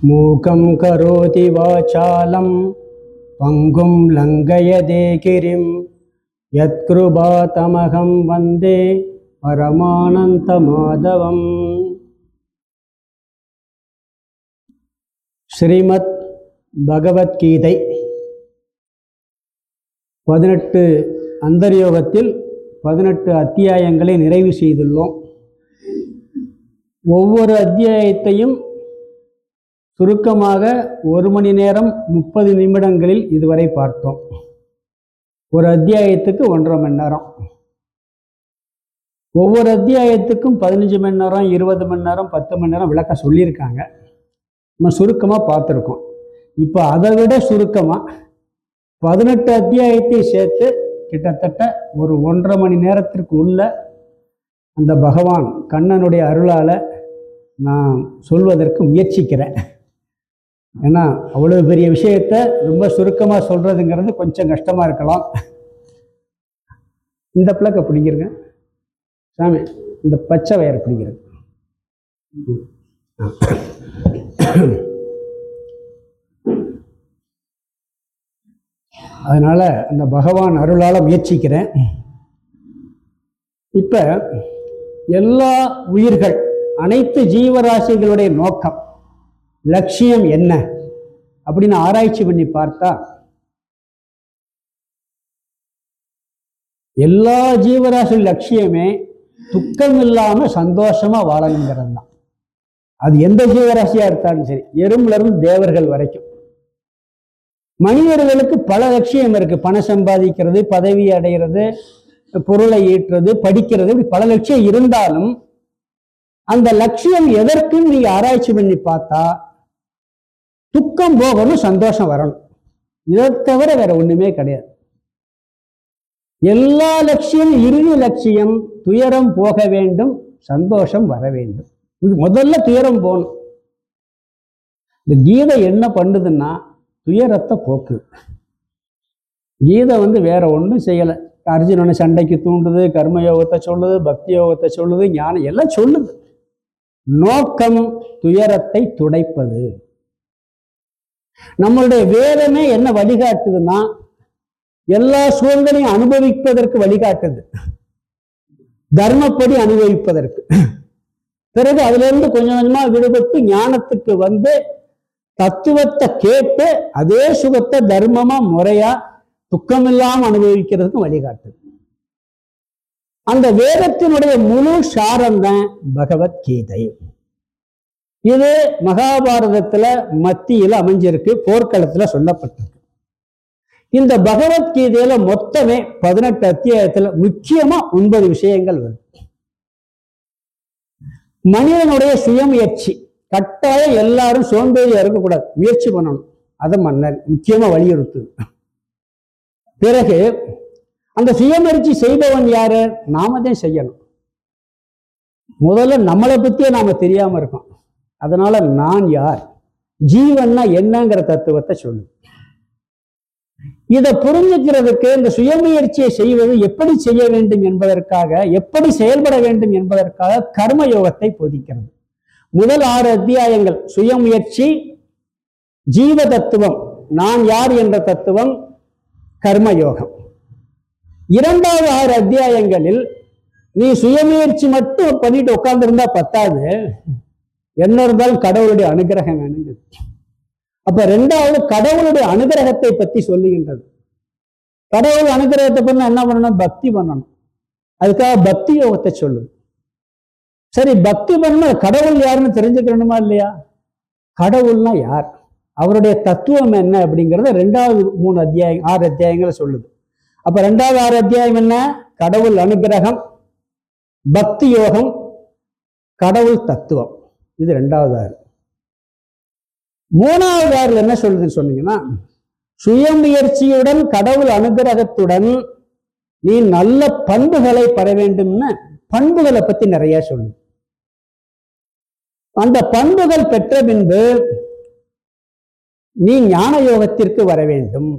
மூகம் கரோதி வாசாலம் பங்கும் லங்கயதே கிரிம் யத்கிருபாதமகம் வந்தே பரமானந்த மாதவம் ஸ்ரீமத் பகவத்கீதை பதினெட்டு அந்தர்யோகத்தில் பதினெட்டு அத்தியாயங்களை நிறைவு செய்துள்ளோம். ஒவ்வொரு அத்தியாயத்தையும் சுருக்கமாக ஒரு மணி நேரம் முப்பது நிமிடங்களில் இதுவரை பார்த்தோம். ஒரு அத்தியாயத்துக்கு ஒன்றரை மணி நேரம். ஒவ்வொரு அத்தியாயத்துக்கும் பதினஞ்சு மணி நேரம் இருபது மணி நேரம் பத்து மணி நேரம் விளக்க சொல்லியிருக்காங்க. நம்ம சுருக்கமாக பார்த்துருக்கோம். இப்போ அதை விட சுருக்கமாக பதினெட்டு அத்தியாயத்தை சேர்த்து கிட்டத்தட்ட ஒரு ஒன்றரை மணி நேரத்திற்கு உள்ள அந்த பகவான் கண்ணனுடைய அருளால் நான் சொல்வதற்கு முயற்சிக்கிறேன். ஏன்னா அவ்வளோ பெரிய விஷயத்த ரொம்ப சுருக்கமாக சொல்கிறதுங்கிறது கொஞ்சம் கஷ்டமாக இருக்கலாம். இந்த பிளக்கை பிடிக்கிறங்க சாமி இந்த பச்சை வயர் பிடிக்கிறது அதனால் அந்த பகவான் அருளால் முயற்சிக்கிறேன். இப்போ எல்லா உயிர்கள் அனைத்து ஜீவராசிகளுடைய நோக்கம். லட்சியம் என்ன? அப்படின்னு ஆராய்ச்சி பண்ணி பார்த்தா எல்லா ஜீவராசி லட்சியமே துக்கம் இல்லாம சந்தோஷமா வாழணுங்கிறது தான். அது எந்த ஜீவராசியா இருந்தாலும் சரி எறும்புல தேவர்கள் வரைக்கும். மனிதர்களுக்கு பல லட்சியம் இருக்கு. பணம் சம்பாதிக்கிறது பதவி அடைகிறது பொருளை ஈட்டுறது படிக்கிறது இப்படி பல லட்சியம் இருந்தாலும் அந்த லட்சியம் எதற்குன்னு நீ ஆராய்ச்சி பண்ணி பார்த்தா துக்கம் போகணும் சந்தோஷம் வரணும். இதை தவிர வேற ஒண்ணுமே கிடையாது. எல்லா லட்சியம் இறுதி லட்சியம் துயரம் போக வேண்டும் சந்தோஷம் வர வேண்டும். இது முதல்ல துயரம் போகணும். இந்த கீதை என்ன பண்ணுதுன்னா துயரத்தை போக்கு. கீதை வந்து வேற ஒன்றும் செய்யலை. அர்ஜுனனை சண்டைக்கு தூண்டுது கர்மயோகத்தை சொல்லுது பக்தி யோகத்தை சொல்லுது ஞானம் எல்லாம் சொல்லுது. நோக்கம் துயரத்தை துடைப்பது. நம்மளுடைய வேதமே என்ன வழிகாட்டுதுன்னா எல்லா சூழ்நிலையும் அனுபவிப்பதற்கு வழிகாட்டுது. தர்மப்படி அனுபவிப்பதற்கு. பிறகு அதிலிருந்து கொஞ்சம் கொஞ்சமா விடுபட்டு ஞானத்துக்கு வந்து தத்துவத்தை கேட்டு அதே சுகத்தை தர்மமா முறையா துக்கமில்லாம அனுபவிக்கிறதுக்கு வழிகாட்டுது. அந்த வேதத்தினுடைய முழு சாரம் தான் பகவத்கீதை. இது மகாபாரதத்துல மத்தியில அமைஞ்சிருக்கு போர்க்களத்துல சொல்லப்பட்டிருக்கு. இந்த பகவத்கீதையில மொத்தமே பதினெட்டு அத்தியாயத்துல முக்கியமா ஒன்பது விஷயங்கள் வருது. மனிதனுடைய சுயமுயற்சி கட்டாயம் எல்லாரும் சோம்பேறியா இருக்கக்கூடாது முயற்சி பண்ணணும். அதை மன்னர் முக்கியமா வலியுறுத்துது. பிறகு அந்த சுயமுயற்சி செய்பவன் யாரு? நாம தான் செய்யணும். முதல்ல நம்மளை பத்தியே நாம தெரியாம இருக்கோம். அதனால நான் யார்? ஜீவன்னா என்னங்கிற தத்துவத்தை சொல்லு. இதை புரிஞ்சுக்கிறதுக்கு இந்த சுயமுயற்சியை செய்வது எப்படி செய்ய வேண்டும் என்பதற்காக எப்படி செயல்பட வேண்டும் என்பதற்காக கர்ம யோகத்தை போதிக்கிறது. முதல் ஆறு அத்தியாயங்கள். சுயமுயற்சி ஜீவ தத்துவம் நான் யார் என்ற தத்துவம் கர்மயோகம் இரண்டாவது ஆறு அத்தியாயங்களில் நீ சுயமுயற்சி மட்டும் பண்ணிட்டு உட்கார்ந்துருந்தா பத்தாது. என்ன இருந்தாலும் கடவுளுடைய அனுகிரகம் வேணுங்க அப்ப ரெண்டாவது கடவுளுடைய அனுகிரகத்தை பத்தி சொல்லுகின்றது. கடவுள் அனுகிரகத்தை பண்ண என்ன பண்ணணும்? பக்தி பண்ணணும். அதுக்காக பக்தி யோகத்தை சொல்லுது சரி பக்தி பண்ணணும் கடவுள் யாருன்னு தெரிஞ்சுக்கணுமா இல்லையா? கடவுள்னா யார்? அவருடைய தத்துவம் என்ன அப்படிங்கிறத ரெண்டாவது மூணு அத்தியாயம் ஆறு அத்தியாயங்களை சொல்லுது. அப்ப ரெண்டாவது ஆறு அத்தியாயம் என்ன? கடவுள் அனுகிரகம் பக்தி யோகம் கடவுள் தத்துவம். இது ரெண்டாவது ஆறு. மூணாவது ஆறுல என்ன சொல்லுதுன்னு சொன்னீங்கன்னா சுயமுயற்சியுடன் கடவுள் அனுகிரகத்துடன் நீ நல்ல பண்புகளை பெற வேண்டும்னு பண்புகளை பத்தி நிறைய சொல்லு அந்த பண்புகள் பெற்ற பின்பு நீ ஞான யோகத்திற்கு வர வேண்டும்.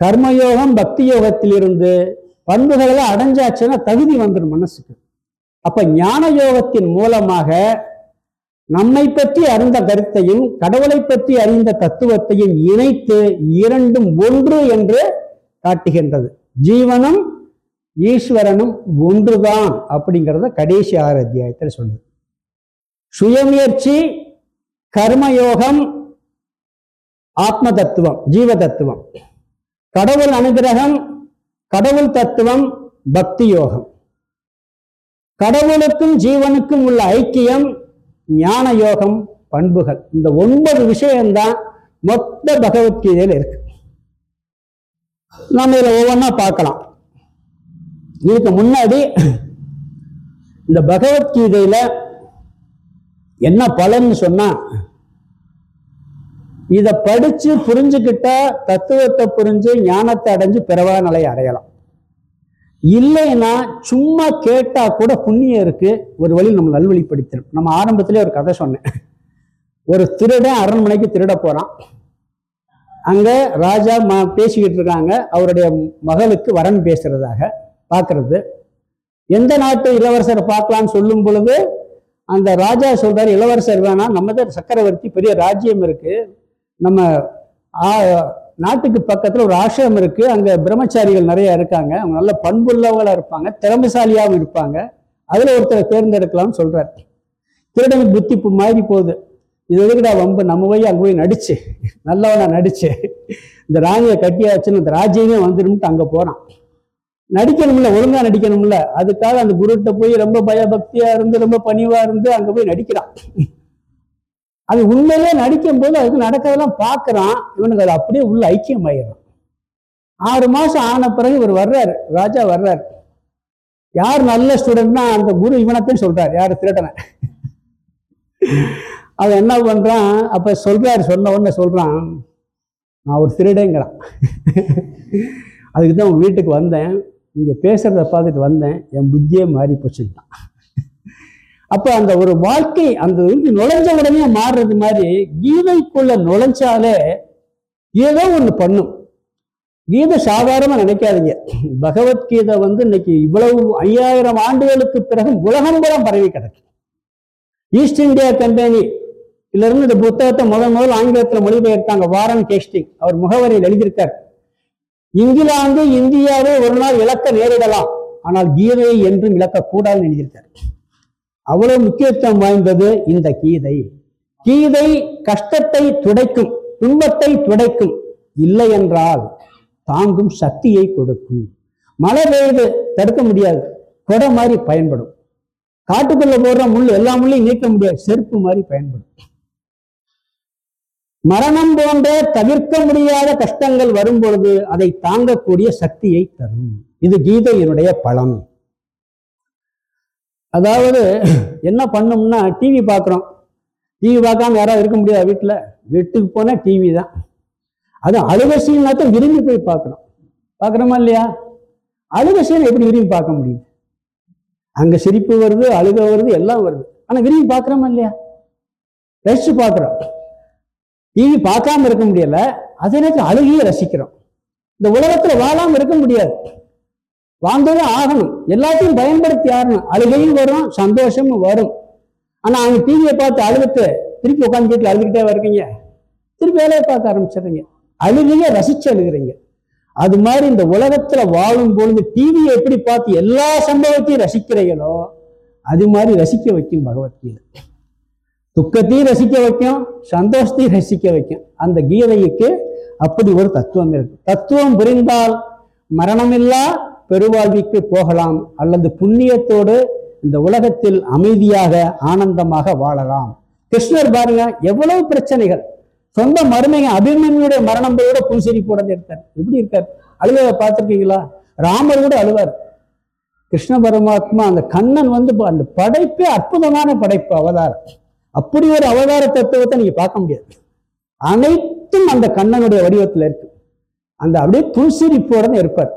கர்மயோகம் பக்தி யோகத்திலிருந்து பண்புகளை அடைஞ்சாச்சுன்னா தகுதி வந்துடும் மனசுக்கு. அப்ப ஞான யோகத்தின் மூலமாக நம்மை பற்றி அறிந்த கருத்தையும் கடவுளை பற்றி அறிந்த தத்துவத்தையும் இணைத்து இரண்டும் ஒன்று என்று காட்டுகின்றது. ஜீவனும் ஈஸ்வரனும் ஒன்றுதான் அப்படிங்கிறத கடைசி ஆறு அத்தியாயத்தில் சொல்லுது. சுயமுயற்சி கர்மயோகம் ஆத்ம தத்துவம் ஜீவ தத்துவம் கடவுள் அனுகிரகம் கடவுள் தத்துவம் பக்தி யோகம். கடவுளுக்கும் ஜீவனுக்கும் உள்ள ஐக்கியம் ஞான யோகம் பண்புகள். இந்த ஒன்பது விஷயம்தான் மொத்த பகவத்கீதையில் இருக்கு. நம்ம இதில் ஒவ்வொன்றா பார்க்கலாம். இதுக்கு முன்னாடி இந்த பகவத்கீதையில் என்ன பலன்னு சொன்னால் இதை படித்து புரிஞ்சுக்கிட்ட தத்துவத்தை புரிஞ்சு ஞானத்தை அடைஞ்சு பிறவா நிலையை அடையலாம். இல்லைன்னா சும்மா கேட்டா கூட புண்ணியம் இருக்கு. ஒரு வழி நம்ம நல்வழிப்படுத்திடும் நம்ம ஆரம்பத்திலே ஒரு கதை சொன்னேன். ஒரு திருடன் அரண்மனைக்கு திருட போறான். அங்க ராஜா ம பேசிக்கிட்டு இருக்காங்க. அவருடைய மகளுக்கு வரன் பேசுறதாக பார்க்கறது எந்த நாட்டு இளவரசரை பார்க்கலான்னு சொல்லும் பொழுது அந்த ராஜா சொல்றாரு இளவரசர் வேணாம். நம்ம தான் சக்கரவர்த்தி. பெரிய ராஜ்யம் இருக்கு. நம்ம ஆ- நாட்டுக்கு பக்கத்தில் ஒரு ஆசிரமம் இருக்குது அங்கே பிரம்மச்சாரிகள் நிறைய இருக்காங்க. அவங்க நல்ல பண்புள்ளவங்களாக இருப்பாங்க. திறமைசாலியாகவும் இருப்பாங்க. அதில் ஒருத்தரை தேர்ந்தெடுக்கலாம்னு சொல்கிறார் திருடனுக்கு புத்தி இப்போ மாறி போகுது. இது எதுக்குடா வம்பு? நம்ம போய் அங்கே போய் நடிச்சு. நல்லவனா நடிச்சு. இந்த ராணியை கட்டியாச்சுன்னு இந்த ராஜ்யமே வந்துடும்ட்டு அங்கே போகிறான் நடிக்கணும்ல ஒழுங்காக நடிக்கணும்ல. அதுக்காக அந்த குருட்ட போய் ரொம்ப பயபக்தியாக இருந்து ரொம்ப பணிவாக இருந்து அங்கே போய் நடிக்கிறான். அது உண்மையிலே நடிக்கும் போது அதுக்கு நடக்கிறதெல்லாம் பார்க்கறான். இவனுக்கு அது அப்படியே உள்ள ஐக்கியம் ஆயிடும் ஆறு மாசம் ஆன பிறகு இவர் வர்றாரு. ராஜா வர்றாரு. யார் நல்ல ஸ்டூடெண்ட்னா அந்த குரு இவனத்தையும் சொல்றாரு. யார் திருடனை? அவன் என்ன பண்றான்? அப்ப சொல்றாரு சொன்ன உடனே சொல்றான் நான் ஒரு திருடேங்கிறான். அதுக்கு தான் உங்க வீட்டுக்கு வந்தேன். இங்கே பேசுறத பார்த்துட்டு வந்தேன். என் புத்தியே மாறி போச்சுட்டான் அப்போ அந்த ஒரு வாழ்க்கை அந்த இது நுழைஞ்ச உடனே மாறுறது மாதிரி கீதைக்குள்ள நுழைஞ்சாலே ஏதோ ஒண்ணு பண்ணும். கீதை சாதாரணமா நினைக்காதீங்க. பகவத்கீதை வந்து இன்னைக்கு இவ்வளவு ஐயாயிரம் ஆண்டுகளுக்கு பிறகு உலகம் பூரா பரவி கிடக்கு. ஈஸ்ட் இந்தியா கம்பெனி இருந்து இந்த புத்தகத்தை முதல் முதல் ஆங்கிலத்தில் மொழிபெயர்த்தாங்க வாரன் கேஸ்டிங் அவர் முகவரியில் எழுதியிருக்கார். இங்கிலாந்து இந்தியாவே ஒரு நாள் இழக்க நேரிடலாம். ஆனால் கீதையை என்றும் இழக்கக்கூடாதுன்னு எழுதியிருக்கார். அவ்வளவு முக்கியத்துவம் வாய்ந்தது இந்த கீதை. கீதை கஷ்டத்தை துடைக்கும் துன்பத்தை துடைக்கும் இல்லை என்றால் தாங்கும் சக்தியை கொடுக்கும். மழை பெய்யுது தடுக்க முடியாது கொடை மாதிரி பயன்படும். காட்டுக்குள்ள போடுற முள் எல்லா முள்ளையும் நீக்க முடியாது செருப்பு மாதிரி பயன்படும். மரணம் போன்ற தவிர்க்க முடியாத கஷ்டங்கள் வரும் பொழுது அதை தாங்கக்கூடிய சக்தியை தரும். இது கீதையினுடைய பலம். அதாவது என்ன பண்ணோம்னா டிவி பார்க்குறோம் டிவி பார்க்காம யாராவது இருக்க முடியாது வீட்டில் வீட்டுக்கு போனால் டிவி தான். அது அழுகசீனா தான் விரும்பி போய் பார்க்குறோம் பார்க்குறோமா இல்லையா? அழுகசீனை எப்படி விரும்பி பார்க்க முடியுது அங்கே சிரிப்பு வருது அழுக வருது எல்லாம் வருது. ஆனால் விரும்பி பார்க்குறோமா இல்லையா? ரசிச்சு பார்க்குறோம் டிவி பார்க்காம இருக்க முடியலை அதே நேரத்தில் அழுகையே ரசிக்கிறோம். இந்த உலகத்தில் வாழாமல் இருக்க முடியாது. வாழ்ந்ததும் ஆகணும். எல்லாத்தையும் பயன்படுத்தி ஆகணும். அழுகையும் வரும் சந்தோஷமும் வரும். ஆனா அவங்க டிவியை பார்த்து அழுதுட்டு திருப்பி உட்காந்து வீட்டில் அழுதுகிட்டே வருவீங்க திருப்பி வேலையை பார்க்க ஆரம்பிச்சிடுறீங்க. அழுகைய ரசிச்சு அழுகிறீங்க. அது மாதிரி இந்த உலகத்துல வாழும் பொழுது டிவியை எப்படி பார்த்து எல்லா சம்பவத்தையும் ரசிக்கிறீங்களோ அது மாதிரி ரசிக்க வைக்கும் பகவத்கீதை. துக்கத்தையும் ரசிக்க வைக்கும் சந்தோஷத்தையும் ரசிக்க வைக்கும். அந்த கீதைக்கு அப்படி ஒரு தத்துவம் இருக்கு. தத்துவம் புரிந்தால் மரணமில்லா பெருவாழ்விக்கு போகலாம் அல்லது புண்ணியத்தோடு இந்த உலகத்தில் அமைதியாக ஆனந்தமாக வாழலாம். கிருஷ்ணர் பாருங்க எவ்வளவு பிரச்சனைகள். சொந்த மருமைங்க அபிமன்யுடைய மரணம் போய் கூட புன்சிரிப்போட இருக்கார் எப்படி இருக்கார்? அழுவ பார்த்துருக்கீங்களா? ராமர் கூட அழுவார். கிருஷ்ண பரமாத்மா அந்த கண்ணன் வந்து அந்த படைப்பே அற்புதமான படைப்பு அவதாரம். அப்படி ஒரு அவதார தத்துவத்தை நீங்க பார்க்க முடியாது. அனைத்தும் அந்த கண்ணனுடைய வடிவத்துல இருக்கு. அந்த அப்படியே புன்சிரிப்போட இருப்பார்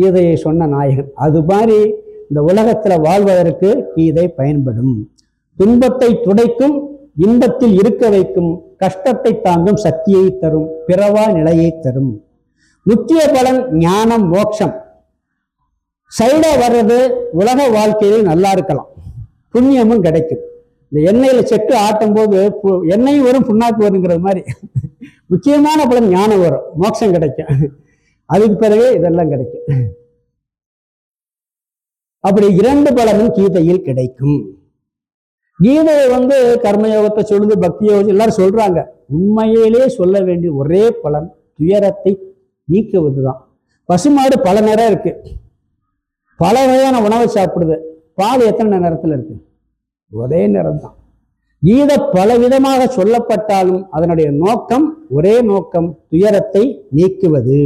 கீதையை சொன்ன நாயகன். அது மாதிரி இந்த உலகத்துல வாழ்வதற்கு கீதை பயன்படும். துன்பத்தை துடைக்கும் இன்பத்தில் இருக்க வைக்கும் கஷ்டத்தை தாங்கும் சக்தியை தரும் பிறவா நிலையை தரும். முக்கிய பலன் ஞானம் மோட்சம். சைடா வர்றது உலக வாழ்க்கையில் நல்லா இருக்கலாம். புண்ணியமும் கிடைக்கும். இந்த எண்ணெயில் செக்கு ஆட்டும் போது பு- எண்ணெயும் வரும் புண்ணாக்கு வருங்கிறது மாதிரி. முக்கியமான பலன் ஞானம் வரும். மோட்சம் கிடைக்கும். அதுக்கு பிறகு இதெல்லாம் கிடைக்கும். அப்படி இரண்டு பலனும் கீதையில் கிடைக்கும். கீதையை வந்து கர்மயோகத்தை சொல்லுது பக்தி யோகம் எல்லாரும் சொல்றாங்க. உண்மையிலே சொல்ல வேண்டிய ஒரே பலன் துயரத்தை நீக்குவதுதான். பசுமாடு பல நேரம் இருக்கு. பல வகையான உணவை சாப்பிடுது. பால் எத்தனை நேரத்தில் இருக்கு? ஒரே நேரம் தான் கீதை பல விதமாக சொல்லப்பட்டாலும் அதனுடைய நோக்கம் ஒரே நோக்கம் துயரத்தை நீக்குவது.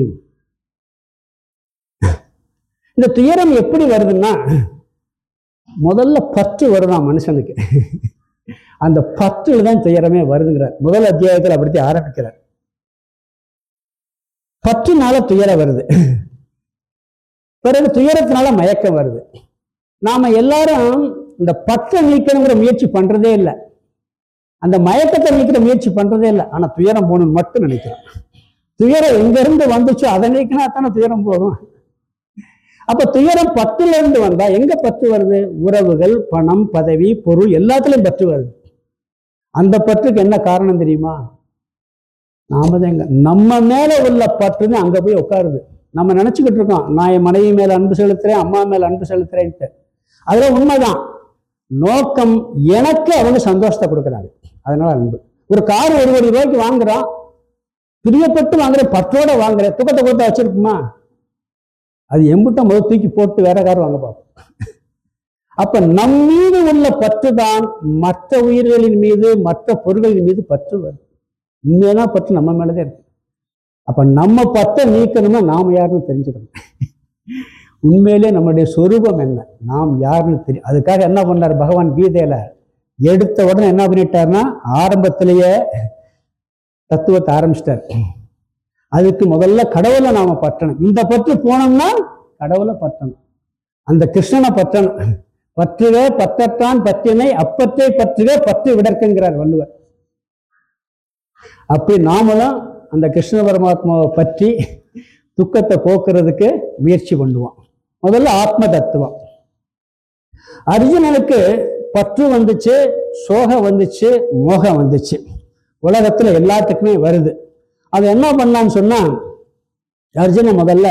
இந்த துயரம் எப்படி வருதுன்னா முதல்ல பற்று வருதான் மனுஷனுக்கு. அந்த பற்றுல தான் துயரமே வருதுங்கிறார். முதல் அத்தியாயத்தில் அப்படித்தான் ஆரம்பிக்கிறார். பற்றுனால துயரம் வருது. பிறகு துயரத்தினால மயக்கம் வருது. நாம எல்லாரும் இந்த பற்றை நீக்கணுங்கிற முயற்சி பண்றதே இல்லை. அந்த மயக்கத்தை நீக்கிற முயற்சி பண்றதே இல்லை. ஆனா துயரம் போகணும்னு மட்டும் நினைக்கிறோம். துயரம் எங்க இருந்து வந்துச்சோ அதை நீக்கினா தானே துயரம் போகும். அப்ப துயரம் பத்துல இருந்து வந்தா எங்க பற்று வருது? உறவுகள் பணம் பதவி பொருள் எல்லாத்துலயும் பற்று வருது. அந்த பற்றுக்கு என்ன காரணம் தெரியுமா? நாம தான் எங்க நம்ம மேல உள்ள பற்றுன்னு அங்க போய் உட்காருது. நம்ம நினைச்சுக்கிட்டு இருக்கோம் நான் என் மனைவி மேல அன்பு செலுத்துறேன் அம்மா மேல அன்பு செலுத்துறேன்ட்டு. அதெல்லாம் உண்மைதான். நோக்கம் எனக்கு அவங்க சந்தோஷத்தை கொடுக்குறாரு. அதனால அன்பு. ஒரு கார் ஒரு கோடி ரூபாய்க்கு வாங்குறான் பிரியப்பட்டு வாங்குறேன் பற்றோட வாங்குறேன். துக்கத்தை கொடுத்தா வச்சிருக்குமா? அது எம்பிட்ட முதல் தூக்கி போட்டு வேற கார் வாங்க பார்ப்போம். அப்ப நம் மீது உள்ள பற்று தான் மற்ற உயிர்களின் மீது மற்ற பொருள்களின் மீது பற்று வரும். உண்மையான பற்று நம்ம மேலதே இருக்கு. அப்ப நம்ம பற்றை நீக்கணும்னா நாம் யாருன்னு தெரிஞ்சுக்கணும். உண்மையிலே நம்முடைய சொரூபம் என்ன? நாம் யாருன்னு தெரியும் அதுக்காக என்ன பண்ணார் பகவான் கீதையில? எடுத்த உடனே என்ன பண்ணிட்டாருன்னா ஆரம்பத்திலேயே தத்துவத்தை ஆரம்பிச்சிட்டார். அதுக்கு முதல்ல கடவுளை நாம பற்றணும். இந்த பற்று போனோம்னா கடவுளை பற்றணும். அந்த கிருஷ்ணனை பற்றணும். பற்றுவே பற்றத்தான் பற்றினை அப்பத்தை பற்றுவே பற்று விடற்குங்கிறார் வள்ளுவர். அப்படி நாமளும் அந்த கிருஷ்ண பரமாத்மாவை பற்றி துக்கத்தை போக்குறதுக்கு முயற்சி பண்ணுவோம். முதல்ல ஆத்ம தத்துவம். அர்ஜுனனுக்கு பற்று வந்துச்சு சோகம் வந்துச்சு மோகம் வந்துச்சு. உலகத்துல எல்லாத்துக்குமே வருது. அது என்ன பண்ணான்னு சொன்னா அர்ஜுன முதல்ல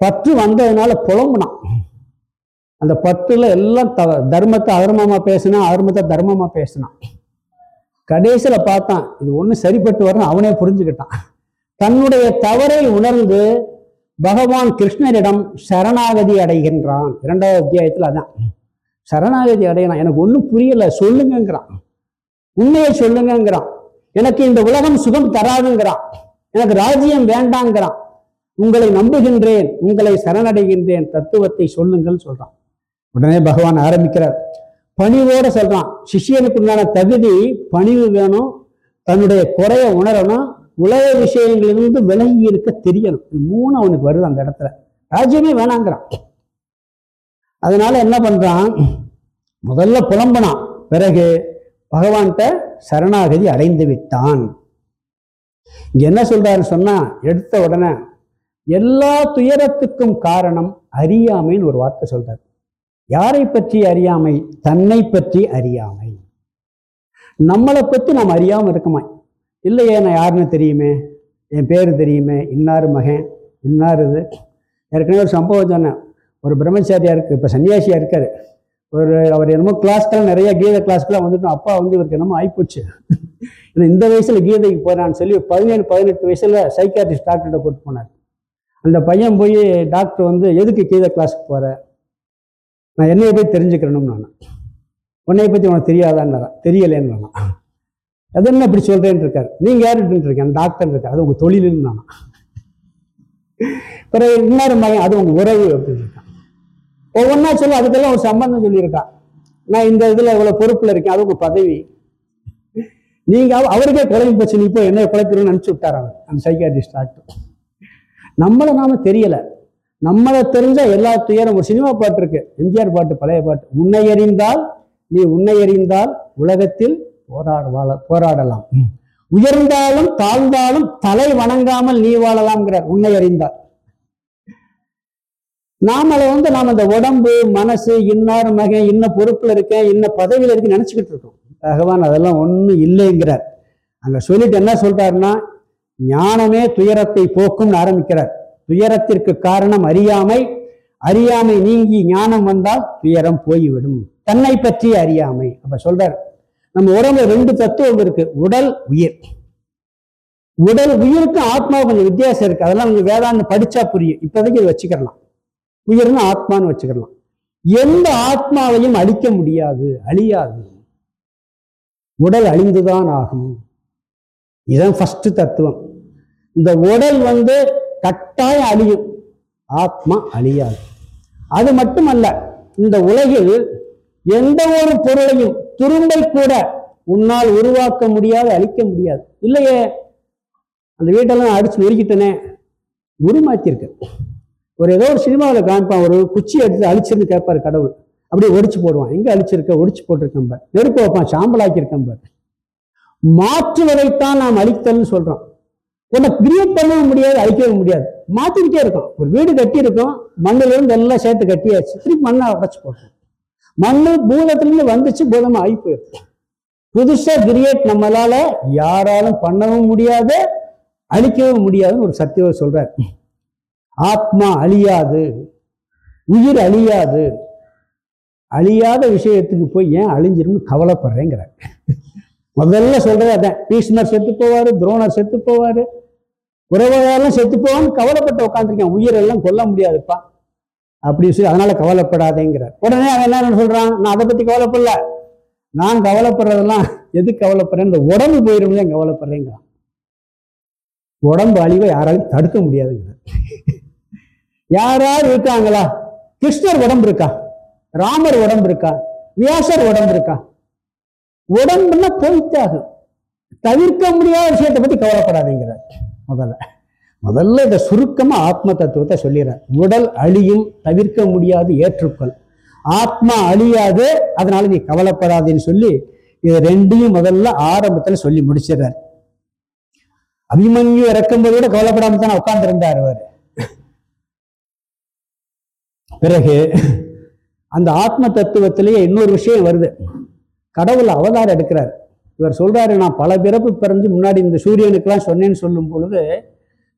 பற்று வந்ததுனால புலம்புனான். அந்த பற்றுல எல்லாம் த தர்மத்தை அதர்மமா பேசினான் அதர்மத்தை தர்மமா பேசினான். கடைசியில பார்த்தான் இது ஒண்ணு சரிப்பட்டு வரணும் அவனே புரிஞ்சுக்கிட்டான். தன்னுடைய தவறை உணர்ந்து பகவான் கிருஷ்ணரிடம் சரணாகதி அடைகின்றான். இரண்டாவது அத்தியாயத்துல அதான். சரணாகதி அடையலாம். எனக்கு ஒன்றும் புரியல சொல்லுங்கங்கிறான். உண்மையை சொல்லுங்கங்கிறான். எனக்கு இந்த உலகம் சுகம் தராதுங்கிறான். எனக்கு ராஜ்யம் வேண்டாங்கிறான். உங்களை நம்புகின்றேன் உங்களை சரணடைகின்றேன் தத்துவத்தை சொல்லுங்கள் சொல்றான். உடனே பகவான் ஆரம்பிக்கிறார். பணிவோட சொல்றான். சிஷியனுக்கு உண்டான தகுதி பணிவு வேணும் தன்னுடைய குறைய உணரணும் உலக விஷயங்களிலிருந்து விலகி இருக்க தெரியணும். இது மூணு அவனுக்கு வருது அந்த இடத்துல. ராஜ்யமே வேணாங்கிறான். அதனால என்ன பண்றான்? முதல்ல புலம்பனான். பிறகு பகவான்கிட்ட சரணாகதி அடைந்து விட்டான். இங்க என்ன சொல்றாருன்னு சொன்னா எடுத்த உடனே எல்லா துயரத்துக்கும் காரணம் அறியாமைன்னு ஒரு வார்த்தை சொல்றாரு. யாரை பற்றி அறியாமை? தன்னை பற்றி அறியாமை. நம்மளை பற்றி நாம் அறியாமல் இருக்குமா இல்லையே நான் யாருன்னு தெரியுமே? என் பேர் தெரியுமே? இன்னார் மகன்? இன்னார் இது? ஏற்கனவே ஒரு சம்பவம் சொன்னேன். ஒரு பிரம்மச்சாரியா இருக்கு இப்போ சன்னியாசியா இருக்காரு. ஒரு அவர் என்னமோ கிளாஸ்க்கெல்லாம் நிறைய கீதை கிளாஸ்க்கெல்லாம் வந்துட்டு அப்பா வந்து இவருக்கு என்னமோ ஆயிப்போச்சு. ஏன்னா இந்த வயசுல கீதைக்கு போறான்னு சொல்லி பதினேழு பதினெட்டு வயசுல சைக்காட்ரிஸ்ட் டாக்டர்கிட்ட கூட்டு போனார். அந்த பையன் போய் டாக்டர் வந்து எதுக்கு கீதை கிளாஸ்க்கு போற? நான் என்னைய போய் தெரிஞ்சுக்கிறேன்னு நான். உன்னைய பற்றி உனக்கு தெரியாதான்னு தெரியலேன்னு நான் அது என்ன இப்படி சொல்கிறேன்னு இருக்கார். நீங்க யாருன்னு இருக்கேன் டாக்டர் இருக்கார். அது உங்கள் தொழிலுன்னு நான். பிறகு இன்னொரு மகன் அது உங்கள் உறவு அப்படின்னு ஒவ்வொன்றா சொல்லி அதுக்கெல்லாம் ஒரு சம்பந்தம் சொல்லியிருக்கான். நான் இந்த இதில் இவ்வளோ பொறுப்பில் இருக்கேன் அது பதவி. நீங்க அவருக்கே குழம்பு போச்சு நீ இப்போ என்ன குழப்பிடுன்னு நினச்சி விட்டார் அவர் அந்த சைக்காட்ரிஸ்ட் டாக்டர் நம்மளை நாம தெரியல. நம்மளை தெரிஞ்சால் எல்லா துயரம் ஒரு சினிமா பாட்டு இருக்கு எம்ஜிஆர் பாட்டு பழைய பாட்டு. உன்னை அறிந்தால் நீ உன்னை அறிந்தால் உலகத்தில் போராட வாழ போராடலாம். உயர்ந்தாலும் தாழ்ந்தாலும் தலை வணங்காமல் நீ வாழலாம்ங்கிறார். உன்னை அறிந்தால் நாமளை வந்து நாம் இந்த உடம்பு மனசு இன்னார் மகன் இன்ன பொறுப்புல இருக்கேன் இன்ன பதவியில இருக்கு நினச்சிக்கிட்டு இருக்கோம். பகவான் அதெல்லாம் ஒண்ணும் இல்லைங்கிறார். அங்க சொல்லிட்டு என்ன சொல்றாருன்னா ஞானமே துயரத்தை போக்கும்னு ஆரம்பிக்கிறார். துயரத்திற்கு காரணம் அறியாமை. அறியாமை நீங்கி ஞானம் வந்தால் துயரம் போய்விடும். தன்னை பற்றி அறியாமை. அப்ப சொல்றார் நம்ம உடம்புல ரெண்டு தத்துவம் இருக்கு. உடல் உயிர். உடல் உயிருக்கும் ஆத்மா கொஞ்சம் வித்தியாசம் இருக்கு. அதெல்லாம் நீங்க வேதாந்தம் படிச்சா புரியும். இப்போதைக்கு இதை வச்சுக்கலாம் உயிர்னு ஆத்மான்னு வச்சுக்கலாம். எந்த ஆத்மாவையும் அழிக்க முடியாது அழியாது. உடல் அழிந்துதான் ஆகும். இதுதான் ஃபர்ஸ்ட் தத்துவம். இந்த உடல் வந்து கட்டாயம் அழியும். ஆத்மா அழியாது. அது மட்டுமல்ல இந்த உலகில் எந்த ஒரு பொருளையும் துரும்பை கூட உன்னால் உருவாக்க முடியாது அழிக்க முடியாது. இல்லையே? அந்த வீட்டெல்லாம் அடிச்சு நொறுக்கிட்டனே? உருமாக்கியிருக்கு ஒரு ஏதோ ஒரு சினிமாவில் காமிப்பான் ஒரு குச்சி எடுத்து அழிச்சிருந்து கேட்பாரு கடவுள். அப்படியே ஒடிச்சு போடுவான். எங்க அழிச்சிருக்க? ஒடிச்சு போட்டிருக்கம்பார் நெருப்பு வைப்பான். சாம்பலாக்கியிருக்கம்பார் மாற்றுவதைத்தான் நாம் அழித்தல்னு சொல்றோம் உன்னை கிரியேட் பண்ணவும் முடியாது அழிக்கவும் முடியாது. மாற்றிக்கிட்டே இருக்கும் ஒரு வீடு கட்டி இருக்கும் மண்ணுல இருந்து எல்லாம் சேர்த்து கட்டியாச்சு. திருப்பி மண்ணை உடச்சு போடுறோம் மண்ணு பூதத்திலிருந்து வந்துச்சு பூதமா ஆகி போயிருக்கு புதுசா கிரியேட் நம்மளால யாராலும் பண்ணவும் முடியாது அழிக்கவும் முடியாதுன்னு ஒரு சத்தியம் சொல்கிறார் ஆத்மா அழியாது உயிர் அழியாது. அழியாத விஷயத்துக்கு போய் ஏன் அழிஞ்சிரும்னு கவலைப்படுறேங்கிறார். முதல்ல சொல்றது அதான். பீஷ்மர் செத்து போவாரு துரோணர் செத்து போவாரு. உறவுகளெல்லாம் செத்து போவான்னு கவலைப்பட்டு உட்காந்துருக்கேன் உயிரெல்லாம் கொல்ல முடியாதுப்பா. அப்படி சொல்லி அதனால கவலைப்படாதேங்கிறார். உடனே அவன் என்ன சொல்றான்? நான் அதை பத்தி கவலைப்படல. நான் கவலைப்படுறதெல்லாம் எது கவலைப்படுறேன்? இந்த உடம்பு போயிடும் தான் கவலைப்படுறேங்கிறான். உடம்பு அழிவை யாராலையும் தடுக்க முடியாதுங்கிறார். யாராவது இருக்காங்களா? கிருஷ்ணர் உடம்பு இருக்கா ராமர் உடம்பு இருக்கா வியாசர் உடம்பு இருக்கா உடம்புன்னா போய்த்தாகும் தவிர்க்க முடியாத விஷயத்தை பத்தி கவலைப்படாதீங்கிறார். முதல்ல. முதல்ல இதை சுருக்கமா ஆத்ம தத்துவத்தை சொல்லிடுறார். உடல் அழியும் தவிர்க்க முடியாது ஏற்றுக்கொள். ஆத்மா அழியாது அதனால நீ கவலைப்படாதேன்னு சொல்லி இது ரெண்டையும் முதல்ல ஆரம்பத்துல சொல்லி முடிச்சிடுறார். அபிமன்யு இறக்கும்போது கூட கவலைப்படாம தானே உட்கார்ந்து இருந்தார் அவர். பிறகு அந்த ஆத்ம தத்துவத்திலேயே இன்னொரு விஷயம் வருது. கடவுள் அவதாரம் எடுக்கிறார். இவர் சொல்கிறாரு நான் பல பிறப்பு பிறந்து முன்னாடி இந்த சூரியனுக்கெல்லாம் சொன்னேன்னு சொல்லும் பொழுது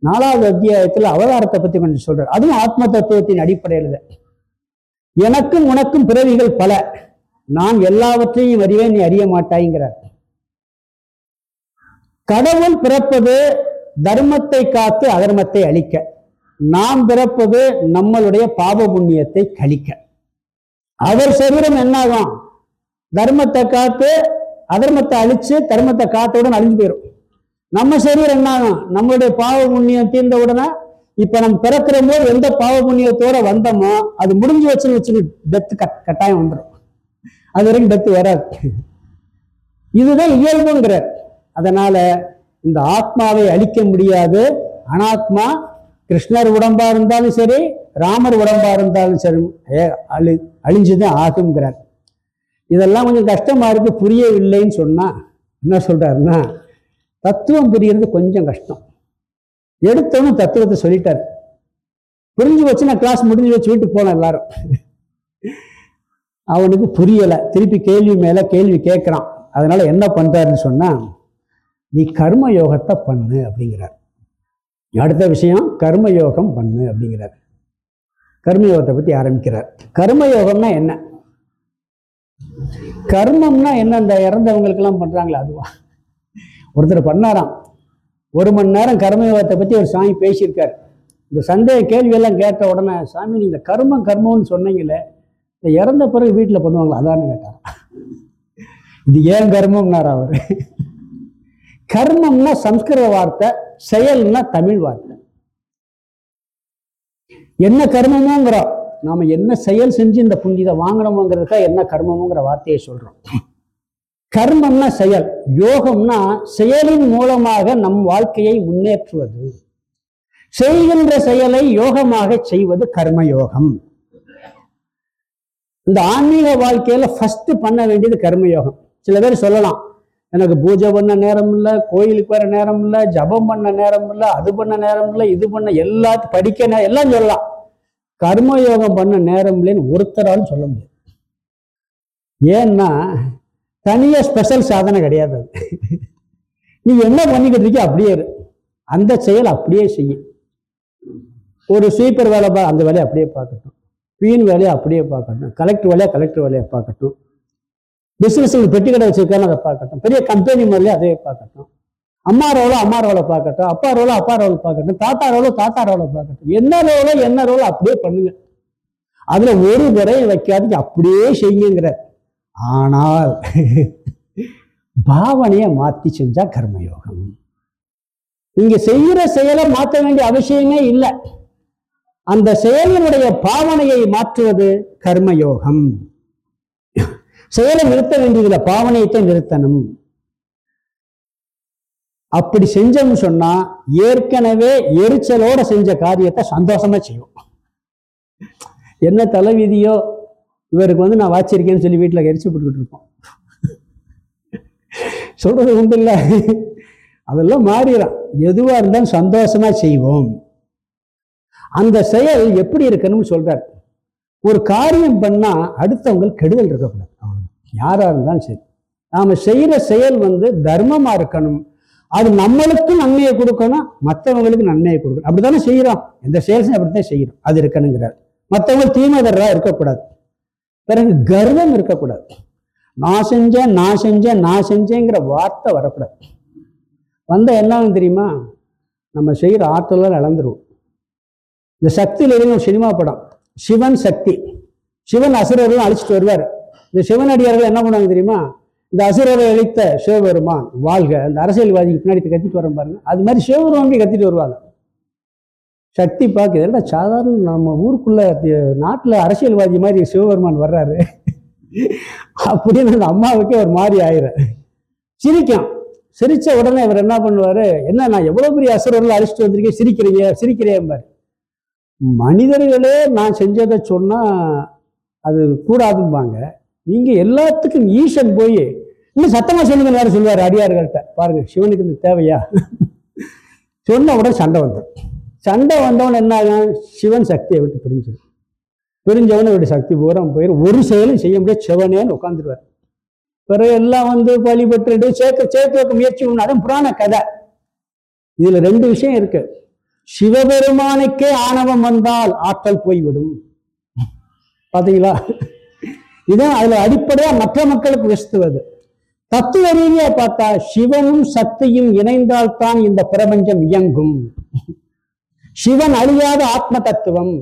நாலாவது அத்தியாயத்தில் அவதாரத்தை பற்றி கொஞ்சம் சொல்கிறார் அதுவும் ஆத்ம தத்துவத்தின் அடிப்படையில் எனக்கும் உனக்கும் பிறவிகள் பல. நான் எல்லாவற்றையும் அறிவேன் நீ அறிய மாட்டாய்ங்கிறார். கடவுள் பிறப்பது தர்மத்தை காத்து அதர்மத்தை அழிக்க. நாம் பிறப்பது நம்மளுடைய பாப புண்ணியத்தை கழிக்க. அவர் சரீரம் என்னாகும்? தர்மத்தை காத்து அதர்மத்தை அழிச்சு தர்மத்தை காத்தவுடன் அழிஞ்சு போயிடும் நம்ம சரீரம் என்னாகும்? நம்மளுடைய பாவ புண்ணியம் தீர்ந்த உடனே இப்ப நம்ம பிறக்கிற போது எந்த பாவ புண்ணியத்தோட வந்தோமோ அது முடிஞ்சு வச்சுன்னு வச்சு டெத்து கட்டாயம் வந்துடும் அது வரைக்கும் டெத்து வராது. இதுதான் இயல்புங்கிறார். அதனால இந்த ஆத்மாவை அழிக்க முடியாது. அனாத்மா கிருஷ்ணர் உடம்பா இருந்தாலும் சரி ராமர் உடம்பா இருந்தாலும் சரி ஏ, அழி அழிஞ்சுதான் ஆகுங்கிறார் இதெல்லாம் கொஞ்சம் கஷ்டமா இருக்கு புரியவில்லைன்னு சொன்னா என்ன சொல்றாருன்னா தத்துவம் புரியறது கொஞ்சம் கஷ்டம். எடுத்தவனும் தத்துவத்தை சொல்லிட்டார். புரிஞ்சு வச்சு நான் கிளாஸ் முடிஞ்சு வச்சு வீட்டுக்கு போனேன் எல்லாரும். அவனுக்கு புரியலை திருப்பி கேள்வி மேல கேள்வி கேட்கிறான் அதனால என்ன பண்றாருன்னு சொன்னா நீ கர்ம யோகத்தை பண்ணு அப்படிங்கிறார். அடுத்த விஷயம் கர்ம யோகம் பண்ணு அப்படிங்கிறார். கர்ம யோகத்தை ஆரம்பிக்கிறார். கர்மயோகம்னா என்ன? கர்மம்னா என்ன? இந்த இறந்தவங்களுக்கெல்லாம் பண்ணுறாங்களா அதுவா? ஒருத்தர் பண்ணாராம். ஒரு மணி நேரம் கர்மயோகத்தை பற்றி ஒரு சாமி பேசியிருக்கார். இந்த சந்தேக கேள்வியெல்லாம் கேட்ட உடனே சாமி நீங்கள் கர்மம் கர்மம்னு சொன்னீங்களே இந்த இறந்த பிறகு வீட்டில் பண்ணுவாங்களா? அதான்னு கேட்டார். இது ஏன் கர்மம்னார் அவர்? கர்மம்னா சம்ஸ்கிருத வார்த்தை செயல்னா தமிழ் வார்த்தை. என்ன கர்மமோங்கிறோம் நாம என்ன செயல் செஞ்சு இந்த புண்ணியதை வாங்கணுமோங்கிறதுக்கா என்ன கர்மமோங்கிற வார்த்தையை சொல்றோம். கர்மம்னா செயல் யோகம்னா செயலின் மூலமாக நம் வாழ்க்கையை முன்னேற்றுவது. செய்கின்ற செயலை யோகமாக செய்வது கர்ம யோகம் இந்த ஆன்மீக வாழ்க்கையில ஃபர்ஸ்ட் பண்ண வேண்டியது கர்ம யோகம் சில பேர் சொல்லலாம் எனக்கு பூஜை பண்ண நேரம் இல்லை கோயிலுக்கு வர நேரம் இல்லை ஜபம் பண்ண நேரம் இல்லை அது பண்ண நேரம் இல்லை இது பண்ண எல்லாத்தையும் படிக்க நேரம் எல்லாம் சொல்லலாம். கர்மயோகம் பண்ண நேரம் இல்லைன்னு ஒருத்தராலும் சொல்ல முடியாது. ஏன்னா தனியாக ஸ்பெஷல் சாதனை கிடையாது அது. நீ என்ன பண்ணிக்கிட்டு இருக்கியோ அப்படியே இரு. அந்த செயல் அப்படியே செய்யும். ஒரு ஸ்வீப்பர் வேலை பா அந்த வேலையை அப்படியே பார்க்கட்டும். பீன் வேலையை அப்படியே பார்க்கட்டும். கலெக்டர் வேலையை கலெக்டர் வேலையை பார்க்கட்டும். பிசினஸ்ல பெட்டி கடை வச்சிருக்கான்னு அதை பார்க்கட்டும். பெரிய கம்பெனி மாதிரிலே அதே பார்க்கட்டும். அம்மா ரோலோ அம்மா ரோலை பார்க்கட்டும். அப்பா ரோலோ அப்பா ரோலை பார்க்கட்டும். தாத்தா ரோலோ தாத்தா ரோலை பார்க்கட்டும். என்ன ரோலோ என்ன ரோலோ அப்படியே பண்ணுங்க. அதுல ஒரு குறையும் வைக்காதீங்க. அப்படியே செய்யுங்கிற. ஆனால் பாவனையை மாத்தி செஞ்சா கர்மயோகம். நீங்க செய்யற செயலை மாற்ற வேண்டிய அவசியமே இல்லை. அந்த செயலினுடைய பாவனையை மாற்றுவது கர்மயோகம். செயலை நிறுத்த வேண்டியதில்லை பாவனையத்தை நிறுத்தணும். அப்படி செஞ்சோம்னு சொன்னா ஏற்கனவே எரிச்சலோட செஞ்ச காரியத்தை சந்தோஷமா செய்வோம். என்ன தலைவிதியோ இவருக்கு வந்து நான் வாச்சிருக்கேன்னு சொல்லி வீட்டில் எரிச்சு போட்டுக்கிட்டு இருப்போம். சொல்றது உண்டு இல்லை? அதெல்லாம் மாறிடும். எதுவா இருந்தாலும் சந்தோஷமா செய்வோம். அந்த செயல் எப்படி இருக்கணும்னு சொல்றார். ஒரு காரியம் பண்ணா அடுத்தவங்களுக்கு கெடுதல் இருக்கக்கூடாது. யாராக இருந்தாலும் சரி. நாம செய்கிற செயல் வந்து தர்மமா இருக்கணும். அது நம்மளுக்கும் நன்மையை கொடுக்கணும் மற்றவங்களுக்கு நன்மையை கொடுக்கணும். அப்படி தானே செய்யறோம் எந்த செயல்ஸும் அப்படித்தான் செய்யறோம் அது இருக்கணுங்கிறார். மற்றவங்க தீமைதரா இருக்கக்கூடாது. பிறகு கர்வம் இருக்கக்கூடாது. நான் செஞ்சேன் நான் செஞ்சேன் நான் செஞ்சேங்கிற வார்த்தை வரக்கூடாது. வந்த என்னன்னு தெரியுமா? நம்ம செய்கிற ஆற்றலாம் இழந்துருவோம். இந்த சக்தியில் ஒரு சினிமா படம். சிவன் சக்தி. சிவன் அசுரர்கள் அழிச்சிட்டு வருவார். இந்த சிவனடியார்கள் என்ன பண்ணுவாங்க தெரியுமா? இந்த அசுரரை அழித்த சிவபெருமான் வாழ்க. அந்த அரசியல்வாதிக்கு பின்னாடி கத்திட்டு வரேன் பாருங்க. அது மாதிரி சிவபெருமான் கத்திட்டு வருவாங்க. சக்தி பார்க்குது என்ன சாதாரண நம்ம ஊருக்குள்ள நாட்டில் அரசியல்வாதி மாதிரி சிவபெருமான் வர்றாரு. அப்படின்னு அந்த அம்மாவுக்கே ஒரு மாதிரி ஆயிரும். சிரிக்கும். சிரிச்ச உடனே இவர் என்ன பண்ணுவாரு? என்ன நான் எவ்வளோ பெரிய அசுரர்கள் அழிச்சிட்டு வந்திருக்கேன்? சிரிக்கிறீங்க சிரிக்கிறேன்பாரு. மனிதர்களே நான் செஞ்சதை சொன்னால் அது கூடாதும்பாங்க. நீங்க எல்லாத்துக்கும் ஈசன் போய் இன்னும் சத்தமா சொல்லுங்க நேரம் சொல்லுவார் அடியார்கள்ட்ட. பாருங்க சிவனுக்கு இந்த தேவையா? சொன்ன உடனே சண்டை வந்தோம் சண்டை வந்தவன் என்ன ஆகும் சிவன் சக்தியை விட்டு பிரிஞ்சிடும் பிரிஞ்சவன் இவருடைய சக்தி பூரா போயிடும் ஒரு செயலும் செய்ய முடியாது. சிவனேன்னு உட்காந்துருவார் பிறகு எல்லாம் வந்து வழிபட்டு சேர்க்க சேர்த்து வைக்க முயற்சி பண்ணாலும் புராண கதை. இதுல ரெண்டு விஷயம் இருக்கு. சிவபெருமானுக்கே ஆணவம் வந்தால் ஆற்றல் போய்விடும். பாத்தீங்களா? இதுதான் அதுல அடிப்படையா மற்ற மக்களுக்கு விசுத்துவது தத்துவ ரீதியா பார்த்தா சிவனும் சக்தியும் இணைந்தால்தான் இந்த பிரபஞ்சம் இயங்கும். சிவன் அழியாத ஆத்ம தத்துவம்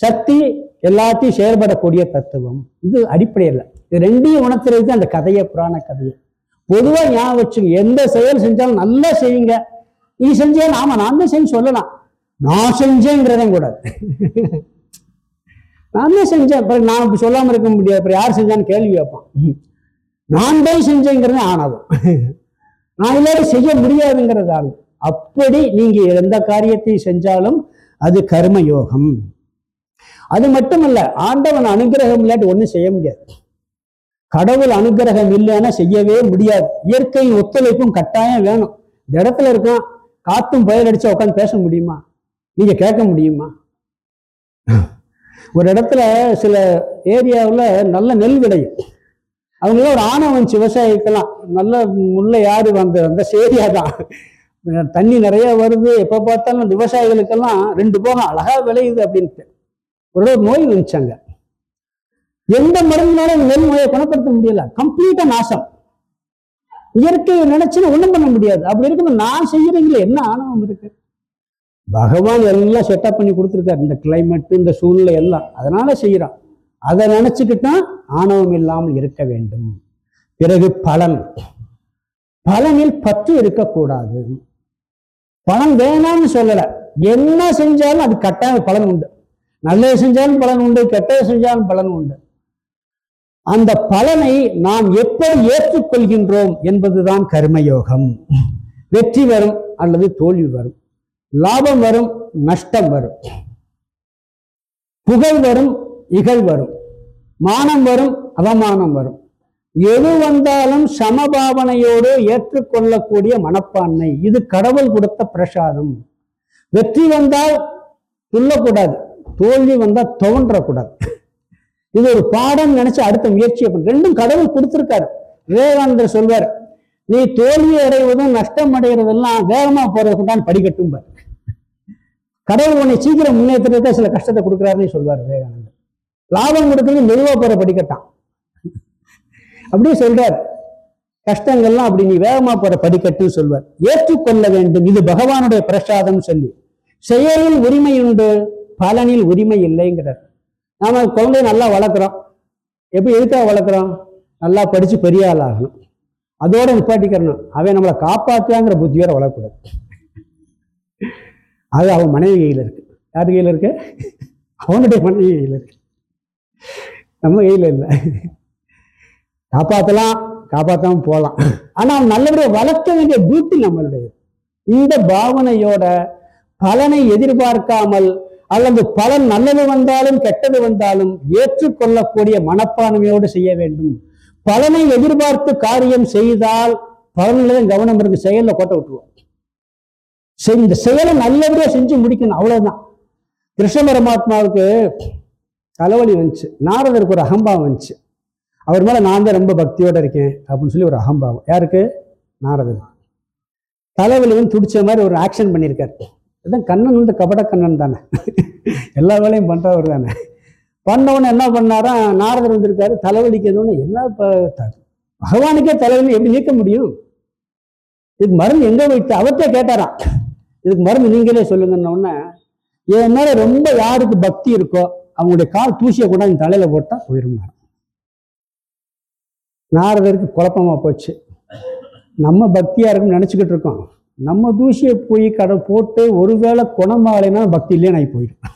சக்தி எல்லாத்தையும் செயல்படக்கூடிய தத்துவம். இது அடிப்படையில் இது ரெண்டையும் உணர்த்துறது அந்த கதையை புராண கதையை. பொதுவாக ஞாபகம் வச்சுங்க எந்த செயல் செஞ்சாலும் நல்லா செய்யுங்க. நீ செஞ்சே ஆமா நான் தான் செஞ்சு சொல்லலாம். நான் செஞ்சேங்கிறதும் கூடாது நான் தான் செஞ்சேன். அப்புறம் நான் இப்படி சொல்லாமல் இருக்க முடியாது. அப்புறம் யார் செஞ்சான்னு கேள்வி வைப்பான் நான் தான் செஞ்சேங்கிறது ஆனதும் நான் எல்லாரும் செய்ய முடியாதுங்கிறது அப்படி நீங்க எந்த காரியத்தை செஞ்சாலும் அது கர்ம யோகம் அது மட்டுமல்ல ஆண்டவன் அனுகிரகம் இல்லாட்டி ஒன்றும் செய்ய முடியாது. கடவுள் அனுகிரகம் இல்லைன்னா செய்யவே முடியாது. இயற்கையின் ஒத்துழைப்பும் கட்டாயம் வேணும். இந்த இடத்துல இருக்கும் காத்தும் பயிர் அடிச்சா உட்காந்து பேச முடியுமா? நீங்க கேட்க முடியுமா? ஒரு இடத்துல சில ஏரியாவில் நல்ல நெல் விளையும் அவங்களாம் ஒரு ஆணவம் விவசாயிக்கெல்லாம் நல்ல முல்லை யாரு வந்த அந்த சேரியா தான் தண்ணி நிறைய வருது எப்போ பார்த்தாலும் அந்த விவசாயிகளுக்கெல்லாம் ரெண்டு போகம் அழகா விளையுது அப்படின்ட்டு. ஒரு நோய் வந்துச்சாங்க. எந்த மருந்தினாலும் நெல் நோயை குணப்படுத்த முடியல. கம்ப்ளீட்டா நாசம். இயற்கையை நினைச்சுன்னு ஒண்ணும் பண்ண முடியாது. அப்படி இருக்கும்போது நான் செய்யறீங்களே என்ன ஆணவம் இருக்கு? பகவான் எல்லாம் செட்டப் பண்ணி கொடுத்துருக்காரு. இந்த கிளைமேட் இந்த சூழ்நிலை எல்லாம். அதனால செய்யறான். அதை நினைச்சுக்கிட்டா ஆணவம் இல்லாமல் இருக்க வேண்டும். பிறகு பலன். பலனில் பற்று இருக்கக்கூடாது. பலன் வேணாம்னு சொல்லலை. என்ன செஞ்சாலும் அது கட்டாய பலன் உண்டு. நல்லது செஞ்சாலும் பலன் உண்டு கெட்டது செஞ்சாலும் பலன் உண்டு. அந்த பலனை நாம் எப்படி ஏற்றுக்கொள்கின்றோம் என்பதுதான் கர்மயோகம். வெற்றி வரும் அல்லது தோல்வி வரும். லாபம் வரும் நஷ்டம் வரும். புகழ் வரும் இகழ் வரும். மானம் வரும் அவமானம் வரும். எது வந்தாலும் சமபாவனையோடு ஏற்றுக்கொள்ளக்கூடிய மனப்பான்மை. இது கடவுள் கொடுத்த பிரசாதம். வெற்றி வந்தால் துள்ளக்கூடாது. தோல்வி வந்தால் துவன்றக்கூடாது. இது ஒரு பாடம் நினைச்சு அடுத்த முயற்சியை பண்ண. ரெண்டும் கடவுள் கொடுத்துருக்காரு. விவேகானந்தர் சொல்வார் நீ தோல்வி அடைவதும் நஷ்டம் அடைகிறதெல்லாம் வேகமா போறதுக்கு தான் படிக்கட்டும் கடவுள் உன்னை சீக்கிரம் முன்னேற்றத்துக்கு சில கஷ்டத்தை கொடுக்குறாருன்னு சொல்வார் விவேகானந்தர். லாபம் கொடுக்கறது மெதுவாக போற படிக்கட்டான். அப்படியே சொல்றார். கஷ்டங்கள்லாம் அப்படி நீ வேகமா போற படிக்கட்டு சொல்வார். ஏற்றுக்கொள்ள வேண்டும். இது பகவானுடைய பிரசாதம் சொல்லி. செயலில் உரிமை உண்டு பலனில் உரிமை இல்லைங்கிறார். நாம குழந்தைய நல்லா வளர்க்குறோம். எப்படி எதுக்காக வளர்க்குறோம்? நல்லா படிச்சு பெரிய ஆள் ஆகணும் அதோட நிப்பாட்டிக்கிறணும். அவன் நம்மளை காப்பாத்துவாங்கிற புத்தியோட வளரக்கூடாது. அது அவன் மனைவி கையில் இருக்குது யார் கையில் இருக்கு? அவனுடைய மனைவி கையில் இருக்கு. நம்ம கையில் இல்லை. காப்பாற்றலாம் காப்பாற்றாமல் போகலாம் ஆனால் அவன் நல்லபடியாக வளர்க்க வேண்டிய டியூட்டி நம்மளுடைய இந்த பாவனையோட பலனை எதிர்பார்க்காமல் அல்லது பலன் நல்லது வந்தாலும் கெட்டது வந்தாலும் ஏற்றுக்கொள்ளக்கூடிய மனப்பான்மையோடு செய்ய வேண்டும். பலனை எதிர்பார்த்து காரியம் செய்தால் பலனில் கவனம் இருக்கு செயலில் கோட்டை விட்டுருவோம். சரி இந்த செயலை நல்லபடியா செஞ்சு முடிக்கணும். அவ்வளவுதான். கிருஷ்ண பரமாத்மாவுக்கு தலைவலி வந்துச்சு. நாரதருக்கு ஒரு அகம்பாவம் வந்துச்சு. அவர் மேல நான் தான் ரொம்ப பக்தியோட இருக்கேன் அப்படின்னு சொல்லி ஒரு அகம்பாவம். யாருக்கு? நாரதர் தலைவலியும் துடிச்ச மாதிரி ஒரு ஆக்ஷன் பண்ணியிருக்காரு. அதான் கண்ணன் வந்து கபட கண்ணன் தானே. எல்லா வேலையும் பண்றவர் தானே. பண்ணவொன்னு என்ன பண்ணாரா? நாரதர் வந்திருக்காரு. தலைவலிக்கணும்னு என்ன பகவானுக்கே தலைவலி எப்படி நீக்க முடியும்? இதுக்கு மருந்து எங்க வைத்து? அவர்கிட்ட கேட்டாராம். இதுக்கு மருந்து நீங்களே சொல்லுங்கன்ன உடனே என் மேல ரொம்ப யாருக்கு பக்தி இருக்கோ அவங்களுடைய கால் தூசியை கூட இந்த தலையில போட்டா போயிருந்தாங்க நாரதருக்கு குழப்பமா போச்சு. நம்ம பக்தியா இருக்கும்னு நினைச்சுக்கிட்டு இருக்கோம். நம்ம தூசியை போய் கடை போட்டு ஒருவேளை குணமாகலைன்னா பக்தி இல்லையே நான் போயிடும்.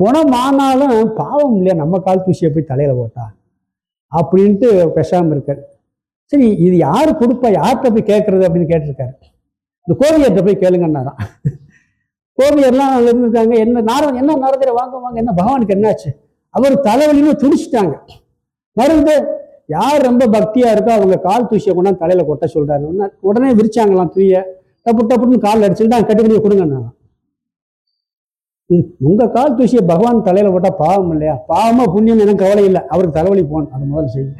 குணமானாலும் பாவம் இல்லையா? நம்ம கால் தூசியை போய் தலையில போட்டா. அப்படின்ட்டு பேசாம இருக்காரு. சரி இது யாரு கொடுப்பா? யார்கிட்ட போய் கேட்கறது அப்படின்னு கேட்டிருக்காரு. இந்த கோவியர்கிட்ட போய் கேளுங்கன்னாராம். கோவியர்லாம் அங்கே இருந்திருக்காங்க. என்ன நாரதன் என்ன நாரதரை வாங்க வாங்க என்ன பகவானுக்கு என்னாச்சு? அவர் தலைவலின்னு துடிச்சிட்டாங்க. மருந்து யார் ரொம்ப பக்தியா இருக்கோ அவங்க கால் தூசியை கொண்டாந்து தலையில கொட்ட சொல்றாரு. உடனே- உடனே விரிச்சாங்களாம் தூய. டப்பு டப்புன்னு கால் அடிச்சுட்டு தான் கட்டுக்கடியை கொடுங்கண்ணா உங்க கால் தூசியை பகவான் தலையில போட்டா பாவம் இல்லையா? பாவமா புண்ணியம் எனக்கு கவலை இல்லை. அவருக்கு தலைவலி போகணும். அது முதல்ல செய்யுங்க.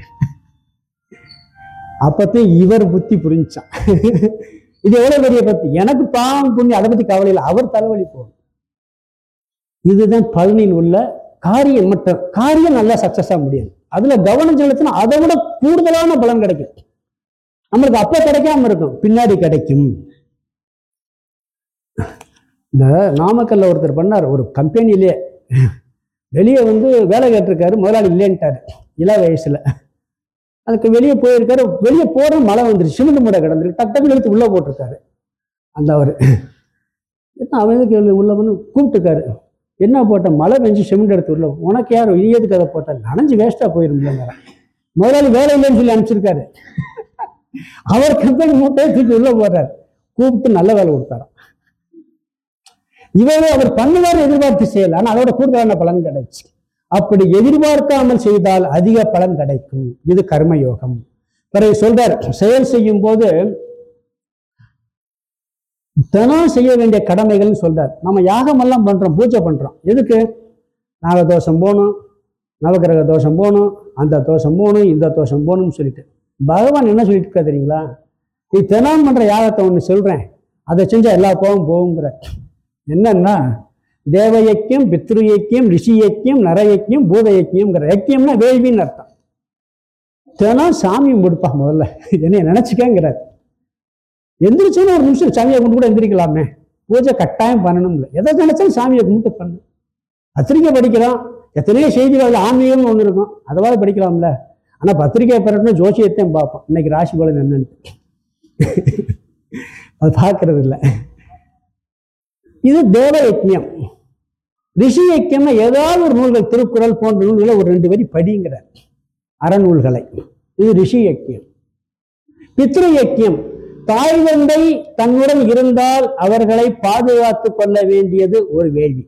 அப்போத்தையும் இவர் புத்தி புரிஞ்சான். இது எவ்வளவு பெரிய பத்தி எனக்கு பாவம் புண்ணியம் அதை பத்தி கவலை இல்லை. அவர் தலைவலி போகும். இதுதான் பழனியில் உள்ள காரியம் மற்ற காரியம் நல்லா சக்சஸா முடியும் அதுல கவனம் செலுத்தினா அதை விட கூடுதலான பலன் கிடைக்கும். நம்மளுக்கு அப்ப கிடைக்காம இருக்கும். பின்னாடி கிடைக்கும். இந்த நாமக்கல்ல ஒருத்தர் பண்ணார். ஒரு கம்பெனிலே வெளியே வந்து வேலை கேட்டிருக்காரு. முதலாளி இல்லைன்ட்டாரு. இள வயசுல. அதுக்கு வெளியே போயிருக்காரு. வெளியே போற மழை வந்துருச்சு. சிமெண்ட் மூடை கிடந்துருக்கு. டக் டக்குன்னு எடுத்து உள்ள போட்டிருக்காரு. அந்த அவர். என்ன அவன் உள்ள- வந்து கூப்பிட்டுருக்காரு. என்ன போட்ட? மழை பெஞ்சு சிமெண்ட் எடுத்து உள்ள உனக்கு யார்? நீ எதுக்கு அதை போட்ட? நனைஞ்சு வேஸ்டா போயிருந்தாங்க முதலாளி வேலை இல்லைன்னு சொல்லி அனுப்பிச்சிருக்காரு. அவர் கம்பெனி மூட்டையை தூக்கி உள்ள போடுறாரு கூப்பிட்டு நல்ல வேலை கொடுத்தாராம். இவரே அவர் பண்ணுவார் எதிர்பார்த்து செய்யல. ஆனா அதோட கூடுதலான பலன் கிடைச்சு. அப்படி எதிர்பார்க்காமல் செய்தால் அதிக பலன் கிடைக்கும். இது கர்மயோகம். பிறகு சொல்றார் செயல் செய்யும் போது தினம் செய்ய வேண்டிய கடமைகள்னு சொல்றார். நம்ம யாகம் எல்லாம் பண்றோம் பூஜை பண்றோம். எதுக்கு? நாகதோஷம் போகணும் நவகிரக தோஷம் போகணும் அந்த தோஷம் போகணும் இந்த தோஷம் போகணும்னு சொல்லிட்டு. பகவான் என்ன சொல்லிட்டு இருக்கா தெரியுங்களா? நீ தினம் பண்ற யாகத்தை ஒன்று சொல்றேன். அதை செஞ்சா எல்லா கோபம் போகுங்கிற என்னன்னா தேவ யக்கியம் பித்ரு யக்கியம் ரிஷி யக்கியம் நர யக்கியம் பூத யக்கியம்ங்கிற யக்கியம்னா வேள்வின்னு அர்த்தம். தினம் சாமி முடிப்பா முதல்ல. என்னைய நினைச்சுக்கங்கிறார். எந்திரிச்சோன்னு ஒரு நிமிஷம் சாமியை கும்பிட்டு கூட எந்திரிக்கலாமே. பூஜை கட்டாயம் பண்ணணும்ல எதை நினைச்சாலும் சாமியை கும்பிட்டு பண்ணு. பத்திரிக்கை படிக்கலாம் எத்தனையோ செய்திகள் ஆன்மீகம்னு ஒன்று இருக்கும். அதவாது படிக்கலாம்ல. ஆனால் பத்திரிக்கை பெறட்டும் ஜோசியத்தையும் பார்ப்போம். இன்னைக்கு ராசி பலன் என்னன்னு. அது பார்க்கறது இல்லை. இது தேவ யஜ்யம் ரிஷி யக்கியம்னா ஏதாவது ஒரு நூல்கள் திருக்குறள் போன்ற நூல்களை ஒரு ரெண்டு வரி படிங்கிறார். அறநூல்களை. இது ரிஷி யக்கியம் பித்ரு யக்கியம் தாய் தந்தை தன்னுடன் இருந்தால் அவர்களை பாதுகாத்துக் கொள்ள வேண்டியது ஒரு வேள்வி.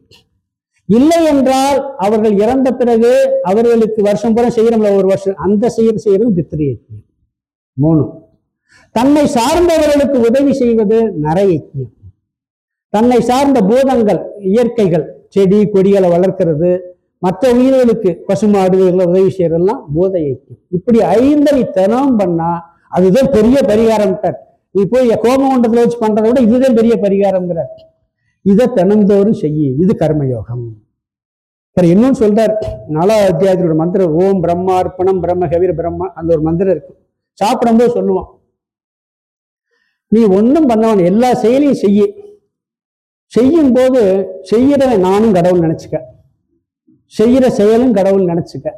இல்லை என்றால் அவர்கள் இறந்த பிறகு அவர்களுக்கு வருஷம் பூரா செய்யறோம்ல ஒரு வருஷம். அந்த செய்ய செய்யறது பித்ரு யக்கியம் மூணு. தன்னை சார்ந்தவர்களுக்கு உதவி செய்வது நர யக்கியம் தன்னை சார்ந்த பூதங்கள் இயற்கைகள். செடி கொடிகளை வளர்க்கிறது மற்ற உயிர்களுக்கு பசுமாடுகளை உதவி செய்யறதெல்லாம் போதை ஐக்கியம். இப்படி ஐந்தரை தினம் பண்ணா அதுதான் பெரிய பரிகாரம்ட்டார் நீ போய் கோமகுண்டத்தில் வச்சு பண்றதை விட இதுதான் பெரிய பரிகாரம்ங்கிறார் இதை தினந்தோறும் செய்ய. இது கர்மயோகம். அப்புறம் இன்னும் சொல்றார். நாலாவது அத்தியாயத்தில் ஒரு மந்திரம் ஓம் பிரம்மார்ப்பணம் பிரம்ம கவிர பிரம்மா அந்த ஒரு மந்திரம் இருக்கு. சாப்பிடும்போது சொல்லுவான். நீ ஒன்றும் பண்ணவன் எல்லா செயலையும் செய்யி. செய்யும் போது செய்யறவன் நானும் கடவுள் நினைச்சுக்க. செய்யற செயலும் கடவுள் நினைச்சுக்க.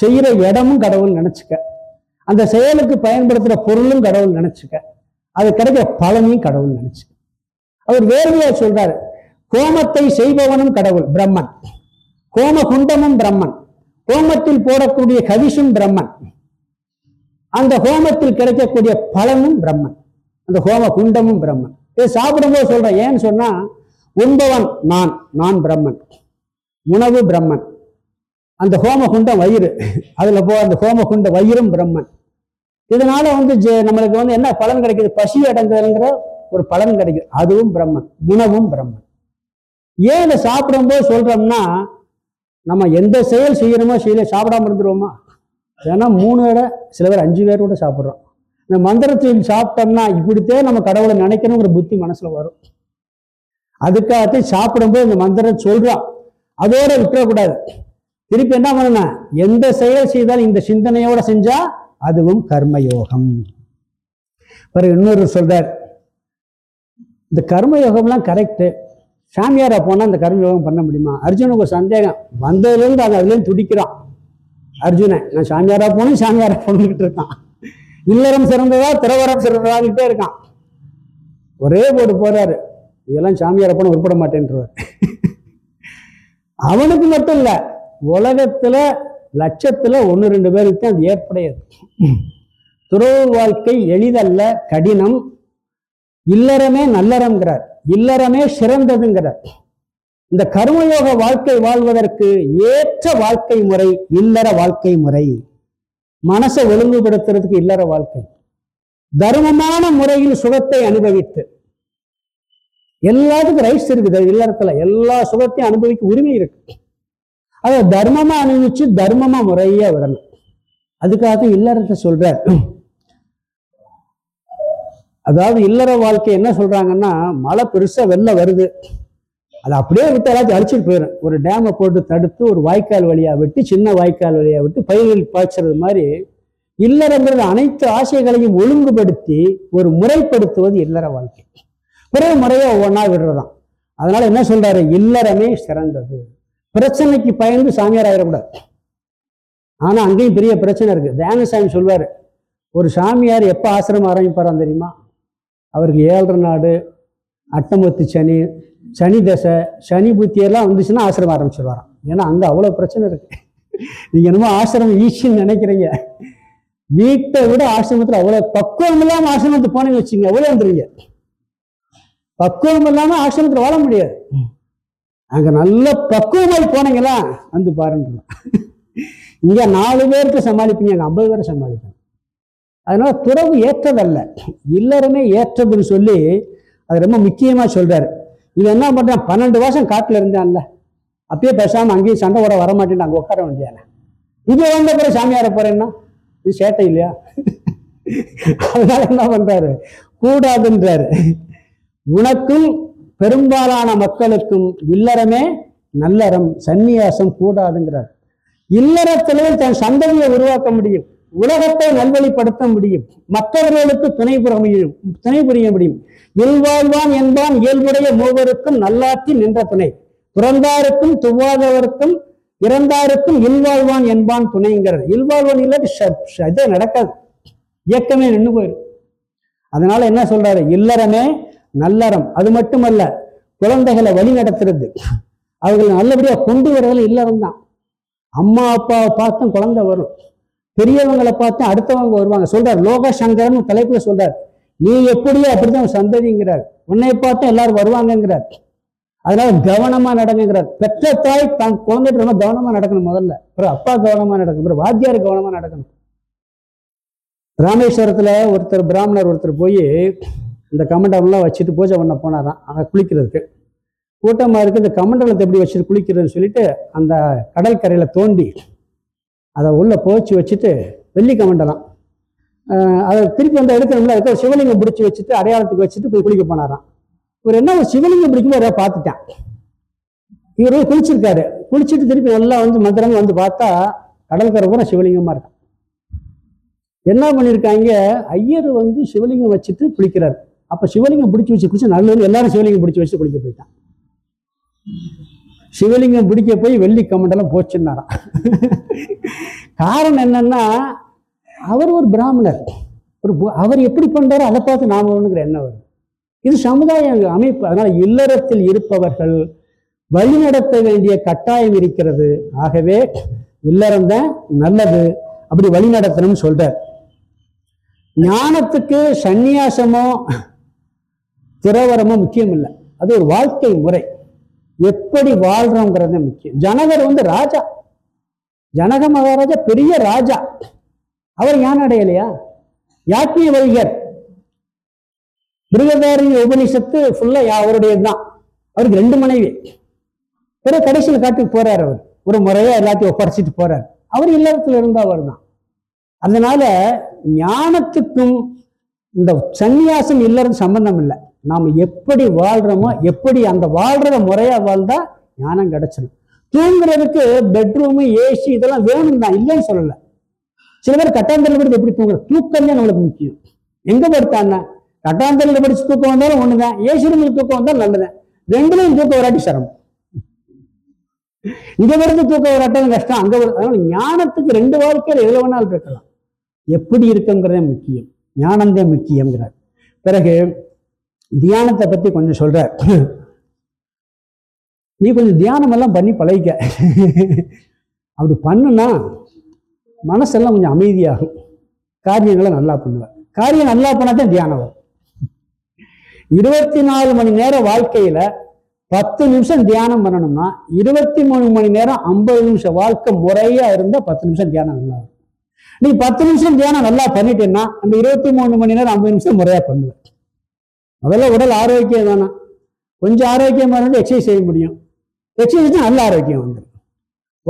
செய்யற இடமும் கடவுள் நினைச்சுக்க. அந்த செயலுக்கு பயன்படுத்துற பொருளும் கடவுள் நினைச்சுக்க. அது கிடைக்கிற பலனையும் கடவுள் நினைச்சுக்க. அவர் வேர்வையா சொல்றாரு. கோமத்தை செய்பவனும் கடவுள் பிரம்மன். கோம குண்டமும் பிரம்மன். கோமத்தில் போடக்கூடிய கவிஷும் பிரம்மன். அந்த ஹோமத்தில் கிடைக்கக்கூடிய பலனும் பிரம்மன். அந்த ஹோம குண்டமும் பிரம்மன். இது சாப்பிடும்போது சொல்றேன். ஏன்னு சொன்னா உண்பவன் நான் நான் பிரம்மன். உணவு பிரம்மன். அந்த ஹோம குண்டம் வயிறு. அதுல போ அந்த ஹோம குண்ட வயிறும் பிரம்மன். இதனால வந்து ஜெ- நம்மளுக்கு வந்து என்ன பலன் கிடைக்குது? பசி அடங்குதுங்கிற ஒரு பலன் கிடைக்குது. அதுவும் பிரம்மன். உணவும் பிரம்மன். ஏன் இதை சாப்பிடும்போது சொல்றோம்னா நம்ம எந்த செயல் செய்யணுமோ செய்யல சாப்பிடாம இருந்துருவோமா? ஏன்னா மூணு வேளை சில பேர் அஞ்சு பேர் கூட சாப்பிட்றோம். இந்த மந்திரத்தையும் சாப்பிட்டோம்னா இப்படித்தான் நம்ம கடவுளை நினைக்கணுங்கிற புத்தி மனசுல வரும். அதுக்காகத்தையும் சாப்பிடும்போது இந்த மந்திரம் சொல்றான் அதோட விட்டுறக்கூடாது. திருப்பி என்ன பண்ணணும்? எந்த செயல் செய்தாலும் இந்த சிந்தனையோட செஞ்சா அதுவும் கர்மயோகம். பிறகு இன்னொரு சொல்றார். இந்த கர்மயோகம்லாம் கரெக்டு சாமியாரா போனா இந்த கர்மயோகம் பண்ண முடியுமா? அர்ஜுனுக்கு ஒரு சந்தேகம். வந்ததுலேருந்து அது அதுலேருந்து துடிக்கிறான். அர்ஜுனன் நான் சாமியாரா போனேன் சாமியாரா போனுக்கிட்டு இருக்கான். இல்லறம் சிறந்ததா திரவரம் சிறந்ததாகிட்டே இருக்கான். ஒரே போட்டு போறாரு. இதெல்லாம் சாமியார் அப்பனும் உருப்பட மாட்டேன்றவர். அவனுக்கு மட்டும் இல்லை உலகத்துல லட்சத்துல ஒன்று ரெண்டு பேருக்கு தான் அது ஏற்படையது. துறவு வாழ்க்கை எளிதல்ல கடினம். இல்லறமே நல்லறம்ங்கிறார். இல்லறமே சிறந்ததுங்கிறார். இந்த கர்மயோக வாழ்க்கை வாழ்வதற்கு ஏற்ற வாழ்க்கை முறை இல்லற வாழ்க்கை முறை. மனசை ஒழுங்குபடுத்துறதுக்கு இல்லற வாழ்க்கை. தர்மமான முறையில் சுகத்தை அனுபவித்து. எல்லாத்துக்கும் ரைட்ஸ் இருக்குது. இல்லறத்துல எல்லா சுகத்தையும் அனுபவிக்க உரிமை இருக்கு. அதை தர்மமா அனுபவிச்சு தர்மமா முறையா விடணும். அதுக்காக இல்லறத்தை சொல்றார். அதாவது இல்லற வாழ்க்கை என்ன சொல்றாங்கன்னா மழை பெருசா வெளில வருது. அது அப்படியே விட்டு எல்லாத்தையும் அழிச்சிட்டு போயிடும். ஒரு டேமை போட்டு தடுத்து ஒரு வாய்க்கால் வழியாக விட்டு சின்ன வாய்க்கால் வழியா விட்டு பயிர்கள் பாய்ச்சறது மாதிரி இல்லறங்கிறது அனைத்து ஆசைகளையும் ஒழுங்குபடுத்தி ஒரு முறைப்படுத்துவது இல்லற வாழ்க்கை. பிறகு முறையாக ஒவ்வொன்றா விடுறதான் அதனால என்ன சொல்றாரு? இல்லறமே சிறந்தது. பிரச்சனைக்கு பயந்து சாமியார் ஆயிடக்கூடாது. ஆனால் அங்கேயும் பெரிய பிரச்சனை இருக்கு. தியானசாமி சொல்வார் ஒரு சாமியார் எப்போ ஆசிரமம் ஆரம்பிப்பாரான் தெரியுமா? அவருக்கு ஏழரை நாடு அட்டமத்து சனி சனி தசை சனி புத்தியெல்லாம் வந்துச்சுன்னா ஆசிரமம் ஆரம்பிச்சிருவாராம். ஏன்னா அங்கே அவ்வளோ பிரச்சனை இருக்கு. நீங்கள் என்னமோ ஆசிரமம் ஈஸின்னு நினைக்கிறீங்க. வீட்டை விட ஆசிரமத்தில் அவ்வளோ பக்குவம் இல்லாமல் ஆசிரமத்துக்கு போனீங்கன்னு வச்சுங்க எவ்வளோ வந்துருங்க பக்குவம் இல்லாமல் ஆசிரமத்தில் வாழ முடியாது. அங்கே நல்ல பக்குவமாய் போனீங்களா வந்து பாருங்க. இங்கே நாலு பேருக்கு சமாளிப்பீங்க அங்கே ஐம்பது பேரை சமாளிப்பீங்க அதனால துறவு ஏற்றதல்ல. இல்லறமே ஏற்றதுன்னு சொல்லி அது ரொம்ப முக்கியமாக சொல்கிறார் இவன் என்ன பண்ணுறான் பன்னெண்டு வருஷம் காட்டில் இருந்தான்ல. அப்பயே பேசாமல் அங்கேயும் சண்டை கூட வர மாட்டேன்னு அங்கே உட்கார வேண்டியானே இங்க வந்த பிறகு சாமியார போகிறேன்னா இது சேட்டை இல்லையா? அதனால என்ன பண்ணுறாரு கூடாதுன்றாரு. உனக்கும் பெரும்பாலான மக்களுக்கும் இல்லறமே நல்லறம் சந்நியாசம் கூடாதுங்கிறார். இல்லறத்திலே தன் சந்ததியை உருவாக்க முடியும். உலகத்தை நல்வழிப்படுத்த முடியும். மற்றவர்களுக்கு துணை புரிய முடியும். துணை புரிய முடியும். இல்வாழ்வான் என்பான் இயல்புடைய மூவருக்கும் நல்லாற்றி நின்ற துணை. பிறந்தாருக்கும் துவாதவருக்கும் இறந்தாருக்கும் இல்வாழ்வான் என்பான் துணைங்கிறது இல்வாழ்வான் இல்லாட்டி இதே நடக்காது. இயக்கமே நின்று போயிடும் அதனால என்ன சொல்றாரு? இல்லறமே நல்லறம். அது மட்டுமல்ல குழந்தைகளை வழி நடத்துறது. அவர்களை நல்லபடியா கொண்டு வரதுல இல்லறம் தான் அம்மா அப்பாவை பார்த்தும் குழந்தை வரும். பெரியவங்களை பார்த்து அடுத்தவங்க வருவாங்க. சொல்றார் லோக சங்கரன் தலைப்புல சொல்றார். நீ எப்படியோ அப்படிதான் சந்ததிங்கிறார். உன்னை பார்த்தா எல்லாரும் வருவாங்கங்கிறார். அதனால கவனமா நடங்குங்கிறார். பெற்ற தாய் தன் குழந்தைட்டு ரொம்ப கவனமா நடக்கணும் முதல்ல. அப்புறம் அப்பா கவனமா நடக்கணும். அப்புறம் வாத்தியார் கவனமா நடக்கணும். ராமேஸ்வரத்துல ஒருத்தர் பிராமணர் ஒருத்தர் போய் இந்த கமண்டம்லாம் வச்சுட்டு பூஜை பண்ண போனாராம். அங்கே குளிக்கிறதுக்கு. கூட்டமாக இருக்கு இந்த கமண்டலத்தை எப்படி வச்சுட்டு குளிக்கிறதுன்னு சொல்லிட்டு அந்த கடல் கரையில் தோண்டி அதை உள்ளே போச்சு வச்சுட்டு வெள்ளி கமண்டலம் அதை திருப்பி வந்து எடுக்கணும்ல அதுக்கு ஒரு சிவலிங்கம் பிடிச்சி வச்சுட்டு அடையாளத்துக்கு வச்சுட்டு போய் குளிக்க போனாராம். இவர் என்ன ஒரு சிவலிங்கம் பிடிக்கும்போது அதை பார்த்துட்டான். இவர் குளிச்சிருக்காரு. குளிச்சுட்டு திருப்பி நல்லா வந்து மந்திரங்க வந்து பார்த்தா கடற்கரை பூரா சிவலிங்கமாக இருக்கும். என்ன பண்ணியிருக்காங்க ஐயர் வந்து சிவலிங்கம் வச்சுட்டு குளிக்கிறார். அப்போ சிவலிங்கம் பிடிச்சி வச்சு குளிச்சு நல்லது எல்லாரும் சிவலிங்கம் பிடிச்சி வச்சு குளிக்க போயிட்டான். சிவலிங்கம் பிடிக்க போய் வெள்ளி கமண்டலம் போச்சுன்னாராம். காரணம் என்னன்னா அவர் ஒரு பிராமணர். ஒரு அவர் எப்படி பண்ணுறாரோ அதை பார்த்து நாம் ஒன்றுங்கிற எண்ணம் வரும் இது சமுதாய அமைப்பு. அதனால இல்லறத்தில் இருப்பவர்கள் வழிநடத்த வேண்டிய கட்டாயம் இருக்கிறது. ஆகவே இல்லறம் தான் நல்லது. அப்படி வழிநடத்தணும்னு சொல்றார். ஞானத்துக்கு சந்நியாசமோ துறவரமோ முக்கியம் இல்லை அது ஒரு வாழ்க்கை முறை. எப்படி வாழ்றோங்கிறது முக்கியம். ஜனகர் வந்து ராஜா. ஜனக மகாராஜா பெரிய ராஜா. அவர் ஞானம் அடையலையா? யாக்கிய வரிகர் பிருகதாரி உபனிஷத்து ஃபுல்லா அவருடையது தான் அவருக்கு ரெண்டு மனைவி. பிறகு கடைசியில் காட்டுக்கு போறார் அவர். ஒரு முறையா எல்லாத்தையும் ஒப்படைச்சிட்டு போறார். அவர் இல்லறத்துல இருந்தவர் தான் அதனால ஞானத்துக்கும் இந்த சந்நியாசம் இல்லறது சம்பந்தம் இல்லை. நாம எப்படி வாழ்கிறோமோ எப்படி அந்த வாழ்கிற முறையா வாழ்ந்தா ஞானம் கிடைச்சிடும் தூங்குறதுக்கு பெட்ரூமு ஏசி இதெல்லாம் வேணும் தான் இல்லைன்னு சொல்லல. சில பேர் கட்டாந்தரில் படுத்து எப்படி தூங்குறது? தூக்கம் தான் நம்மளுக்கு முக்கியம். எங்க படுத்தாங்க? கட்டாந்தரில் படிச்சு தூக்கம் வந்தாலும் ஒண்ணுதான். ஏசி ரூமில் தூக்கம் வந்தாலும் நல்லதுதான். ரெண்டுலையும் தூக்கம் வராட்டி சிரமம். இங்க வருது தூக்கம் வராட்டம் கஷ்டம். அங்க வருது. ஞானத்துக்கு ரெண்டு வாழ்க்கையில் எதுல வேணாலும் இருக்கலாம். எப்படி இருக்குங்கிறதே முக்கியம். ஞானந்தே முக்கியங்கிறார் பிறகு தியானத்தை பற்றி கொஞ்சம் சொல்றார் நீ கொஞ்சம் தியானம் எல்லாம் பண்ணி பழகிக்க. அப்படி பண்ணுனா மனசெல்லாம் கொஞ்சம் அமைதியாகும். காரியங்களை நல்லா பண்ணுவேன் காரியம் நல்லா பண்ணாதான் தியானம் வரும். இருபத்தி நாலு மணி நேர வாழ்க்கையில பத்து நிமிஷம் தியானம் பண்ணணும்னா இருபத்தி மூணு மணி நேரம் ஐம்பது நிமிஷம் வாழ்க்கை முறையா இருந்தால் பத்து நிமிஷம் தியானம் நல்லா வரும். நீ பத்து நிமிஷம் தியானம் நல்லா பண்ணிட்டேன்னா அந்த இருபத்தி மூணு மணி நேரம் ஐம்பது நிமிஷம் முறையாக பண்ணுவேன் முதல்ல உடல் ஆரோக்கியம் தானே? கொஞ்சம் ஆரோக்கியமாக இருந்து எக்ஸசைஸ் செய்ய முடியும். எக்ஸசைஸ் நல்ல ஆரோக்கியம் வந்துடும்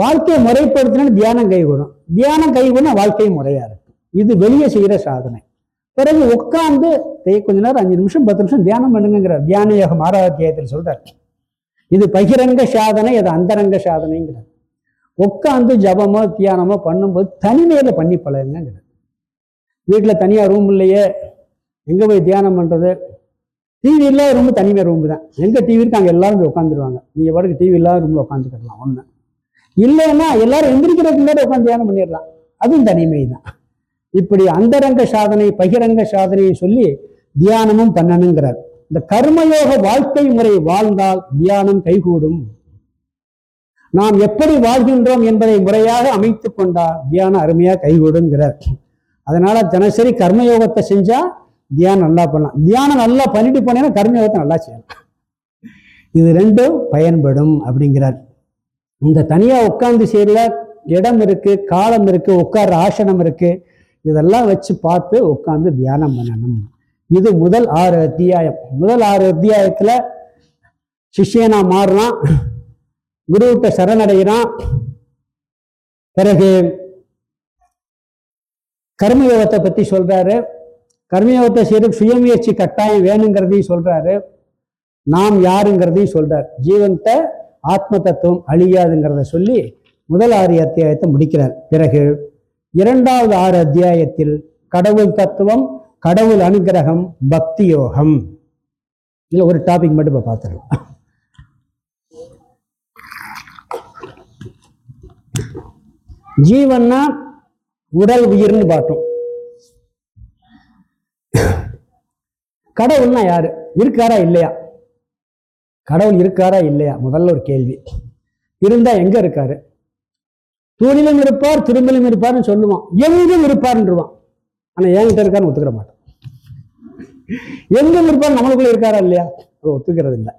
வாழ்க்கையை முறைப்படுத்தினா தியானம் கைகூடும். தியானம் கைகூடும் வாழ்க்கை முறையாக இருக்கும். இது வெளியே செய்கிற சாதனை. பிறகு உட்கார்ந்து கொஞ்ச நேரம் அஞ்சு நிமிஷம் பத்து நிமிஷம் தியானம் பண்ணுங்கிறார் தியான யோகம் ஆரோக்கியத்தில் சொல்றார். இது பகிரங்க சாதனை அது அந்தரங்க சாதனைங்கிறார். உட்காந்து ஜபமோ தியானமோ பண்ணும்போது தனிமையில பண்ணி பழகுங்கிறார் வீட்டில் தனியாக ரூம் இல்லையே. எங்கே போய் தியானம் பண்ணுறது டிவி இல்லாத ரூம் தனிமை ரூம் தான். எங்க டிவி இருக்கு அங்க எல்லாரும் போய் உட்காந்துருவாங்க நீங்க பாட்டுக்கு டிவி இல்லாத ரூம்ல உட்காந்துக்கலாம் ஒண்ணு. இல்லைன்னா எல்லாரும் எந்திரிக்கிறதுக்கு முன்னாடி உட்காந்து தியானம் பண்ணிடலாம். அதுவும் தனிமை தான். இப்படி அந்தரங்க சாதனை பகிரங்க சாதனையை சொல்லி தியானமும் பண்ணணுங்கிறார். இந்த கர்மயோக வாழ்க்கை முறை வாழ்ந்தால் தியானம் கைகூடும். நாம் எப்படி வாழ்கின்றோம் என்பதை முறையாக அமைத்து கொண்டால் தியானம் அருமையா கைகூடுங்கிறார். அதனால தினசரி கர்மயோகத்தை செஞ்சா தியானம் நல்லா பண்ணலாம். தியானம் நல்லா பண்ணிட்டு போனேன்னா கர்மயோகத்தை நல்லா செய்யலாம். இது ரெண்டும் பயன்படும் அப்படிங்கிறார். இந்த தனியாக உட்கார்ந்து செய்யல இடம் இருக்கு காலம் இருக்கு உட்கார்ற ஆசனம் இருக்கு. இதெல்லாம் வச்சு பார்த்து உட்கார்ந்து தியானம் பண்ணணும். இது முதல் ஆறு அத்தியாயம். முதல் ஆறு அத்தியாயத்தில் சிஷ்யனா மாறுறான். குருவிட்ட சரணடைகிறான். பிறகு கர்மயோகத்தை பற்றி சொல்றாரு. கர்மயோகத்தை செய்யறதுக்கு சுயமுயற்சி கட்டாயம் வேணுங்கிறதையும் சொல்றாரு. நாம் யாருங்கிறதையும் சொல்றார். ஜீவன்கிட்ட ஆத்ம தத்துவம் அழியாதுங்கிறத சொல்லி முதல் ஆறு அத்தியாயத்தை முடிக்கிறார். பிறகு இரண்டாவது ஆறு அத்தியாயத்தில் கடவுள் தத்துவம் கடவுள் அனுகிரகம் பக்தி யோகம் இல்லை ஒரு டாபிக் மட்டும் இப்போ பார்த்துடலாம் ஜீவன்னா உடல் உயிர்னு பார்த்தோம் கடவுள்னா யாரு? இருக்காரா இல்லையா? கடவுள் இருக்காரா இல்லையா? முதல்ல ஒரு கேள்வி. இருந்தா எங்க இருக்காரு? தூணிலும் இருப்பார் திரும்பிலும் இருப்பார்னு சொல்லுவான். எங்கும் இருப்பார்ன்றுவான். ஆனா என்கிட்ட இருக்காருன்னு ஒத்துக்கிற மாட்டான். எங்கும் இருப்பார் நம்மளுக்குள்ள இருக்காரா இல்லையா? அதை ஒத்துக்கிறது இல்லை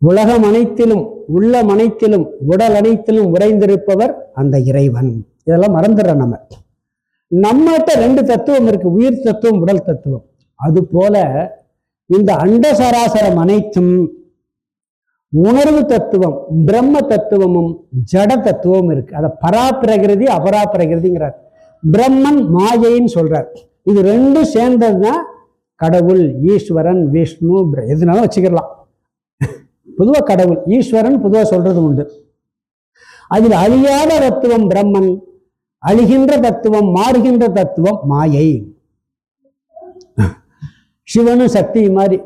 உலகம் அனைத்திலும் உள்ளம் அனைத்திலும் உடல் அனைத்திலும் உறைந்திருப்பவர் அந்த இறைவன். இதெல்லாம் மறந்துடுறோம் நம்ம. நம்மகிட்ட ரெண்டு தத்துவம் இருக்கு. உயிர் தத்துவம் உடல் தத்துவம். அது போல இந்த அண்ட சராசரம் அனைத்தும் உணர்வு தத்துவம் பிரம்ம தத்துவமும் ஜட தத்துவமும் இருக்கு. அதை பராப்பிரகிருதி அபராப்பிரகிருதிங்கிறார் பிரம்மன் மாயைன்னு சொல்றார். இது ரெண்டும் சேர்ந்ததுதான் கடவுள் ஈஸ்வரன் விஷ்ணு பிர- எதுனாலும் வச்சுக்கலாம் பொதுவாக கடவுள் ஈஸ்வரன் பொதுவாக சொல்றது உண்டு. அதில் அழியாத தத்துவம் பிரம்மன் அழிகின்ற தத்துவம் மாறுகின்ற தத்துவம் மாயை. சிவனும் சக்தி மாதிரி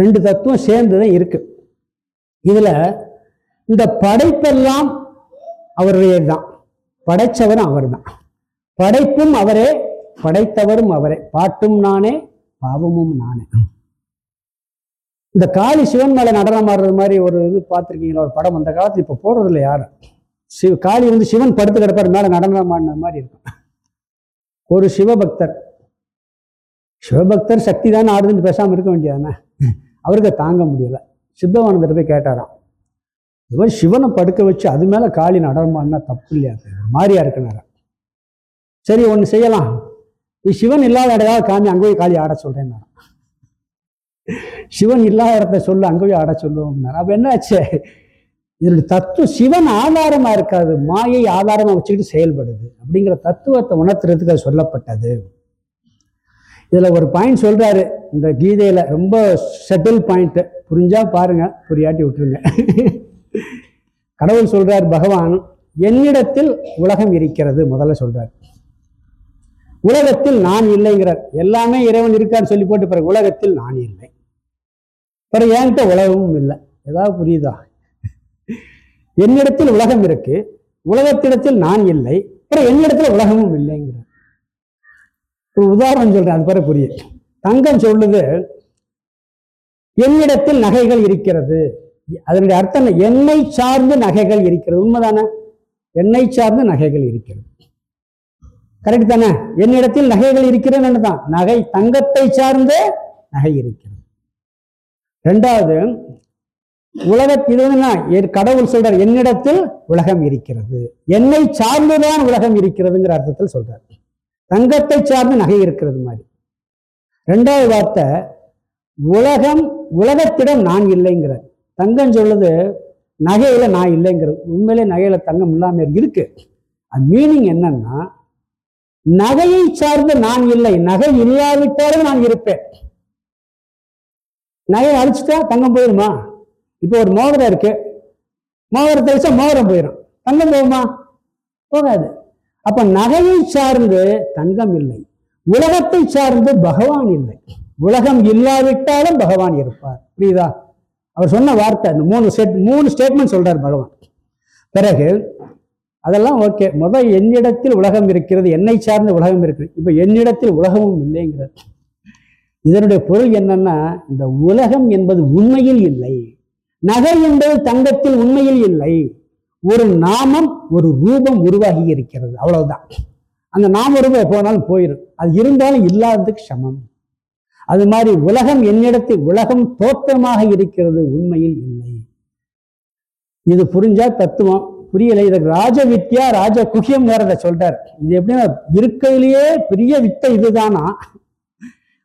ரெண்டு தத்துவம் சேர்ந்து தான் இருக்கு. இதில் இந்த படைப்பெல்லாம் அவருடைய தான் படைச்சவரும் அவர்தான். படைப்பும் அவரே படைத்தவரும் அவரே. பாட்டும் நானே பாவமும் நானே. இந்த காளி சிவன் மேலே நடனம் ஆடுறது மாதிரி ஒரு இது பார்த்துருக்கீங்களா? ஒரு படம் அந்த காலத்தில் இப்போ போடுறது இல்லை யாரும். சிவ காளி வந்து சிவன் படுத்து கிடப்பார் மேலே நடனம் ஆடின மாதிரி இருக்கும். ஒரு சிவபக்தர். சிவபக்தர் சக்தி தானே ஆடுதுன்னு பேசாமல் இருக்க வேண்டியதானே அவருக்கு தாங்க முடியல. சித்தவானந்தர் போய் கேட்டாராம் இது மாதிரி சிவனை படுக்க வச்சு அது மேலே காளி நடனமாடினா தப்பு இல்லையா? அது? ஒரு மாதிரியா சரி ஒன்று செய்யலாம். நீ சிவன் இல்லாத இடையாவது காமி அங்கே போய் காளி ஆட சொல்கிறேன் சிவன் இல்லாத இடத்த சொல்லு அங்கே போய் ஆட சொல்லுவோம் அப்போ என்ன ஆச்சு? இதனுடைய தத்துவம் சிவன் ஆதாரமாக இருக்காது மாயை ஆதாரமாக வச்சுக்கிட்டு செயல்படுது. அப்படிங்கிற தத்துவத்தை உணர்த்துறதுக்கு அது சொல்லப்பட்டது. இதில் ஒரு பாயிண்ட் சொல்கிறாரு இந்த கீதையில் ரொம்ப செட்டில் பாயிண்ட்டு புரிஞ்சால் பாருங்க. புரியாட்டி விட்டுருங்க. கடவுள் சொல்கிறார் பகவான் என்னிடத்தில் உலகம் இருக்கிறது. முதல்ல சொல்கிறார் உலகத்தில் நான் இல்லைங்கிறார். எல்லாமே இறைவன் இருக்கான்னு சொல்லி போட்டு பிறகு உலகத்தில் நான் இல்லை. பிறகு என்கிட்ட உலகமும் இல்லை. ஏதாவது புரியுதா? என்னிடத்தில் உலகம் இருக்கு. உலகத்திடத்தில் நான் இல்லை. பிறகு என்னிடத்தில் உலகமும் இல்லைங்கிறார். ஒரு உதாரணம் சொல்றேன் அது பிறகு புரியும் தங்கம் சொல்லுது என்னிடத்தில் நகைகள் இருக்கிறது. அதனுடைய அர்த்தம் என்னை? சார்ந்து நகைகள் இருக்கிறது. உண்மைதானே? என்னை சார்ந்து நகைகள் இருக்கிறது. கரெக்ட் தானே? என்னிடத்தில் நகைகள் இருக்கிறது தான் நகை தங்கத்தை சார்ந்து நகை இருக்கிறது. ரெண்டாவது உலகத்தில் இது கடவுள் சொல்றார் என்னிடத்தில் உலகம் இருக்கிறது. என்னை சார்ந்துதான் உலகம் இருக்கிறதுங்கிற அர்த்தத்தில் சொல்றார். தங்கத்தை சார்ந்து நகை இருக்கிறது மாதிரி. ரெண்டாவது வார்த்தை உலகம் உலகத்திடம் நான் இல்லைங்கிறார். தங்கம் சொல்லுது நகையில நான் இல்லைங்கிறது. உண்மையிலே நகையில தங்கம் இல்லாம இருக்கு. அது மீனிங் என்னன்னா நகையை சார்ந்து நான் இல்லை நகை இல்லாவிட்டாலும் நான் இருப்பேன். நகையை அழிச்சிட்டா தங்கம் போயிருமா? இப்போ ஒரு மோதிரம் இருக்கு. மோதிரத்தை வச்சா மோதிரம் போயிடும் தங்கம் போகுமா? போகாது. அப்ப நகையை சார்ந்து தங்கம் இல்லை. உலகத்தை சார்ந்து பகவான் இல்லை. உலகம் இல்லாவிட்டாலும் பகவான் இருப்பார். புரியுதா? அவர் சொன்ன வார்த்தை இந்த மூணு ஸ்டேட் மூணு ஸ்டேட்மெண்ட் சொல்றார் பகவான். பிறகு அதெல்லாம் ஓகே முதல் என்னிடத்தில் உலகம் இருக்கிறது என்னை சார்ந்த உலகம் இருக்கிறது இப்போ என்னிடத்தில் உலகமும் இல்லைங்கிறது இதனுடைய பொருள் என்னன்னா இந்த உலகம் என்பது உண்மையில் இல்லை. நகை என்பது தங்கத்தில் உண்மையில் இல்லை. ஒரு நாமம் ஒரு ரூபம் உருவாகி இருக்கிறது. அவ்வளவுதான். அந்த நாம ரூபம் எப்போ வேணாலும் போயிடும் அது இருந்தாலும் இல்லாததுக்கு சமம். அது மாதிரி உலகம் என்னிடத்தில் உலகம் தோற்றமாக இருக்கிறது உண்மையில் இல்லை. இது புரிஞ்சா தத்துவம். புரியலை. இதுக்கு ராஜ வித்யா ராஜ குகியம் வேறத சொல்றார். இது எப்படின்னா இருக்கையிலேயே பெரிய வித்தை இதுதானா?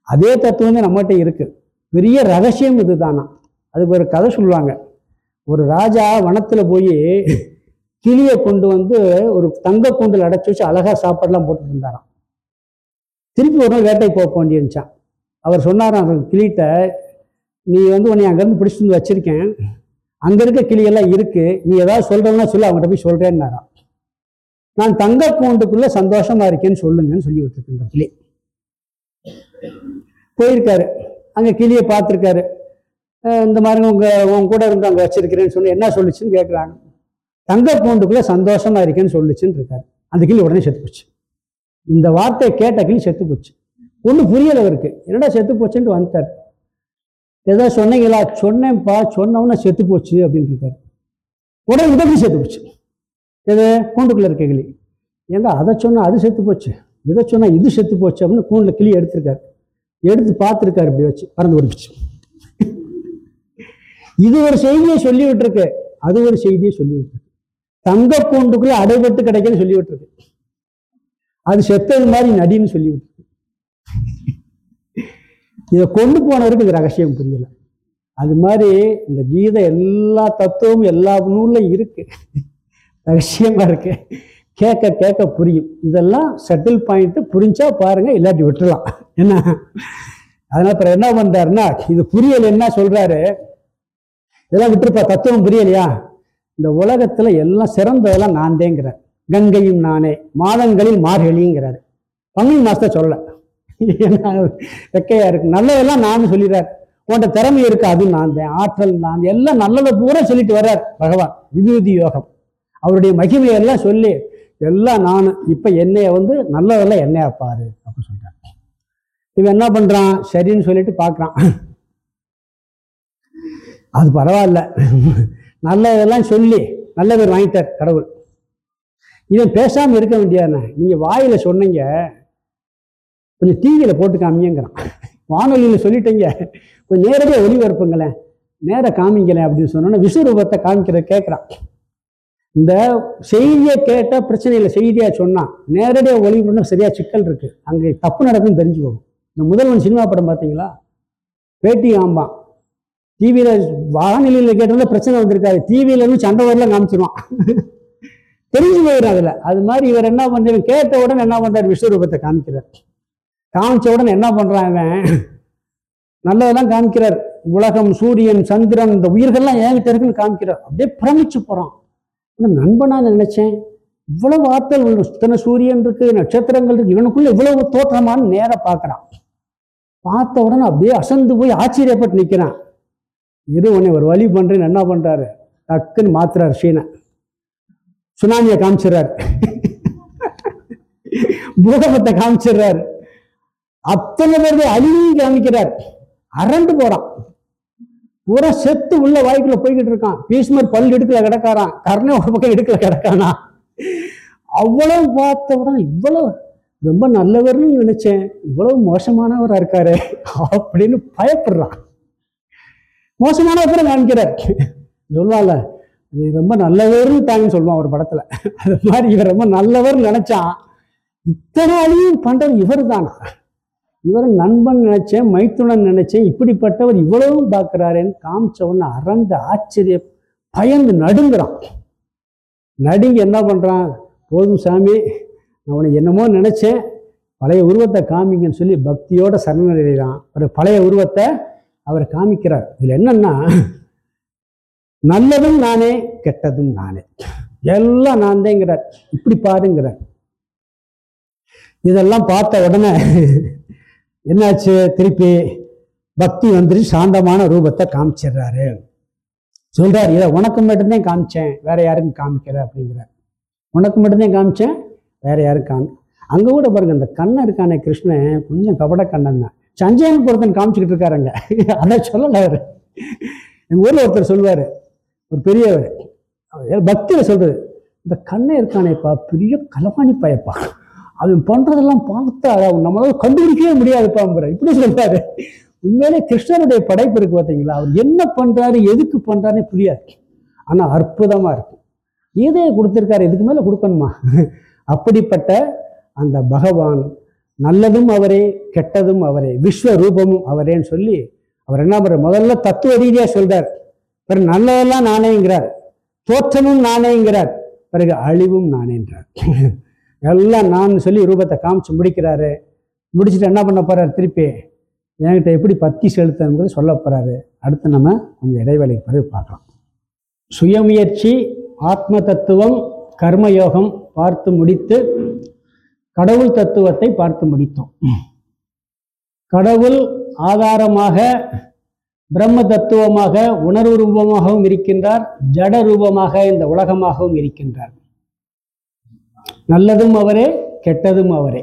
அதே தத்துவம் நம்மகிட்ட இருக்கு. பெரிய ரகசியம் இதுதானா? அதுக்கு ஒரு கதை சொல்லுவாங்க. ஒரு ராஜா வனத்தில் போய் கிளியை கொண்டு வந்து ஒரு தங்க கூண்டில் அடைச்சி வச்சு அழகாக சாப்பாடுலாம் போட்டுட்டு இருந்தாராம். திருப்பி ஒரு நாள் வேட்டைக்கு போக வேண்டியிருந்துச்சான் அவர் சொன்னாராம் அந்த கிளிகிட்ட நீ வந்து உன்னை அங்கேருந்து பிடிச்சிட்டு வந்து வச்சிருக்கேன். அங்கே இருக்க கிளியெல்லாம் இருக்குது நீ ஏதாவது சொல்றேன்னா சொல்லி அவங்ககிட்ட போய் சொல்கிறேன்னாராம் நான் தங்க கூண்டுக்குள்ளே சந்தோஷமாக இருக்கேன்னு சொல்லுங்கன்னு சொல்லி விட்டுருக்கு இந்த கிளி. போயிருக்காரு. அங்கே கிளியை பார்த்துருக்காரு. இந்த மாதிரி உங்கள் உன் கூட இருந்து அங்கே வச்சிருக்கிறேன்னு சொல்லி என்ன சொல்லிச்சுன்னு கேட்குறாங்க தங்க பூண்டுக்குள்ளே சந்தோஷமா இருக்கேன்னு சொல்லிச்சுன்னு இருக்காரு. அந்த கிளி உடனே செத்து போச்சு. இந்த வார்த்தையை கேட்ட கிளி செத்து போச்சு. ஒன்றும் புரியலை அவருக்கு என்னடா செத்து போச்சுன்ட்டு வந்துட்டார். ஏதோ சொன்னீங்களா? சொன்னேன்ப்பா சொன்னவன செத்து போச்சு அப்படின்னு இருக்காரு. உடனே இந்த கிளி செத்து போச்சு. எது? கூண்டுக்குள்ளே இருக்க கிளி ஏங்க அதை சொன்னால் அது செத்து போச்சு. இதை சொன்னால் இது செத்து போச்சு அப்படின்னு கூண்டில் கிளி எடுத்திருக்காரு. எடுத்து பார்த்துருக்காரு இப்படி வச்சு பறந்து ஓடிப்பிச்சு. இது ஒரு செய்தியை சொல்லி விட்டுருக்கு அது ஒரு செய்தியை சொல்லி விட்டுருக்கு தங்க கூண்டுக்குள்ள அடைபட்டு கிடைக்கனு சொல்லி விட்டுருக்கு அது செத்தது மாதிரி நடின்னு சொல்லி விட்டுருக்கு இதை கொண்டு போனவருக்கு இது ரகசியம் புரியல. அது மாதிரி இந்த கீதை எல்லா தத்துவமும் எல்லா நூலில் இருக்கு. ரகசியமாக இருக்கு. கேட்க கேட்க புரியும். இதெல்லாம் செட்டில் பாயிண்ட்டு புரிஞ்சா பாருங்க இல்லாட்டி விட்டுலாம் என்ன? அதனால அப்புறம் என்ன பண்ணுறாருன்னா இது புரியலை என்ன சொல்கிறாரு இதெல்லாம் விட்டுருப்பா தத்துவம் புரியலையா? இந்த உலகத்துல எல்லாம் சிறந்ததெல்லாம் நான் தேங்கிறார் கங்கையும் நானே மாதங்களில் மார்கழிங்கிறார். பங்குனி மாசத்தை சொல்ல வெக்கையா இருக்கு. நல்லதெல்லாம் நான் சொல்லிடுறார். உன்ட திறமை இருக்கு அது நான் தான் ஆற்றல் நான் எல்லாம் நல்லதை பூரா சொல்லிட்டு வர்றார் பகவான். விபூதி யோகம். அவருடைய மகிமையெல்லாம் சொல்லி எல்லாம் நான் இப்போ என்னைய வந்து நல்லதெல்லாம் என்னையா பாரு அப்படின்னு சொல்கிறார் இவன் என்ன பண்ணுறான் சரின்னு சொல்லிட்டு பார்க்குறான் அது பரவாயில்ல. நல்லதெல்லாம் சொல்லி நல்ல பேர் வாங்கிட்டார் கடவுள். இவன் பேசாமல் இருக்க வேண்டியானே நீங்கள் வாயில் சொன்னீங்க. கொஞ்சம் டிவியில் போட்டு காமிங்கிறான் வானொலியில் சொல்லிட்டீங்க. கொஞ்சம் நேரடியாக ஒளிபரப்புங்களேன். நேர காமிங்களேன் அப்படின்னு சொன்னோன்னா விஸ்வரூபத்தை காமிக்கிற கேட்குறான் இந்த செய்தியை கேட்டால் பிரச்சனை இல்லை. செய்தியா சொன்னான் நேரடியாக ஒளிபரப்புனா சரியாக சிக்கல் இருக்குது அங்கே தப்பு நடக்குன்னு தெரிஞ்சு போகும் இந்த முதல்வன் சினிமா படம் பார்த்தீங்களா? பேட்டி ஆம்பான் டிவியில் வானிலையில் கேட்டதில் பிரச்சனை வந்திருக்காது. டிவியிலருந்து சண்டை வரலாம் காமிச்சிருவான். தெரிஞ்சு போயிடும் அதில். அது மாதிரி இவர் என்ன பண்றாரு? கேட்ட உடனே என்ன பண்றாரு? விஸ்வரூபத்தை காமிக்கிறார். காமிச்ச உடனே என்ன பண்ணுறான் இவன்? நல்லதெல்லாம் காமிக்கிறார். உலகம் சூரியன் சந்திரன் இந்த உயிர்கள்லாம் ஏங்கிட்ட இருக்குன்னு காமிக்கிறார். அப்படியே பிரமிச்சு போகிறான் ஆனால் நண்பனா நினைச்சேன். இவ்வளவு ஆற்றல் உள்ள இத்தனை சூரியன் இருக்கு நட்சத்திரங்கள் இருக்கு. இவனுக்குள்ள இவ்வளவு தோற்றமான்னு நேராக பார்க்குறான். பார்த்த உடனே அப்படியே அசந்து போய் ஆச்சரியப்பட்டு நிற்கிறான் இரு உன்னை ஒரு வழி பண்றேன்னு என்ன பண்றாரு? டக்குன்னு மாத்துறாரு சீனை சுனாமியை காமிச்சிடுறாரு. பூகம்பத்தை காமிச்சிடுறாரு. அத்தனை பேருடைய அழிவையும் காமிக்கிறார். அரண்டு போறான். பூரா செத்து உள்ள வாய்க்குள்ள போய்கிட்டு இருக்கான். பீஸ்மர் பல் எடுக்கல கிடக்காரான் கர்ண ஒரு பக்கம் எடுக்கல கிடக்கானா? அவ்வளவு பார்த்தவுடன் இவ்வளவு ரொம்ப நல்லவர்னு நினைச்சேன். இவ்வளவு மோசமானவரா இருக்காரு. அப்படின்னு பயப்படுறான். மோசமானவரை காமிக்கிறார். சொல்லுவாங்கல்ல இது ரொம்ப நல்லவர்னு தாங்க சொல்லுவான் ஒரு படத்துல. அது மாதிரி இவர் ரொம்ப நல்லவர்னு நினைச்சான். இத்தனை அழியும் பண்றது இவர் தானா இவர் நண்பன் நினைச்சேன் மைத்துனன் நினைச்சேன் இப்படிப்பட்டவர் இவ்வளவும் பார்க்கிறாரேன்னு காமிச்ச அறந்த ஆச்சரிய பயந்து நடுங்கிறான். நடுங்கி என்ன பண்ணுறான் போதும் சாமி அவனை என்னமோ நினைச்சேன். பழைய உருவத்தை காமிங்கன்னு சொல்லி பக்தியோட சரணடைகிறான். ஒரு பழைய உருவத்தை அவர் காமிக்கிறார். இதுல என்னன்னா நல்லதும் நானே கெட்டதும் நானே. எல்லாம் நான் தேங்கிறார் இப்படி பாருங்கிறார். இதெல்லாம் பார்த்த உடனே என்னாச்சு? திருப்பி பக்தி வந்துட்டு சாந்தமான ரூபத்தை காமிச்சிடுறாரு. சொல்கிறார் இதை உனக்கு மட்டும்தான் காமிச்சேன் வேற யாருக்கும் காமிக்கிற அப்படிங்கிறார். உனக்கு மட்டும்தான் காமிச்சேன் வேற யாரும் காமி அங்க கூட பாருங்க இந்த கண்ணன் இருக்கானே கிருஷ்ணன் கொஞ்சம் கபட கண்ணன் தான். சஞ்சயன் பொருத்தன் காமிச்சுக்கிட்டு இருக்காருங்க அதை சொல்லலை அவர். எங்கள் ஊரில் ஒருத்தர் சொல்லுவார். ஒரு பெரியவர். அவர் பக்தியில சொல்றது இந்த கண்ணை இருக்கானேப்பா பெரிய களவாணி பயப்பா. அவன் பண்ணுறதெல்லாம் பார்த்தா அவன் நம்மளால் கண்டுபிடிக்கவே முடியாதுப்பாங்கிற இப்படி சொல்கிறாரு உண்மையிலே கிருஷ்ணனுடைய படைப்பு இருக்கு பார்த்தீங்களா அவர் என்ன பண்ணுறாரு எதுக்கு பண்ணுறாருனே புரியாது. ஆனால் அற்புதமாக இருக்கும் ஏதே கொடுத்துருக்காரு இதுக்கு மேலே கொடுக்கணுமா? அப்படிப்பட்ட அந்த பகவான் நல்லதும் அவரே கெட்டதும் அவரே விஸ்வ ரூபமும் அவரேன்னு சொல்லி அவர் என்ன பண்ற? முதல்ல தத்துவ ரீதியாக சொல்றார். பிறகு நல்லதெல்லாம் நானேங்கிறார். தோற்றமும் நானேங்கிறார். பிறகு அழிவும் நானேன்றார். எல்லாம் நான் சொல்லி ரூபத்தை காமிச்சு முடிக்கிறாரு. முடிச்சுட்டு என்ன பண்ண போறாரு திருப்பி? என்கிட்ட எப்படி பத்தி செலுத்தணுங்கிறது சொல்ல போறாரு. அடுத்து நம்ம கொஞ்சம் இடைவேளைக்கு பிறகு பார்க்கலாம். சுயமுயற்சி ஆத்ம தத்துவம் கர்மயோகம் பார்த்து முடித்து கடவுள் தத்துவத்தை பார்த்து முடித்தோம். கடவுள் ஆதாரமாக பிரம்ம தத்துவமாக உணர்வு ரூபமாகவும் இருக்கின்றார் ஜட ரூபமாக இந்த உலகமாகவும் இருக்கின்றார். நல்லதும் அவரே கெட்டதும் அவரே.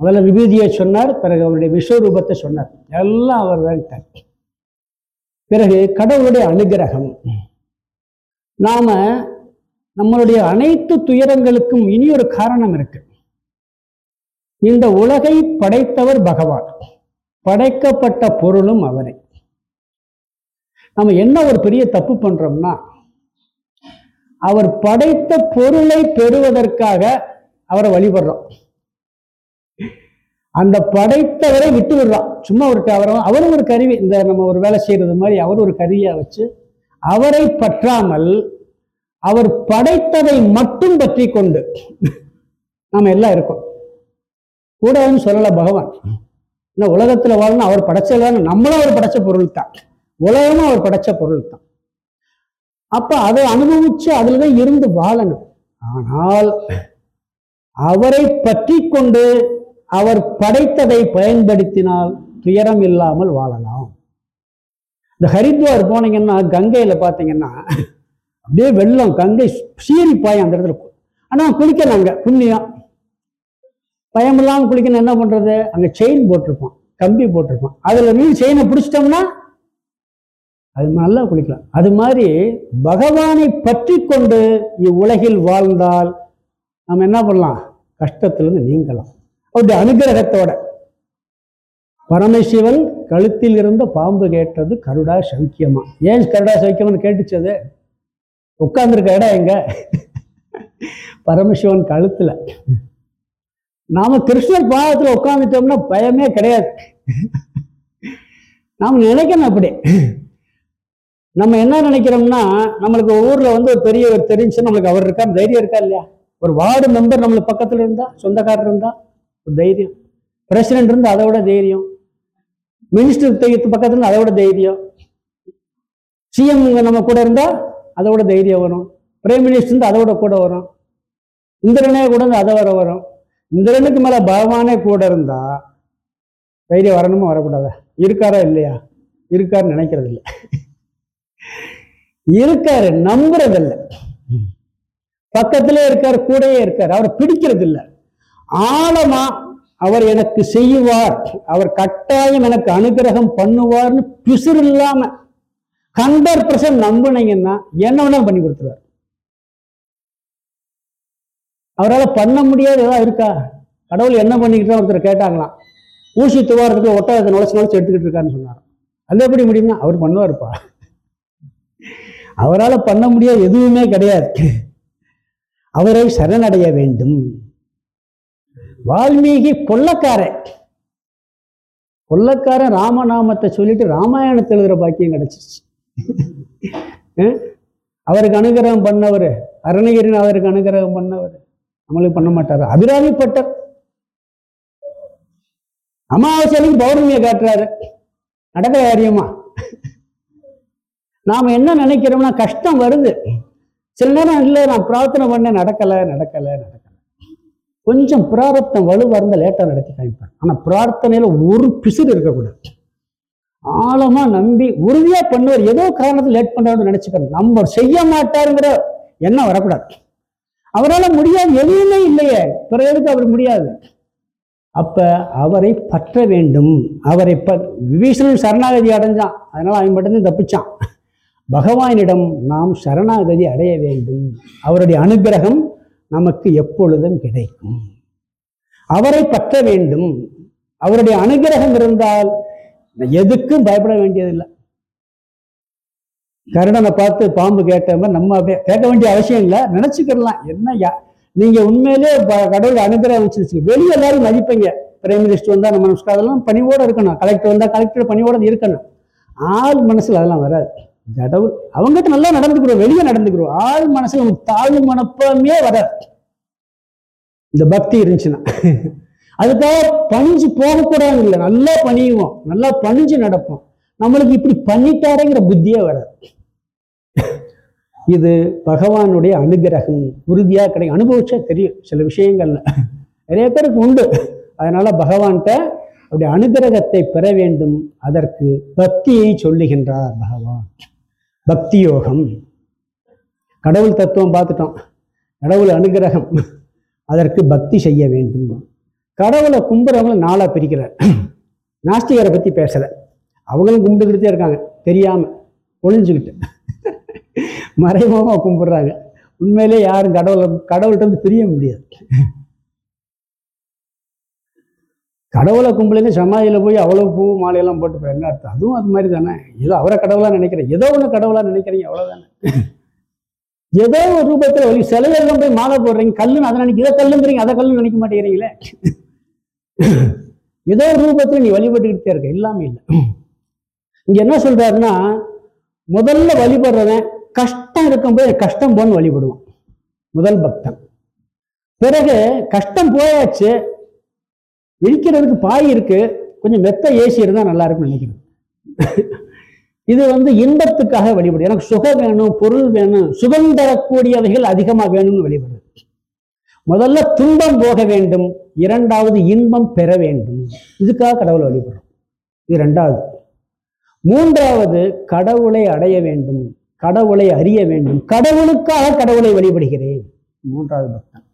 முதல்ல விபூதியை சொன்னார் பிறகு அவருடைய விஸ்வரூபத்தை சொன்னார். எல்லாம் அவர் தான் பிறகு கடவுளுடைய அனுகிரகம். நாம நம்மளுடைய அனைத்து துயரங்களுக்கும் இனி ஒரு காரணம் இருக்கு. இந்த உலகை படைத்தவர் பகவான். படைக்கப்பட்ட பொருளும் அவரே. நம்ம என்ன ஒரு பெரிய தப்பு பண்றோம்னா அவர் படைத்த பொருளை பெறுவதற்காக அவரை வழிபடுறோம். அந்த படைத்தவரை விட்டு விடுறான் சும்மா ஒரு அவரும் அவரும் ஒரு கருவி. இந்த நம்ம ஒரு வேலை செய்யறது மாதிரி அவர் ஒரு கருவியா வச்சு அவரை பற்றாமல் அவர் படைத்ததை மட்டும் பற்றி கொண்டு நாம எல்லாம் இருக்கோம். கூடன்னு சொல்லல பகவான். இந்த உலகத்துல வாழணும் அவர் படைச்சதான் நம்மளும் அவர் படைச்ச பொருள் தான். உலகமும் அவர் படைச்ச பொருள் தான். அப்ப அதை அனுபவிச்சு அதுலதான் இருந்து வாழணும். ஆனால் அவரை பற்றி கொண்டு அவர் படைத்ததை பயன்படுத்தினால் துயரம் இல்லாமல் வாழலாம். இந்த ஹரித்வார் போனீங்கன்னா கங்கையில பார்த்தீங்கன்னா அப்படியே வெள்ளம் கங்கை சீரிப்பாய் அந்த இடத்துல. ஆனா குளிக்கலாம் புண்ணியம். பயம் குளிக்கணும் என்ன பண்ணுறது அங்கே செயின் போட்டிருப்பான் கம்பி போட்டிருப்பான். அதில் நீ செயினை பிடிச்சிட்டோம்னா அது நல்லா குளிக்கலாம். அது மாதிரி பகவானை பற்றி கொண்டு இவ்வுலகில் வாழ்ந்தால் நம்ம என்ன பண்ணலாம்? கஷ்டத்திலிருந்து நீங்கலாம். அவருடைய அனுகிரகத்தோட. பரமசிவன் கழுத்தில் இருந்த பாம்பு கேட்டது கருடா சௌக்கியமா ஏன் கருடா சௌக்கியம்னு கேட்டுச்சது? உட்கார்ந்துருக்க இடம் எங்க? பரமசிவன் கழுத்துல. நாம கிருஷ்ணர் பாதத்துல உட்காந்துட்டோம்னா பயமே கிடையாது. நாம் நினைக்கணும் அப்படி. நம்ம என்ன நினைக்கிறோம்னா நம்மளுக்கு ஊர்ல வந்து ஒரு பெரியவர் தெரிஞ்சு நம்மளுக்கு அவர் இருக்கா? தைரியம் இருக்கா இல்லையா? ஒரு வார்டு மெம்பர் நம்மளுக்கு பக்கத்துல இருந்தா சொந்தக்காரர் இருந்தா ஒரு தைரியம். பிரசிடென்ட் இருந்தா அதை விட தைரியம். மினிஸ்டர் பக்கத்துல இருந்து அதை விட தைரியம். சிஎம் நம்ம கூட இருந்தா அதை விட தைரியம் வரும். பிரைம் மினிஸ்டர் இருந்து அதை விட கூட வரும். இந்திரனே கூட இருந்து அதை வர வரும். இந்த ரெண்டுக்கு மேல பகவானே கூட இருந்தா தைரியம் வரணுமா வரக்கூடாதா? இருக்காரா இல்லையா? இருக்காருன்னு நினைக்கிறது இல்லை இருக்காரு நம்புறதில்ல. பக்கத்திலே இருக்காரு கூடயே இருக்காரு. அவரை பிடிக்கிறது இல்ல ஆழமா அவர் எனக்கு செய்வார். அவர் கட்டாயம் எனக்கு அனுகிரகம் பண்ணுவார்னு பிசுறு இல்லாம ஹண்ட்ரட் பர்சன்ட் நம்புனீங்கன்னா என்ன வேணா பண்ணி கொடுத்துருவார். அவரால் பண்ண முடியாது ஏதாவது இருக்கா? கடவுள் என்ன பண்ணிக்கிட்டு ஒருத்தர் கேட்டாங்களாம். ஊசி துவாரத்துக்கு ஒட்டகத்தை நுழைச்சு நுழைச்சு எடுத்துக்கிட்டு இருக்கான்னு சொன்னார் அது எப்படி முடியும்னா அவர் பண்ணுவார்ப்பா. அவரால் பண்ண முடியாது எதுவுமே கிடையாது. அவரை சரணடைய வேண்டும். வால்மீகி கொள்ளக்காரன். கொள்ளக்காரன் ராமநாமத்தை சொல்லிட்டு ராமாயணத்தை எழுதுகிற பாக்கியம் கிடைச்சிச்சு அவருக்கு அனுகிரகம் பண்ணவர் அருணகிரிநாதருக்கு அனுகிரகம் பண்ணவர் அமலை பண்ண மாட்டார். அபிராமிப்பட்டர் அமாவாசையிலையும் பௌர்ணமியை காட்டுறாரு. நடக்கிற காரியமா நாம என்ன நினைக்கிறோம்னா கஷ்டம் வருது. சில நேரம் இல்லை நான் பிரார்த்தனை பண்ண நடக்கலை நடக்கலை நடக்கலை. கொஞ்சம் பிராரத்தம் வலுவாக இருந்தால் லேட்டாக நடத்தி காமிப்பார். ஆனால் பிரார்த்தனையில் ஒரு பிசுறு இருக்கக்கூடாது. ஆழமாக நம்பி உறுதியாக பண்ணுவார். ஏதோ காரணத்தில் லேட் பண்ணுறாருன்னு நினச்சிக்கணும் நம்ம செய்ய மாட்டாருங்கிற எண்ணம் வரக்கூடாது. அவரால் முடியாது எதுவுமே இல்லையே. பிறகு அவர் முடியாது? அப்போ அவரை பற்ற வேண்டும். அவரை ப விபீஷணன் சரணாகதி அடைஞ்சான். அதனால் அவன் மட்டும்தான் தப்பிச்சான். பகவானிடம் நாம் சரணாகதி அடைய வேண்டும். அவருடைய அனுகிரகம் நமக்கு எப்பொழுதும் கிடைக்கும். அவரை பற்ற வேண்டும். அவருடைய அனுகிரகம் இருந்தால் எதுக்கும் பயப்பட வேண்டியதில்லை. கருடனை பார்த்து பாம்பு கேட்ட மாதிரி நம்ம அப்படியே கேட்க வேண்டிய அவசியம் இல்லை. நினைச்சுக்கிடலாம். என்ன நீங்க உண்மையிலே கடவுள் அனுகிரகம் வச்சிருச்சு வெளியே எல்லாரும் மதிப்பீங்க. பிரைம் மினிஸ்டர் வந்தா நம்ம நமஸ்காரம் பணிவோடு இருக்கணும். கலெக்டர் வந்தால் கலெக்டர் பணிவோடு இருக்கணும். ஆள் மனசுல அதெல்லாம் வராது. கடவுள் அவங்ககிட்ட நல்லா நடந்துக்கிறோம். வெளியே நடந்துக்கிறோம். ஆள் மனசுல நமக்கு தாழ்வு மனப்பமே வராது. இந்த பக்தி இருந்துச்சுன்னா. அதுக்காக பணிஞ்சு போகக்கூடாது இல்லை. நல்லா பணியுவோம். நல்லா பணிஞ்சு நடப்போம். நம்மளுக்கு இப்படி பண்ணிட்டாருங்கிற புத்தியே வராது. இது பகவானுடைய அனுகிரகம். உறுதியா கிடைக்கும் அனுபவிச்சா தெரியும். சில விஷயங்கள்ல. நிறைய பேருக்கு உண்டு. அதனால பகவான்கிட்ட அப்படி அனுகிரகத்தை பெற வேண்டும். அதற்கு பக்தியை சொல்லுகின்றார் பகவான். பக்தி யோகம் கடவுள் தத்துவம் பார்த்துட்டோம். கடவுள் அனுகிரகம். அதற்கு பக்தி செய்ய வேண்டும். கடவுளை கும்புறவங்களை நாளாக பிரிக்கிறார். நாஸ்திகரை பற்றி பேசலை. அவங்களும் கும்பிட்டுக்கிட்டே இருக்காங்க. தெரியாமல் ஒளிஞ்சுக்கிட்டு. மறைமுகமாக கும்பிடுறாங்க. உண்மையிலே யாரும் கடவுளை கடவுள்கிட்ட வந்து பிரிய முடியாது. கடவுளை கும்பலுங்க சமாதியில் போய் அவ்வளோ பூ மாலையெல்லாம் போட்டு என்ன அர்த்தம்? அதுவும் அது மாதிரி தானே. ஏதோ அவரை கடவுளாக நினைக்கிறேன் ஏதோ ஒன்று கடவுளாக நினைக்கிறீங்க அவ்வளோதானே ஏதோ ஒரு ரூபத்தில் ஒரு சிலையெல்லாம் போய் மாலை போடுறீங்க கல்லுன்னு அதை நினைக்க இதை கல்லுங்கிறீங்க அதை கல்லுன்னு நினைக்க மாட்டேங்கிறீங்களே. ஏதோ ஒரு ரூபத்துல நீ வழிபட்டுக்கிட்டே இருக்க எல்லாமே இல்லை. இங்க என்ன சொல்றாருன்னா முதல்ல வழிபடுறவன் கஷ்டம் இருக்கும்போது கஷ்டம் போன்னு வழிபடுவான் முதல் பக்தன். பிறகு கஷ்டம் போயாச்சு விழிக்கிறதுக்கு பாய் இருக்கு கொஞ்சம் மெத்த ஏசி இருந்தா நல்லா இருக்கும்னு நினைக்கிறேன். இது வந்து இன்பத்துக்காக வழிபடு எனக்கு சுகம் வேணும் பொருள் வேணும் சுகம் தரக்கூடியவைகள் அதிகமாக வேணும்னு வழிபடுது முதல்ல துன்பம் போக வேண்டும் இரண்டாவது இன்பம் பெற வேண்டும். இதுக்காக கடவுளை வழிபடுறோம். இது ரெண்டாவது. மூன்றாவது கடவுளை அடைய வேண்டும். கடவுளை அறிய வேண்டும். கடவுளுக்காக கடவுளை வழிபடுகிறேன். மூன்றாவது பக்தன்.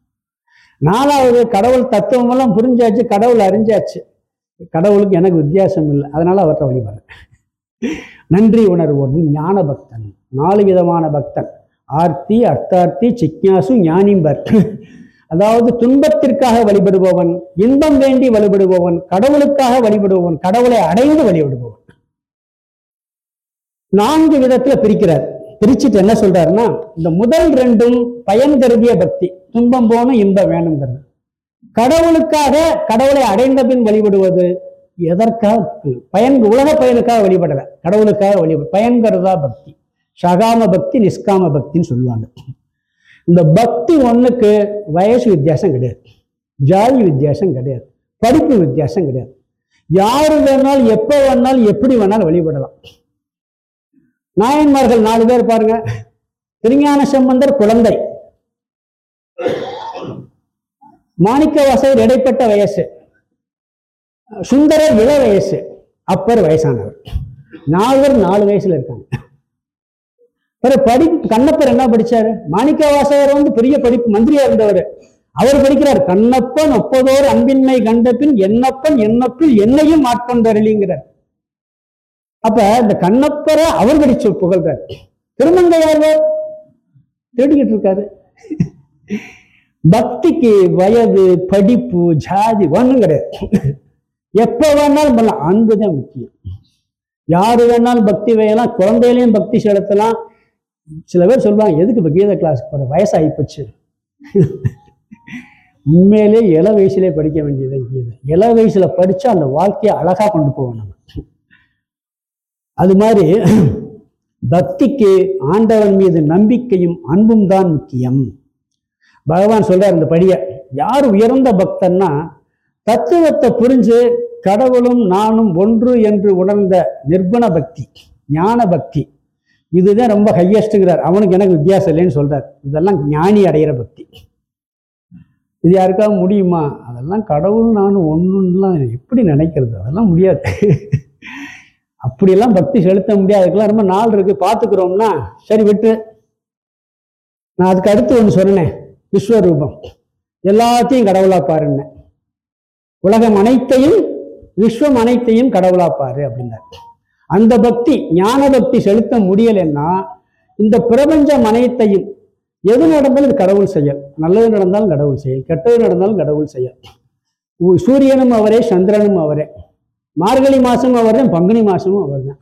நாலாவது கடவுள் தத்துவம் எல்லாம் புரிஞ்சாச்சு கடவுள் அறிஞ்சாச்சு. கடவுளுக்கு எனக்கு வித்தியாசம் இல்லை. அதனால அவற்றை வழிபடுறேன். நன்றி உணர்வோடு ஞான பக்தன். நாலு விதமான பக்தன். ஆர்த்தி அர்த்தார்த்தி சிக்ஞாசு ஞானிம்பர். அதாவது துன்பத்திற்காக வழிபடுபவன் இன்பம் வேண்டி வழிபடுபவன் கடவுளுக்காக வழிபடுபவன் கடவுளை அடைந்து வழிபடுபவன். நான்கு விதத்துல பிரிக்கிறார். பிரிச்சுட்டு என்ன சொல்றாருன்னா இந்த முதல் ரெண்டும் பயன் கருதிய பக்தி துன்பம் போனும் இன்பம் வேணுங்கிறது. கடவுளுக்காக கடவுளை அடைந்த பின் வழிபடுவது எதற்காக? பயன் உலக பயனுக்காக வழிபடல. கடவுளுக்காக வழிபட பயன்கிறதா பக்தி. சகாம பக்தி நிஷ்காம பக்தின்னு சொல்லுவாங்க. இந்த பக்தி ஒண்ணுக்கு வயசு வித்தியாசம் கிடையாது. ஜாதி வித்தியாசம் கிடையாது. படிப்பு வித்தியாசம் கிடையாது. யாரு வேணாலும் எப்போ வேணாலும் எப்படி வேணாலும் வழிபடலாம். நாயன்மார்கள் நாலு பேர் பாருங்க. திருஞான சம்பந்தர் குழந்தை. மாணிக்க வாசகர் இடைப்பட்ட வயசு. சுந்தரர் இள வயசு. அப்பர் வயசானவர். நால்வர் நாலு வயசுல இருக்காங்க. பிற படிப்பு கண்ணப்பர் என்ன படிச்சாரு? மாணிக்க வாசகர் வந்து பெரிய படிப்பு மந்திரியா இருந்தவர். அவர் படிக்கிறார் கண்ணப்பன் ஒப்பதோர் அன்பின்மை கண்ட பின் என்னப்பன் என்னப்பில் என்னையும் ஆட்கொண்டருளிங்கிறார். அப்ப இந்த கண்ணப்பரை அவர் படிச்சு புகழ்றார் திருமங்கையாழ்வார் தேடிக்கிட்டு இருக்காரு. பக்திக்கு வயது படிப்பு ஜாதி ஒண்ணும் கிடையாது. எப்ப வேணாலும் பண்ணலாம். அன்பு தான் முக்கியம். யாரு வேணாலும் பக்தி வையலாம் குழந்தையிலையும் பக்தி செலுத்தலாம். சில பேர் சொல்லுவாங்க எதுக்கு இப்போ கீத கிளாஸ்க்கு போற? வயசாகி போச்சு. உண்மையிலே இள வயசுலேயே படிக்க வேண்டியது கீதை. இள வயசுல படித்தா அந்த வாழ்க்கையை அழகா கொண்டு போவோம் நம்ம. அது மாதிரி பக்திக்கு ஆண்டவன் மீது நம்பிக்கையும் அன்பும் தான் முக்கியம். பகவான் சொல்றார் இந்த படியை யார் உயர்ந்த பக்தன்னா தத்துவத்தை புரிஞ்சு கடவுளும் நானும் ஒன்று என்று உணர்ந்த நிர்பண பக்தி ஞான பக்தி. இதுதான் ரொம்ப ஹையஸ்ட்டுங்கிறார் அவனுக்கு எனக்கு வித்தியாசம் இல்லைன்னு சொல்கிறார் இதெல்லாம் ஞானி அடைகிற பக்தி. இது யாருக்காவது முடியுமா? அதெல்லாம் கடவுள் நானும் ஒன்றுலாம் எப்படி நினைக்கிறது? அதெல்லாம் முடியாது. அப்படியெல்லாம் பக்தி செலுத்த முடியாது. அதுக்கெல்லாம் ரொம்ப நாள் இருக்கு. பார்த்துக்கிறோம்னா சரி விட்டு. நான் அதுக்கு அடுத்து ஒன்று சொன்னேன் விஸ்வரூபம். எல்லாத்தையும் கடவுளா பாருன்னேன். உலகம் அனைத்தையும் விஸ்வம் அனைத்தையும் கடவுளா பாரு அப்படின்னார். அந்த பக்தி ஞான பக்தி செலுத்த முடியலைன்னா இந்த பிரபஞ்சம் அனைத்தையும் எது நடந்தாலும் இது கடவுள் செயல். நல்லது நடந்தாலும் கடவுள் செயல். கெட்டது நடந்தாலும் கடவுள் செயல். சூரியனும் அவரே சந்திரனும் அவரே. மார்கழி மாசமும் அவர் தான் பங்குனி மாசமும் அவர் தான்.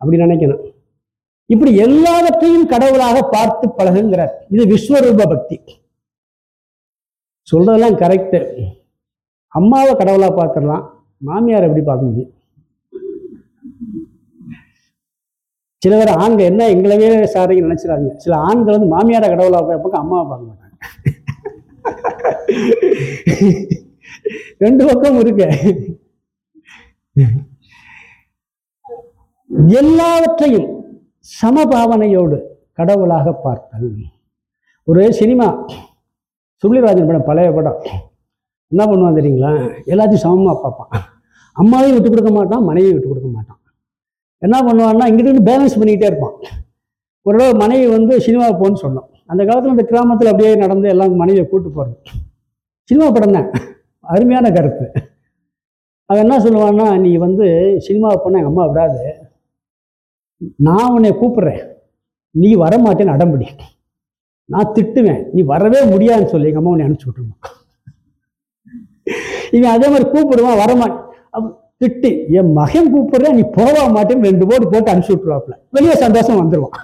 அப்படி நினைக்கணும். இப்படி எல்லாவற்றையும் கடவுளாக பார்த்து பழகுங்கிறார். இது விஸ்வரூப பக்தி. சொல்றதெல்லாம் கரெக்டு அம்மாவை கடவுளா பார்த்துடலாம். மாமியார் எப்படி பார்க்க முடியும்? சில பேர் ஆண்கள் என்ன எங்களவே சாரிங்க நினைச்சிடாங்க சில ஆண்கள் வந்து மாமியாரை கடவுளா பார்ப்பாங்க அம்மாவை பார்க்க மாட்டாங்க. ரெண்டு பக்கம் இருக்கு. எல்லாவற்றையும் சமபாவனையோடு கடவுளாக பார்த்தல். ஒரு சினிமா சுள்ளிராஜன் படம் பழைய படம். என்ன பண்ணுவான் தெரியுங்களா? எல்லாத்தையும் சமமாக பார்ப்பான். அம்மாவையும் விட்டு கொடுக்க மாட்டான் மனைவியும் விட்டு கொடுக்க மாட்டான். என்ன பண்ணுவான்னா இங்கிட்டு பேலன்ஸ் பண்ணிக்கிட்டே இருப்பான். ஒரு தடவை மனைவி வந்து சினிமா போன்னு சொன்னோம் அந்த காலத்தில் இந்த கிராமத்தில் அப்படியே நடந்து எல்லாம் மனைவியை கூட்டு போகிறது சினிமா படம் தான். அருமையான கருத்து. அவன் என்ன சொல்லுவான்னா நீ வந்து சினிமாவை போனால் எங்கள் அம்மா விடாது. நான் உன்னை கூப்பிட்றேன். நீ வர மாட்டேன்னு அடம்பிடி நான் திட்டுவேன். நீ வரவே முடியாதுன்னு சொல்லி எங்கள் அம்மா உன்னை அனுப்பிச்சி விட்டுருமா? இவன் அதே மாதிரி கூப்பிடுவான் வரமாட்டேன் திட்டு என் மகன் கூப்பிடுறேன் நீ போக மாட்டேன்னு ரெண்டு போடு போட்டு அனுப்பிச்சி விட்டுருவாப்புல. வெளியே சந்தோஷம் வந்துடுவான்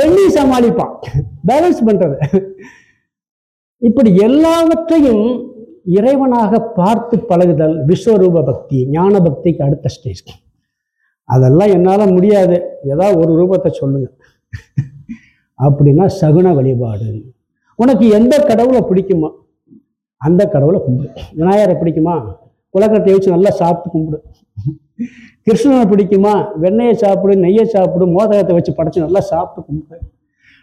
ரெண்டையும் சமாளிப்பான். பேலன்ஸ் பண்ணுறது இப்படி எல்லாவற்றையும் இறைவனாக பார்த்து பழகுதல் விஸ்வரூப பக்தி ஞான பக்திக்கு அடுத்த ஸ்டேஜ் அதெல்லாம் என்னால் முடியாது. ஏதாவது ஒரு ரூபத்தை சொல்லுங்க. அப்படின்னா சகுன வழிபாடு. உனக்கு எந்த கடவுளை பிடிக்குமா அந்த கடவுளை கும்பிடு. விநாயகரை பிடிக்குமா? உலகத்தை வச்சு நல்லா சாப்பிட்டு கும்பிடு. கிருஷ்ணனை பிடிக்குமா? வெண்ணெயை சாப்பிடு நெய்யை சாப்பிடு மோதகத்தை வச்சு படைச்சு நல்லா சாப்பிட்டு கும்பிடு.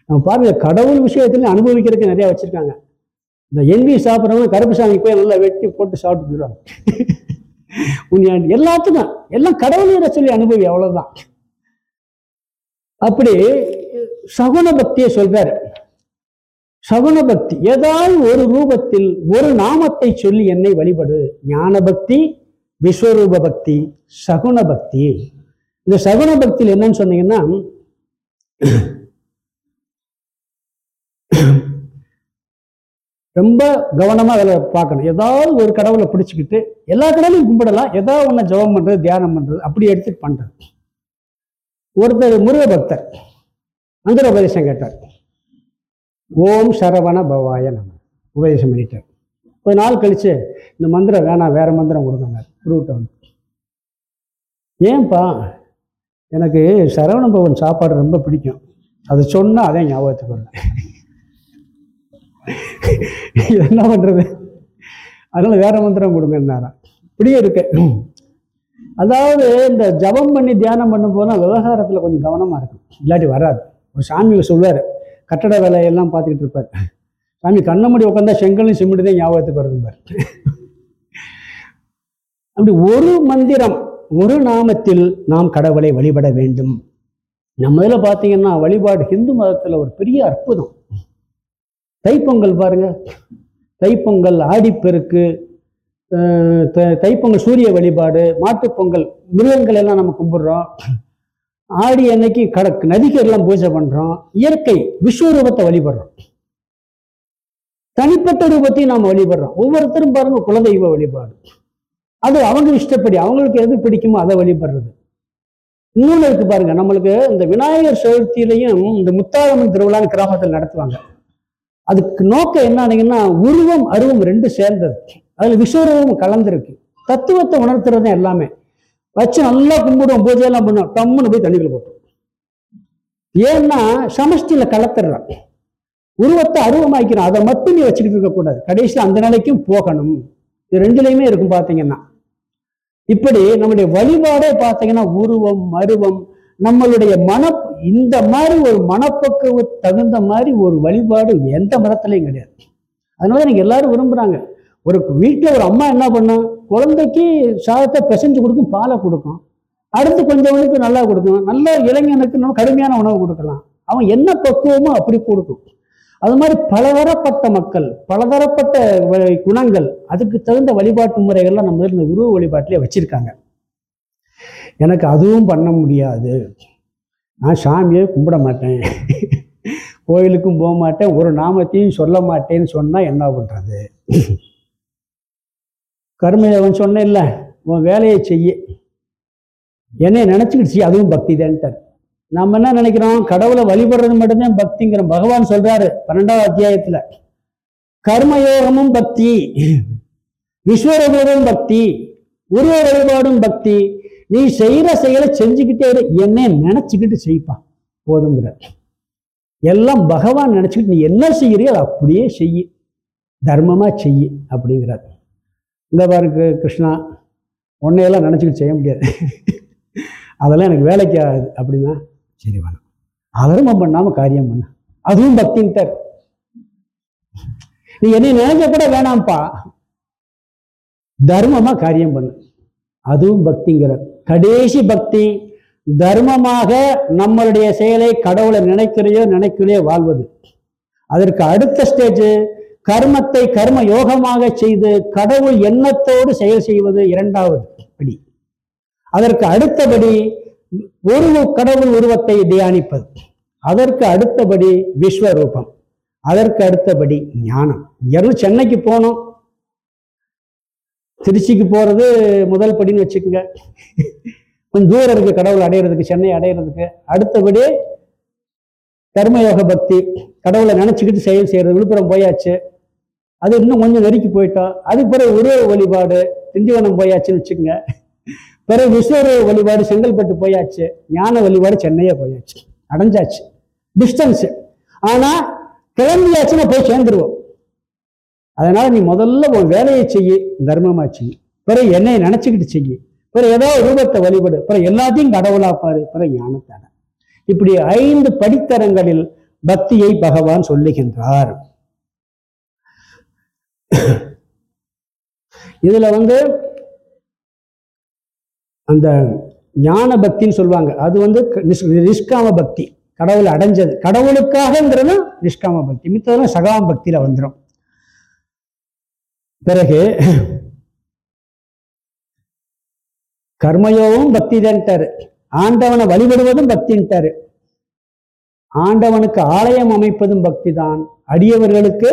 நம்ம பாருங்க கடவுள் விஷயத்துல அனுபவிக்கிறதுக்கு நிறைய வச்சிருக்காங்க. இந்த எண்ணி சாப்பிட்றவங்க கருப்பு சாமி போய் நல்லா வெட்டி போட்டு சாப்பிட்டு போயிடுவாங்க. உன் எல்லாத்துக்கும் எல்லாம் கடவுளை சொல்லி அனுபவி அவ்வளவுதான். அப்படி சகுன பக்தியை சொல்றாரு. சகுன பக்தி ஏதாவது ஒரு ரூபத்தில் ஒரு நாமத்தை சொல்லி என்னை வழிபடு. ஞான பக்தி விஸ்வரூப பக்தி சகுன பக்தி இந்த சகுன பக்தியில் என்னன்னு சொன்னீங்கன்னா ரொம்ப கவனமாக அதில் பார்க்கணும். ஏதாவது ஒரு கடவுளை பிடிச்சிக்கிட்டு எல்லா கடவுளையும் கும்பிடலாம். ஏதாவது ஒன்று ஜெபம் பண்ணுறது தியானம் பண்ணுறது அப்படி எடுத்துட்டு பண்ணுறது ஒருத்தர் முருக பக்தர் மந்திர உபதேசம் கேட்டார். ஓம் சரவண பவாய நம்ம உபதேசம் பண்ணிட்டார். கொஞ்ச நாள் கழித்து இந்த மந்திரம் வேணாம் வேறு மந்திரம் கொடுங்க குருவிட்ட வந்து. ஏன்பா? எனக்கு சரவண பவன் சாப்பாடு ரொம்ப பிடிக்கும். அது சொன்னால் அதே ஞாபகத்துக்கு வரும் என்ன பண்றது? அதனால வேற மந்திரம் கொடுங்கன்னாராம் இப்படியே இருக்கு. அதாவது இந்த ஜபம் பண்ணி தியானம் பண்ணும் போது தான் விவகாரத்தில் கொஞ்சம் கவனமாக இருக்கும் இல்லாட்டி வராது. ஒரு சாமி சொல்லுவார் கட்டட வேலையெல்லாம் பார்த்துக்கிட்டு இருப்பார். சாமி கண்ண மூடி உட்காந்தா செங்கலும் சிமெண்ட் தான் ஞாபகத்துக்கு வருதும்பார் அப்படி ஒரு மந்திரம் ஒரு நாமத்தில் நாம் கடவுளை வழிபட வேண்டும். நம்ம இதில் பார்த்தீங்கன்னா வழிபாடு ஹிந்து மதத்தில் ஒரு பெரிய அற்புதம். தைப்பொங்கல் பாருங்க. தைப்பொங்கல் ஆடிப்பெருக்கு த- தைப்பொங்கல் சூரிய வழிபாடு மாட்டுப்பொங்கல் மிருகங்கள் எல்லாம் நம்ம கும்பிடுறோம். ஆடி அன்னைக்கு கடக்கு நதிக்கு எல்லாம் பூஜை பண்றோம். இயற்கை விஸ்வரூபத்தை வழிபடுறோம். தனிப்பட்ட ரூபத்தையும் நாம் வழிபடுறோம். ஒவ்வொருத்தரும் பாருங்க குலதெய்வ வழிபாடு. அது அவங்க இஷ்டப்படி அவங்களுக்கு எது பிடிக்குமோ அதை வழிபடுறது. இன்னொன்று இருக்கு பாருங்க நம்மளுக்கு இந்த விநாயகர் சதுர்த்தியிலையும் இந்த முத்தாளம்மன் திருவிழான்னு கிராமத்தில் நடத்துவாங்க. அதுக்கு நோக்கம் என்னன்னீங்கன்னா உருவம் அருவம் ரெண்டு சேர்ந்தது. அதுல விஸ்வரூபம் கலந்துருக்கு. தத்துவத்தை உணர்த்துறது தான் எல்லாமே. வச்சு நல்லா கும்பிடுவோம் பூஜையெல்லாம் பண்ணுவோம் டம்முன்னு போய் தண்ணிக்குள்ள போட்டோம் ஏன்னா சமஷ்டியில் கலத்துறான். உருவத்தை அருவமாக்கிறோம் அதை மட்டும் நீ வச்சுக்கிட்டு இருக்கக்கூடாது கடைசியில் அந்த நிலைக்கும் போகணும். இது ரெண்டுலையுமே இருக்கும் பார்த்தீங்கன்னா இப்படி நம்முடைய வழிபாடே பார்த்தீங்கன்னா உருவம் அருவம் நம்மளுடைய மன இந்த மாதிரி ஒரு மனப்பக்குவ தகுந்த மாதிரி ஒரு வழிபாடு எந்த மரத்துலையும் கிடையாது. அதனால எனக்கு எல்லாரும் விரும்புறாங்க. ஒரு வீட்டில் ஒரு அம்மா என்ன பண்ணும் குழந்தைக்கு சாதத்தை பிசைஞ்சு கொடுக்கும் பாலை கொடுக்கும். அடுத்து கொஞ்சவனுக்கு நல்லா கொடுக்கும். நல்ல இளைஞனுக்கு நம்ம கடுமையான உணவு கொடுக்கலாம். அவன் என்ன பக்குவமோ அப்படி கொடுக்கும். அது மாதிரி பலதரப்பட்ட மக்கள் பலதரப்பட்ட குணங்கள் அதுக்கு தகுந்த வழிபாட்டு முறைகள்லாம் நம்ம இந்த உருவ வழிபாட்டிலே வச்சிருக்காங்க. எனக்கு அதுவும் பண்ண முடியாது. நான் சாமியே கும்பிட மாட்டேன். கோயிலுக்கும் போக மாட்டேன். ஒரு நாமத்தையும் சொல்ல மாட்டேன்னு சொன்னால் என்ன பண்ணுறது கர்மயோகம் சொன்னேன் இல்லை உன் வேலையை செய்ய. என்னை நினச்சிக்கிடுச்சி செய்ய அதுவும் பக்தி தான்ட்டார். நம்ம என்ன நினைக்கிறோம்? கடவுளை வழிபடுறது மட்டும்தான் பக்திங்கிறோம் பகவான் சொல்கிறாரு பன்னெண்டாவது அத்தியாயத்தில். கர்மயோகமும் பக்தி விஸ்வரூபமும் பக்தி உருவ வழிபாடும் பக்தி நீ செய்யற செயலை செஞ்சுக்கிட்டே இரு. என்னை நினைச்சுக்கிட்டு செய்ப்பா. போதுங்கிற. எல்லாம் பகவான் நினச்சிக்கிட்டு நீ என்ன செய்யறியோ அதை அப்படியே செய்யு. தர்மமா செய்யு அப்படிங்கிறார். இந்த பாருக்கு கிருஷ்ணா உன்னையெல்லாம் நினச்சிக்கிட்டு செய்ய முடியாது. அதெல்லாம் எனக்கு வேலைக்கு ஆகாது அப்படின்னா சரி வேணாம். அதர்மம் பண்ணாமல் காரியம் பண்ண. அதுவும் பக்தின்ட்டார். நீ என்னை நினைக்க கூட வேணாம்ப்பா. தர்மமா காரியம் பண்ணு. அதுவும் பக்திங்கிற கடைசி பக்தி தர்மமாக நம்மளுடைய செயலை கடவுளை நினைக்கிறையோ நினைக்கலையோ வாழ்வது. அதற்கு அடுத்த ஸ்டேஜ் கர்மத்தை கர்ம யோகமாக செய்து கடவுள் எண்ணத்தோடு செயல் செய்வது இரண்டாவது படி. அதற்கு அடுத்தபடி ஒரு கடவுள் உருவத்தை தியானிப்பது. அதற்கு அடுத்தபடி விஸ்வரூபம். அதற்கு அடுத்தபடி ஞானம். இங்கிருந்து சென்னைக்கு போனோம். திருச்சிக்கு போகிறது முதல் படின்னு வச்சுக்கோங்க. கொஞ்சம் தூரம் இருக்கு கடவுள் அடையிறதுக்கு சென்னை அடையிறதுக்கு. அடுத்தபடி கர்மயோக பக்தி. கடவுளை நினச்சிக்கிட்டு செயல் செய்கிறது விழுப்புரம் போயாச்சு. அது இன்னும் கொஞ்சம் நெருக்கி போயிட்டோம். அதுக்கு பிறகு உருவ வழிபாடு திண்டிவனம் போயாச்சுன்னு வச்சுக்கோங்க. பிறகு விஸ்வரூப வழிபாடு செங்கல்பட்டு போயாச்சு. ஞான வழிபாடு சென்னையே போயாச்சு. அடைஞ்சாச்சு. டிஸ்டன்ஸு ஆனால் கிளம்பியாச்சுன்னா போய் சேர்ந்துருவோம். அதனால நீ முதல்ல உன் வேலையை செய்ய தர்மமா செய்ய. பிறகு என்னை நினைச்சுக்கிட்டு செய்ய. பிறகு ஏதோ ரூபத்தை வழிபடு. பிறகு எல்லாத்தையும் கடவுளா பாரு. பிறகு ஞானத்தான இப்படி ஐந்து படித்தரங்களில் பக்தியை பகவான் சொல்லுகின்றார். இதுல வந்து அந்த ஞான பக்தின்னு சொல்லுவாங்க. அது வந்து நிஷ்காம பக்தி. கடவுளை அடைஞ்சது. கடவுளுக்காகங்கிறது நிஷ்காம பக்தி. மித்ததெல்லாம் சகாம பக்தியில வந்துடும் பிறகு கர்மயோகம் பக்திதன்ட்டாரு ஆண்டவனை வழிபடுவதும் பக்தின்ட்டாரு. ஆண்டவனுக்கு ஆலயம் அமைப்பதும் பக்தி தான் அடியவர்களுக்கு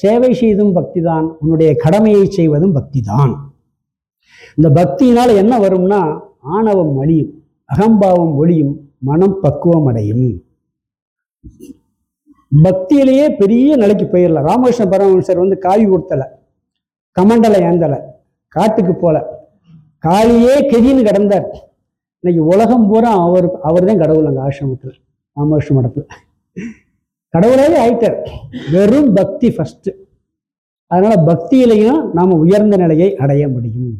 சேவை செய்தும் பக்தி தான் உன்னுடைய கடமையை செய்வதும் பக்தி தான் இந்த பக்தியினால என்ன வரும்னா ஆணவம் அழியும் அகம்பாவம் ஒளியும் மனம் பக்குவம் அடையும். பக்தியிலேயே பெரிய நிலைக்கு போயிடலாம். ராமகிருஷ்ண பரமஹம்சர் வந்து காவி கொடுத்தல. கமண்டலை ஏந்தலை காட்டுக்கு போல. காளியே கெதின்னு கிடந்தார். இன்னைக்கு உலகம் பூரா அவர் அவர் தான் கடவுள் அங்கே ஆசிரமத்தில் ராமகிருஷ்ண மடத்தில். கடவுளாவே ஆயிட்டார். வெறும் பக்தி ஃபஸ்ட்டு அதனால பக்தியிலையும் நாம உயர்ந்த நிலையை அடைய முடியும்.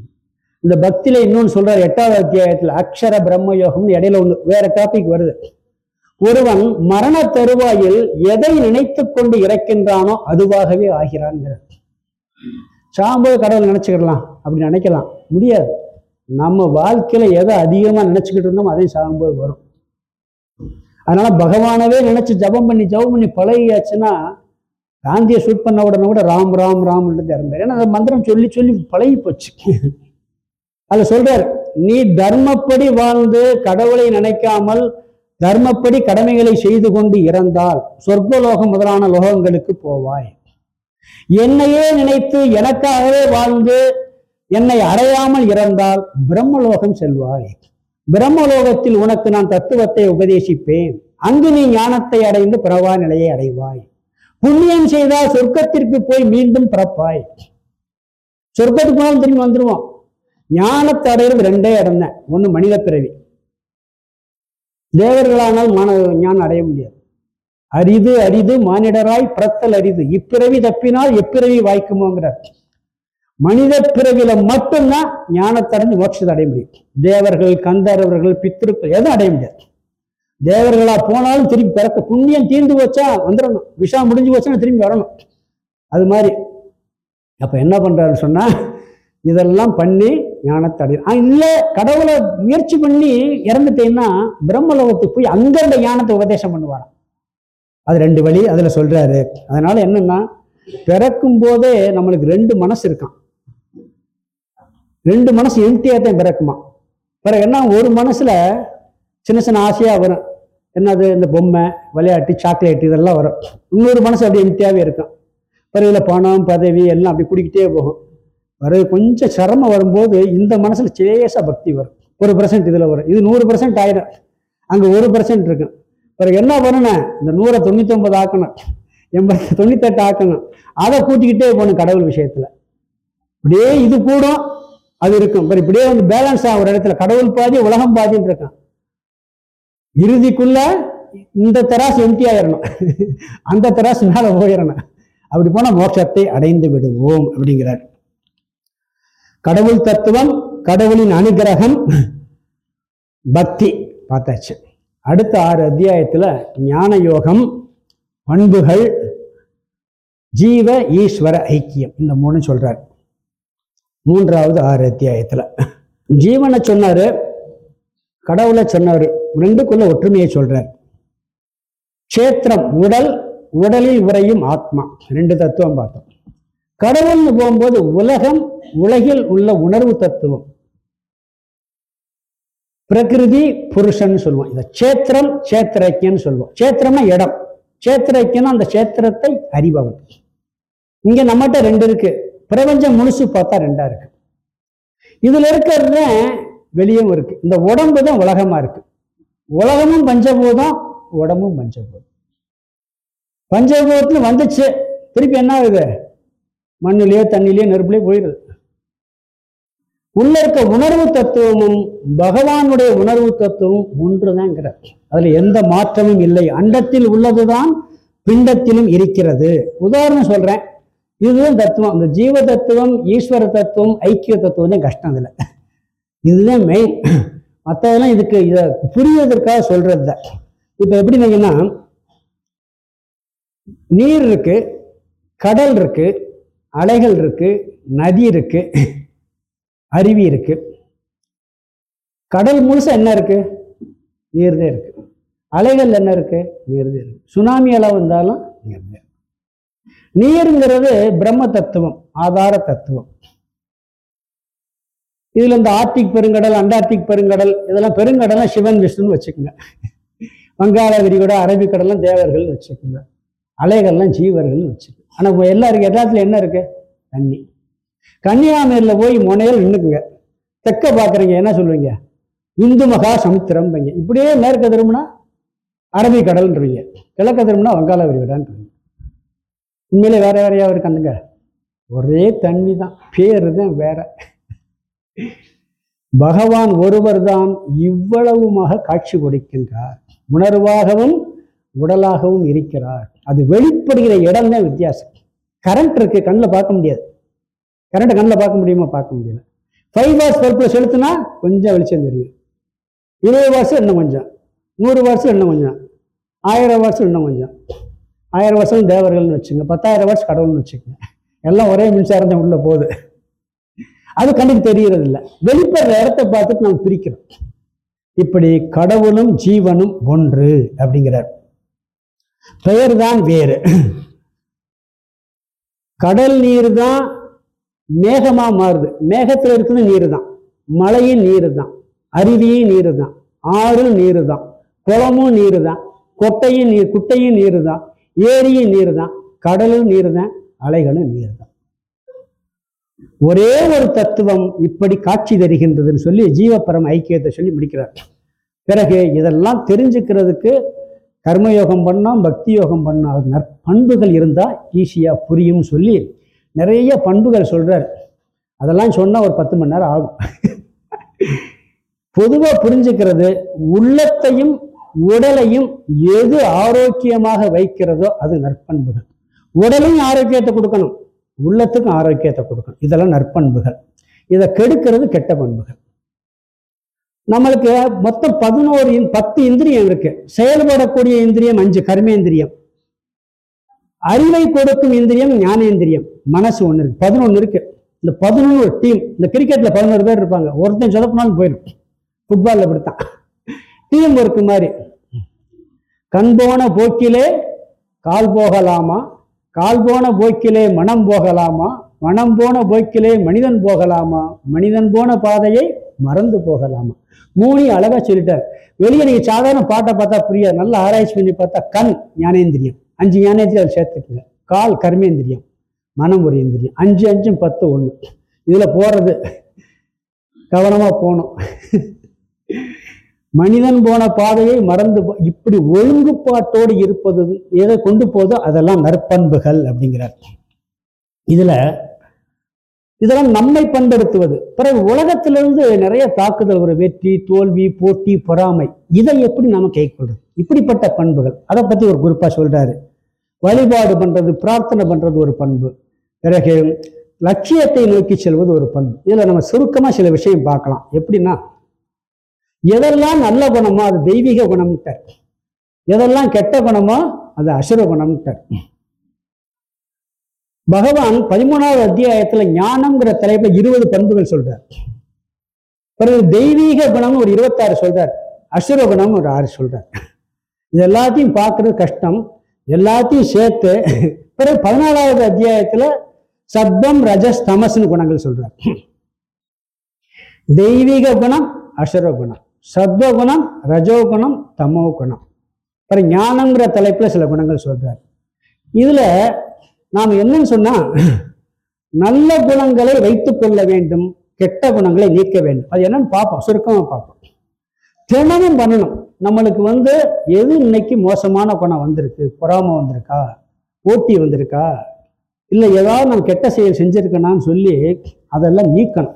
இந்த பக்தியில் இன்னொன்னு சொல்கிறார் எட்டாவது அத்தியாயத்தில் அக்ஷர பிரம்ம யோகம்னு இடையில ஒன்று வேற டாபிக் வருது. ஒருவன் மரண தருவாயில் எதை நினைத்துக் கொண்டு இறக்கின்றானோ அதுவாகவே ஆகிறான்ங்கிறார் சாம்போது கடவுள் நினச்சிக்கிடலாம் அப்படி நினைக்கலாம். முடியாது. நம்ம வாழ்க்கையில் எதை அதிகமாக நினச்சிக்கிட்டு இருந்தோம் அதையும் சாகும்போது வரும். அதனால் பகவானவே நினச்சி ஜபம் பண்ணி ஜபம் பண்ணி பழகியாச்சுன்னா காந்தியை ஷூட் பண்ண உடனே கூட ராம் ராம் ராம்ன்றது இறந்தார். ஏன்னா அந்த மந்திரம் சொல்லி சொல்லி பழகி போச்சு. அதில் சொல்கிறார் நீ தர்மப்படி வாழ்ந்து கடவுளை நினைக்காமல் தர்மப்படி கடமைகளை செய்து கொண்டு இறந்தால் சொர்க்கலோகம் முதலான லோகங்களுக்கு போவாய். என்னையே நினைத்து எனக்காகவே வாழ்ந்து என்னை அடையாமல் இறந்தால் பிரம்மலோகம் செல்வாய். பிரம்மலோகத்தில் உனக்கு நான் தத்துவத்தை உபதேசிப்பேன். அங்கு நீ ஞானத்தை அடைந்து பிரவா நிலையை அடைவாய். புண்ணியம் செய்தால் சொர்க்கத்திற்கு போய் மீண்டும் பிறப்பாய். சொர்க்கத்துக்கு போனாலும் திரும்பி வந்துருவோம் ஞானத்தை அடையிறது ரெண்டே இடம் தான். ஒன்று மனித பிறவி. தேவர்களானால் மான ஞானம் அடைய முடியாது. அரிது அரிது மானிடராய் பிறத்தல் அரிது. இப்பிறவி தப்பினால் எப்பிறவி வாய்க்குமோங்கிறார். மனித பிறவில மட்டும்தான் ஞானத்தை அடைஞ்சு மோட்சத்தை அடைய முடியும். தேவர்கள் கந்தர்வர்கள் பித்திருக்கள் எதுவும் அடைய முடியாது. தேவர்களா போனாலும் திரும்பி பிறக்க புண்ணியம் தீர்ந்து போச்சா வந்துடணும். விஷா முடிஞ்சு போச்சுன்னா திரும்பி வரணும். அது மாதிரி. அப்ப என்ன பண்றாருன்னு சொன்னா இதெல்லாம் பண்ணி ஞானத்தை அடைய இல்லை கடவுளை முயற்சி பண்ணி இறந்துட்டேன்னா பிரம்மலோகத்துக்கு போய் அங்க ஞானத்தை உபதேசம் பண்ணுவாராம். அது ரெண்டு வழி அதில் சொல்கிறாரு அதனால் என்னென்னா பிறக்கும் போதே நம்மளுக்கு ரெண்டு மனசு இருக்கான். ரெண்டு மனசு எம்டியாக தான் பிறக்குமா? பிறகு என்ன ஒரு மனசில் சின்ன சின்ன ஆசையாக வரும். என்னது இந்த பொம்மை விளையாட்டு சாக்லேட் இதெல்லாம் வரும். இன்னொரு மனசு அப்படியே எம்டியாகவே இருக்கும். பிறகு பணம் பதவி எல்லாம் அப்படி குடிக்கிட்டே போகும். பிறகு கொஞ்சம் சிரமம் வரும்போது இந்த மனசில் சேச பக்தி வரும். ஒரு பர்சன்ட் இதில் வரும். இது நூறு பர்சன்ட் ஆயிரும். அங்கே ஒரு பர்சன்ட் இருக்கும். பிறகு என்ன பண்ணணும் இந்த நூறை தொண்ணூத்தி ஒன்பது ஆக்கணும். எண்பத்தி தொண்ணூத்தெட்டு ஆக்கணும். அதை கூட்டிக்கிட்டே போகணும் கடவுள் விஷயத்துல. இப்படியே இது கூடும் அது இருக்கும். பிறகு இப்படியே வந்து பேலன்ஸ் ஆகும் ஒரு இடத்துல கடவுள் பாதி உலகம் பாதின்னு இருக்கான். இறுதிக்குள்ள இந்த தராசு எம்டி ஆயிடணும் அந்த தராசு மேல போயிடணும் அப்படி போனா மோட்சத்தை அடைந்து விடுவோம் அப்படிங்கிறார். கடவுள் தத்துவம் கடவுளின் அனுகிரகம் பக்தி. பார்த்தாச்சு. அடுத்த ஆறு அத்தியாயத்தில் ஞான யோகம் பண்புகள் ஜீவ ஈஸ்வர ஐக்கியம். இந்த மூணு சொல்கிறார் மூன்றாவது ஆறு அத்தியாயத்தில். ஜீவனை சொன்னார் கடவுளை சொன்னார் ரெண்டுக்குள்ள ஒற்றுமையை சொல்கிறார் க்ஷேத்திரம் உடல் உடலில் உறையும் ஆத்மா. ரெண்டு தத்துவம் பார்த்தோம். கடவுள்னு போகும்போது உலகம் உலகில் உள்ள உணர்வு தத்துவம். பிரகிருதி புருஷன் சொல்லுவோம். இதை சேத்திரம் சேத்திரக்கியன்னு சொல்லுவோம். சேத்திரம்னா இடம். சேத்திரைக்கியன்னா அந்த சேத்திரத்தை அறிபவன். இங்க நம்மகிட்ட ரெண்டு இருக்கு. பிரபஞ்சம் முழுசு பார்த்தா ரெண்டா இருக்கு. இதுல இருக்கிறது வெளியும் இருக்கு. இந்த உடம்பு தான் உலகமா இருக்கு. உலகமும் பஞ்சபூதம் உடம்பும் பஞ்சபூதம். பஞ்சபூதத்துல வந்துச்சு. திருப்பி என்ன ஆகுது? மண்ணிலேயோ தண்ணிலேயோ நெருப்புலேயே போயிடுது. உள்ள இருக்க உணர்வு தத்துவமும் பகவானுடைய உணர்வு தத்துவமும் ஒன்றுதான்ங்கிறார். அதுல எந்த மாற்றமும் இல்லை. அண்டத்தில் உள்ளதுதான் பிண்டத்திலும் இருக்கிறது. உதாரணம் சொல்றேன். இதுதான் தத்துவம். அந்த ஜீவ தத்துவம் ஈஸ்வர தத்துவம் ஐக்கிய தத்துவம் தான் கஷ்டம் இதுல இதுதான் மெயின் மற்றதெல்லாம் இதுக்கு இதை புரிவதற்காக சொல்றது தான் இப்போ எப்படினீங்கன்னா நீர் இருக்கு கடல் இருக்கு அலைகள் இருக்கு நதி இருக்கு. அருவி இருக்கு. கடல் முழுசா என்ன இருக்கு? நீர் தான் இருக்கு. அலைகள் என்ன இருக்கு? நீர் தான் இருக்கு. சுனாமி எல்லாம் வந்தாலும் நீர் தான் நீருங்கிறது பிரம்ம தத்துவம் ஆதார தத்துவம். இதுல இந்த ஆர்டிக் பெருங்கடல் அண்டார்டிக் பெருங்கடல் இதெல்லாம் பெருங்கடலாம் சிவன் விஷ்ணுன்னு வச்சுக்கோங்க. வங்காள விரிகுடா அரபிக்கடலாம் தேவர்கள்னு வச்சுக்கோங்க. அலைகள்லாம் ஜீவர்கள்னு வச்சுக்கோங்க. ஆனால் எல்லாருக்கும் எல்லாத்துலையும் என்ன இருக்கு? தண்ணி. கன்னியாகுமரியில் போய் முனையில் நின்றுக்குங்க தெக்க பார்க்குறீங்க என்ன சொல்லுவீங்க? இந்து மகா சமுத்திரம் பைங்க. இப்படியே மேற்க திரும்பினா அரபிக்கடல்ன்றீங்க கிழக்க திரும்பினா வங்காள விரிவிடான்றீங்க உண்மையிலே வேற வேறையா இருக்காந்துங்க ஒரே தண்ணி தான். பேர் தான் வேற. பகவான் ஒருவர் தான் இவ்வளவுமாக காட்சி கொடுக்கின்றார். உணர்வாகவும் உடலாகவும் இருக்கிறார். அது வெளிப்படுகிற இடம் தான் வித்தியாசம். கரண்ட் இருக்கு கண்ணில் பார்க்க முடியாது. கரண்ட்டை கண்ணில் பார்க்க முடியுமா? பார்க்க முடியல. ஃபைவ் வாட்ஸ் பல்பில் செலுத்தினா கொஞ்சம் வெளிச்சம் தெரியும். இருபது வாட்ஸ் இன்னும் கொஞ்சம். நூறு வாட்ஸ் இன்னும் கொஞ்சம். ஆயிரம் வாட்ஸ் இன்னும் கொஞ்சம். ஆயிரம் வருஷம் தேவர்கள்னு வச்சுங்க பத்தாயிரம் வருஷம் கடவுள்னு வச்சுக்கோங்க. எல்லாம் ஒரே மின்சாரம் தான் உள்ளே போகுது. அது கண்ணுக்கு தெரியறது இல்லை வெளிப்படுற இடத்த பார்த்துட்டு நம்ம பிரிக்கிறோம். இப்படி கடவுளும் ஜீவனும் ஒன்று அப்படிங்கிறார். பெயர் தான் வேறு. கடல் நீர் தான் மேகமாக மாறுது. மேகத்தில் இருக்குது நீர் தான் மழையும் நீர் தான் அருவியும் நீர் தான் ஆறும் நீர் தான் குளமும் நீர் தான் கொட்டையும் நீர் குட்டையும் நீர் தான் ஏரியும் நீர் தான் கடலும் நீர் தான் அலைகளும் நீர் தான் ஒரே ஒரு தத்துவம் இப்படி காட்சி தருகின்றதுன்னு சொல்லி ஜீவபரம் ஐக்கியத்தை சொல்லி முடிக்கிறார். பிறகு இதெல்லாம் தெரிஞ்சுக்கிறதுக்கு கர்மயோகம் பண்ணோம் பக்தி யோகம் பண்ணோம் நற்பண்புகள் இருந்தால் ஈஸியாக புரியும் சொல்லி நிறைய பண்புகள் சொல்கிறார் அதெல்லாம் சொன்னால் ஒரு பத்து மணி நேரம் ஆகும். பொதுவாக புரிஞ்சுக்கிறது உள்ளத்தையும் உடலையும் எது ஆரோக்கியமாக வைக்கிறதோ அது நற்பண்புகள். உடலையும் ஆரோக்கியத்தை கொடுக்கணும். உள்ளத்துக்கும் ஆரோக்கியத்தை கொடுக்கணும். இதெல்லாம் நற்பண்புகள். இதை கெடுக்கிறது கெட்ட பண்புகள். நம்மளுக்கு மொத்தம் பதினோரு பத்து இந்திரியம் இருக்கு. செயல்படக்கூடிய இந்திரியம் அஞ்சு கர்மேந்திரியம். அறிவை கொடுக்கும் இந்திரியம் ஞானேந்திரியம். மனசு ஒன்று இருக்கு. பதினொன்று இருக்கு. இந்த பதினொன்று ஒரு டீம் இந்த கிரிக்கெட்ல பதினோரு பேர் இருப்பாங்க. ஒருத்தன் சொதப்பினாலும் போயிடும். ஃபுட்பாலில் அப்படித்தான். டீம் ஒர்க்கு மாதிரி. கண் போன போக்கிலே கால் போகலாமா? கால் போன போக்கிலே மனம் போகலாமா? மனம் போன போக்கிலே மனிதன் போகலாமா? மனிதன் போன பாதையை மறந்து போகலாமா? மூணி அழகா சொல்லிட்டார். வெளியே நீங்க சாதாரண பாட்டை பார்த்தா புரியாது. நல்லா ஆராய்ச்சி பண்ணி பார்த்தா கண் ஞானேந்திரியம். அஞ்சு ஞானேந்திரியம் அதை சேர்த்துக்குங்க கால் கர்மேந்திரியம் மனம் ஒரு இந்திரியம். அஞ்சு அஞ்சும் பத்து ஒன்று இதில் போகிறது கவனமாக போகணும். மனிதன் போன பாதையை மறந்து போ- இப்படி ஒழுங்குபாட்டோடு இருப்பது எதை கொண்டு போதோ அதெல்லாம் நற்பண்புகள் அப்படிங்கிறார். இதில் இதெல்லாம் நம்மை பண்படுத்துவது. பிறகு உலகத்திலிருந்து நிறைய தாக்குதல் ஒரு வெற்றி தோல்வி போட்டி பொறாமை. இதை எப்படி நாம கைக்கொள்றது? இப்படிப்பட்ட பண்புகள். அதை பத்தி ஒரு குறிப்பா சொல்றாரு. வழிபாடு பண்றது பிரார்த்தனை பண்றது ஒரு பண்பு. பிறகு லட்சியத்தை நோக்கி செல்வது ஒரு பண்பு. இதுல நம்ம சுருக்கமா சில விஷயம் பார்க்கலாம். எப்படின்னா எதெல்லாம் நல்ல குணமோ அது தெய்வீக குணம்ட்டார். எதெல்லாம் கெட்ட குணமோ அது அசுர குணம்ட்டார். பகவான் பதிமூணாவது அத்தியாயத்துல ஞானம்ங்கிற தலைப்புல இருபது பண்புகள் சொல்றார். பிறகு தெய்வீக குணம்னு ஒரு இருபத்தாறு சொல்றார். அசுர குணம்னு ஒரு ஆறு சொல்றார். இது எல்லாத்தையும் பார்க்கறது கஷ்டம். எல்லாத்தையும் சேர்த்து பிறகு பதினாலாவது அத்தியாயத்துல சத்தம் ரஜஸ் தமசுன்னு குணங்கள் சொல்றார். தெய்வீக குணம் அசுர குணம். சத்வகுணம் ரஜோகுணம் தமோ குணம். அப்புறம் ஞானங்கிற தலைப்புல சில குணங்கள் சொல்றார். இதுல நாம் என்னன்னு சொன்னா நல்ல குணங்களை வைத்துக் கொள்ள வேண்டும் கெட்ட குணங்களை நீக்க வேண்டும். அது என்னன்னு பார்ப்போம். சுருக்கமாக பார்ப்போம். தினமும் பண்ணணும். நம்மளுக்கு வந்து எது இன்னைக்கு மோசமான குணம் வந்திருக்கு பொறாமை வந்திருக்கா போட்டி வந்திருக்கா இல்லை ஏதாவது நம்ம கெட்ட செயல் செஞ்சுருக்கணான்னு சொல்லி அதெல்லாம் நீக்கணும்.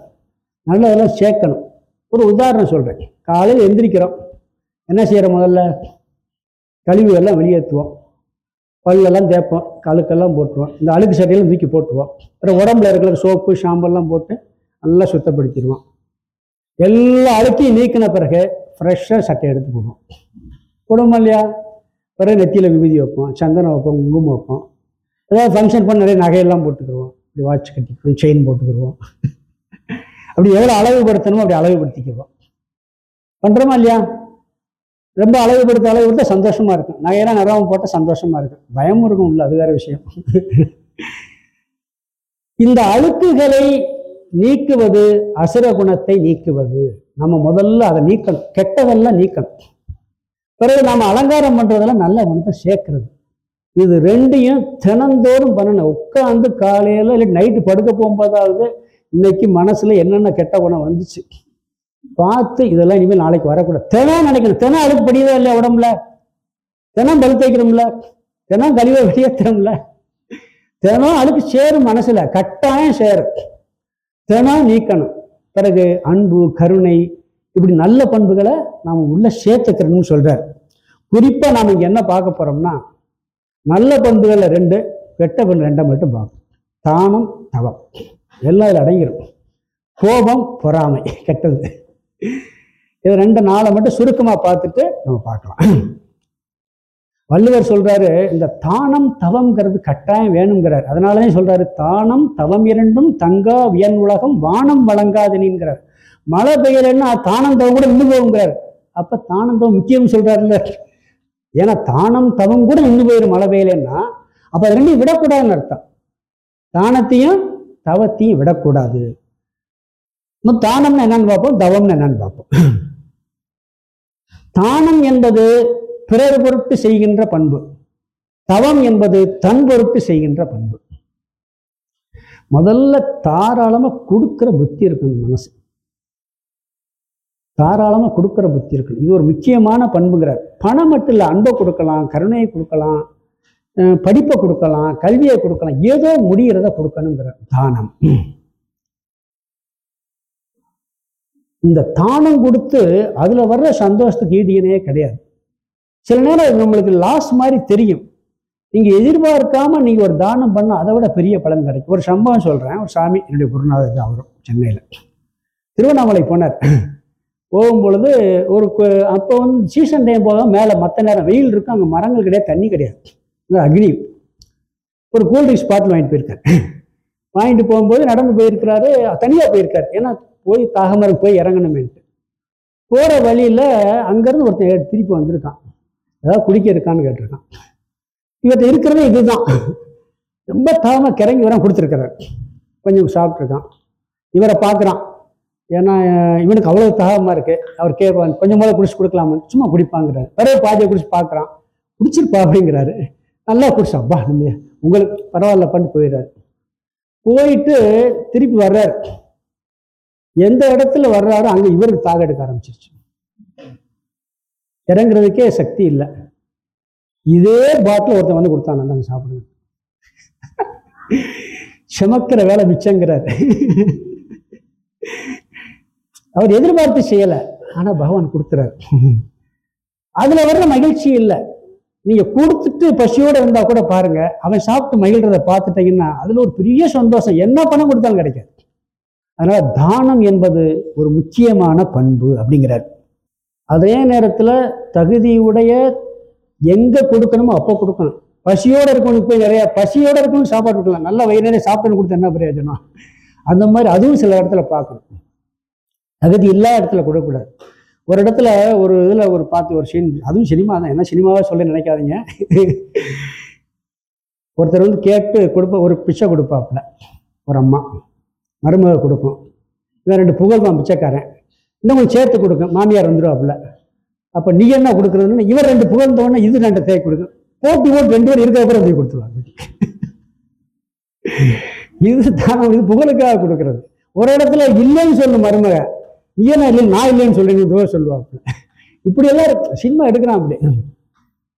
நல்லதெல்லாம் சேர்க்கணும். ஒரு உதாரணம் சொல்கிறேன் காலையில் எந்திரிக்கிறோம். என்ன செய்கிறோம் முதல்ல? கழிவுகள்லாம் வெளியேற்றுவோம். பல்லெல்லாம் தேய்ப்போம் கழுக்கெல்லாம் போட்டுருவோம். இந்த அழுக்கு சட்டையெல்லாம் தூக்கி போட்டுருவோம். அப்புறம் உடம்புல இருக்கிற சோப்பு ஷாம்பெல்லாம் போட்டு நல்லா சுத்தப்படுத்திடுவோம். எல்லா அழுக்கையும் நீக்கின பிறகு ஃப்ரெஷ்ஷாக சட்டை எடுத்து போடுவோம். போடுவோம் இல்லையா? பிறகு நெத்தியில் விபூதி வைப்போம் சந்தனம் வைப்போம் குங்குமம் வைப்போம். ஏதாவது ஃபங்க்ஷன் பண்ண நிறைய நகையெல்லாம் போட்டுக்கிடுவோம். இப்படி வாட்ச் கட்டிக்கிறோம் செயின் போட்டுக்கிடுவோம். அப்படி எவ்வளோ அளவுபடுத்தணுமோ அப்படி அளவுபடுத்திக்கிடுவோம். பண்ணுறோமா இல்லையா? ரொம்ப அளவுபடுத்த அளவுபடுத்த சந்தோஷமா இருக்கும். நகையெல்லாம் நிறாமல் போட்டால் சந்தோஷமா இருக்கும். பயமும் இருக்கும் உள்ள அது வேற விஷயம். இந்த அழுக்குகளை நீக்குவது அசுர குணத்தை நீக்குவது. நம்ம முதல்ல அதை நீக்கணும். கெட்டதெல்லாம் நீக்கணும். பிறகு நாம அலங்காரம் பண்றதெல்லாம் நல்ல குணத்தை சேர்க்கறது. இது ரெண்டையும் தினந்தோறும் பண்ணணும். உட்காந்து காலையில இல்லை நைட்டு படுக்க போகும்போதாவது இன்னைக்கு மனசுல என்னென்ன கெட்ட குணம் வந்துச்சு? பார்த்து இதெல்லாம் இனிமேல் நாளைக்கு வரக்கூடாது. தினம் நினைக்கணும். தினம் அழுக்கு படியவே இல்லையா உடம்புல? தினம் பல் தேய்க்கிறோம்ல? தினம் கழிவை வெளியேற்றுறோம்ல? தினம் அழுக்கு சேரும் மனசுல. கட்டாயம் சேரும். தினம் நீக்கணும். பிறகு அன்பு கருணை இப்படி நல்ல பண்புகளை நாம் உள்ள சேர்த்துக்கிறோம்னு சொல்றார். குறிப்பா நாம் இங்க என்ன பார்க்க போறோம்னா நல்ல பண்புகளை ரெண்டு கெட்ட பண்பு ரெண்டை மட்டும் பார்ப்போம் தானம் தவம். எல்லாம் இதில் அடங்கிடும் கோபம் பொறாமை. கெட்டது. இது ரெண்டு நாளை மட்டும் சுருக்கமா பார்த்துட்டு நம்ம பார்க்கலாம். வள்ளுவர் சொல்றாரு இந்த தானம் தவம்ங்கிறது கட்டாயம் வேணுங்கிறார் அதனாலதான் சொல்றாரு தானம் தவம் இரண்டும் தங்கா வியன் உலகம் வானம் வழங்காதனிங்கிறார் மழை பெய்யலன்னா தானம் தவம் கூட நின்று போகுங்கிறார் அப்ப தானம் தவம் முக்கியம் சொல்றாருல்ல. ஏன்னா தானம் தவம் கூட நின்று போயிடும் மழை பெய்யலன்னா. அப்ப அது ரெண்டையும் விடக்கூடாதுன்னு அர்த்தம். தானத்தையும் தவத்தையும் விடக்கூடாது. தானம்னு என்னன்னு பார்ப்போம் தவம்னு என்னன்னு பார்ப்போம். தானம் என்பது பிறர் பொருட்டு செய்கின்ற பண்பு. தவம் என்பது தன் பொருட்டு செய்கின்ற பண்பு. முதல்ல தாராளமா கொடுக்கிற புத்தி இருக்கணும் மனசு. தாராளமா கொடுக்கிற புத்தி இருக்கணும். இது ஒரு முக்கியமான பண்புங்கிறார். பணம் மட்டும் இல்லை அன்பை கொடுக்கலாம் கருணையை கொடுக்கலாம் அஹ் படிப்பை கொடுக்கலாம் கல்வியை கொடுக்கலாம் ஏதோ முடிகிறத கொடுக்கணுங்கிறார் தானம். இந்த தானம் கொடுத்து அதில் வர்ற சந்தோஷத்துக்கு ஈடியனே கிடையாது. சில நேரம் அது நம்மளுக்கு லாஸ் மாதிரி தெரியும். நீங்கள் எதிர்பார்க்காம நீங்கள் ஒரு தானம் பண்ண அதை விட பெரிய பலன் கிடைக்கும். ஒரு சம்பவம் சொல்கிறேன் ஒரு சாமி என்னுடைய குருநாதர் தான் அவரும் சென்னையில். திருவண்ணாமலை போனார். போகும் பொழுது ஒரு அப்போ வந்து சீசன் டைம் போக மேலே மற்ற நேரம் வெயில் இருக்கும் அங்கே மரங்கள் கிடையாது தண்ணி கிடையாது. அக்னி. ஒரு கூல்ட்ரிங்க்ஸ் பாட்டில் வாங்கிட்டு போயிருக்காரு. வாங்கிட்டு போகும்போது நடந்து போயிருக்கிறாரு தனியாக போயிருக்காரு. ஏன்னா போய் தாகமரம் போய் இறங்கணுமேன்ட்டு. போகிற வழியில் அங்கேருந்து ஒருத்தன் திருப்பி வந்திருக்கான். ஏதாவது குடிக்க இருக்கான்னு கேட்டிருக்கான். இவர்கிட்ட இருக்கிறதே இதுதான். ரொம்ப தாகமாக கிறங்கி வர கொடுத்துருக்கிறார் கொஞ்சம் சாப்பிட்ருக்கான் இவரை பார்க்குறான். ஏன்னா இவனுக்கு அவ்வளோ தாகமாக இருக்குது அவர் கேட்பான் கொஞ்சம் போல குடிச்சு கொடுக்கலாமான்னு சும்மா குடிப்பாங்கிறாரு. வேற பாதியை குடிச்சு பார்க்குறான். குடிச்சிருப்பா அப்படிங்கிறாரு. நல்லா குடிச்சாப்பா நம்ம உங்களுக்கு பரவாயில்ல பண்ணிட்டு போயிடுறாரு. போயிட்டு திருப்பி வர்றாரு. எந்த இடத்துல வர்றாரோ அங்க இவருக்கு தாக எடுக்க ஆரம்பிச்சிருச்சு. இறங்குறதுக்கே சக்தி இல்லை. இதே பாட்டில் ஒருத்தன் வந்து கொடுத்தான் நாங்கள் சாப்பிடுங்க சுமக்கிற வேலை மிச்சங்கிறார். அவர் எதிர்பார்த்து செய்யல ஆனா பகவான் கொடுத்துறாரு. அதுல வர்ற மகிழ்ச்சி இல்லை. நீங்க கொடுத்துட்டு பசியோட இருந்தா கூட பாருங்க அவன் சாப்பிட்டு மகிழ்றத பார்த்துட்டீங்கன்னா அதுல ஒரு பெரிய சந்தோஷம். என்ன பணம் கொடுத்தாலும் கிடைக்காது. அதனால் தானம் என்பது ஒரு முக்கியமான பண்பு அப்படிங்கிறார். அதே நேரத்தில் தகுதியுடைய எங்கே கொடுக்கணுமோ அப்போ கொடுக்கணும் பசியோடு இருக்கணும் போய் நிறையா பசியோட இருக்கணும் சாப்பாடு கொடுக்கலாம். நல்ல வயிறு நிறைய சாப்பிட்டு கொடுத்தா என்ன பிரயோஜனம்? அந்த மாதிரி அதுவும் சில இடத்துல பார்க்கணும். தகுதி இல்லாத இடத்துல கொடுக்கக்கூடாது. ஒரு இடத்துல ஒரு இதில் ஒரு பார்த்து ஒரு சீன் அதுவும் சினிமா தான். என்ன சினிமாவே சொல்ல நினைக்காதீங்க. ஒருத்தர் வந்து கேட்டு கொடுப்ப ஒரு பிச்சை கொடுப்பாப்புல. ஒரு அம்மா. மருமக கொடுக்கும். இவன் ரெண்டு புகழ்வான் பிச்சைக்காரன். இன்னும் கொஞ்சம் சேர்த்து கொடுக்கும் மாமியார் வந்துடுவாப்புல அப்போ நீ என்ன கொடுக்குறதுன்னு இவர் ரெண்டு புகழ்ந்தவொடனே இது ரெண்டு தேய் கொடுக்கும் போட்டி போட்டு ரெண்டு பேரும் இருக்கிற அப்புறம் தூக்கி கொடுத்துருவாங்க. இது தானம் இது புகழுக்காக கொடுக்கறது. ஒரு இடத்துல இல்லைன்னு சொல்லும் மருமக. நீ என்ன இல்லை நான் இல்லைன்னு சொல்றீங்க தூரம் சொல்லுவாப்புல. இப்படியெல்லாம் சினிமா எடுக்கிறான் அப்படி.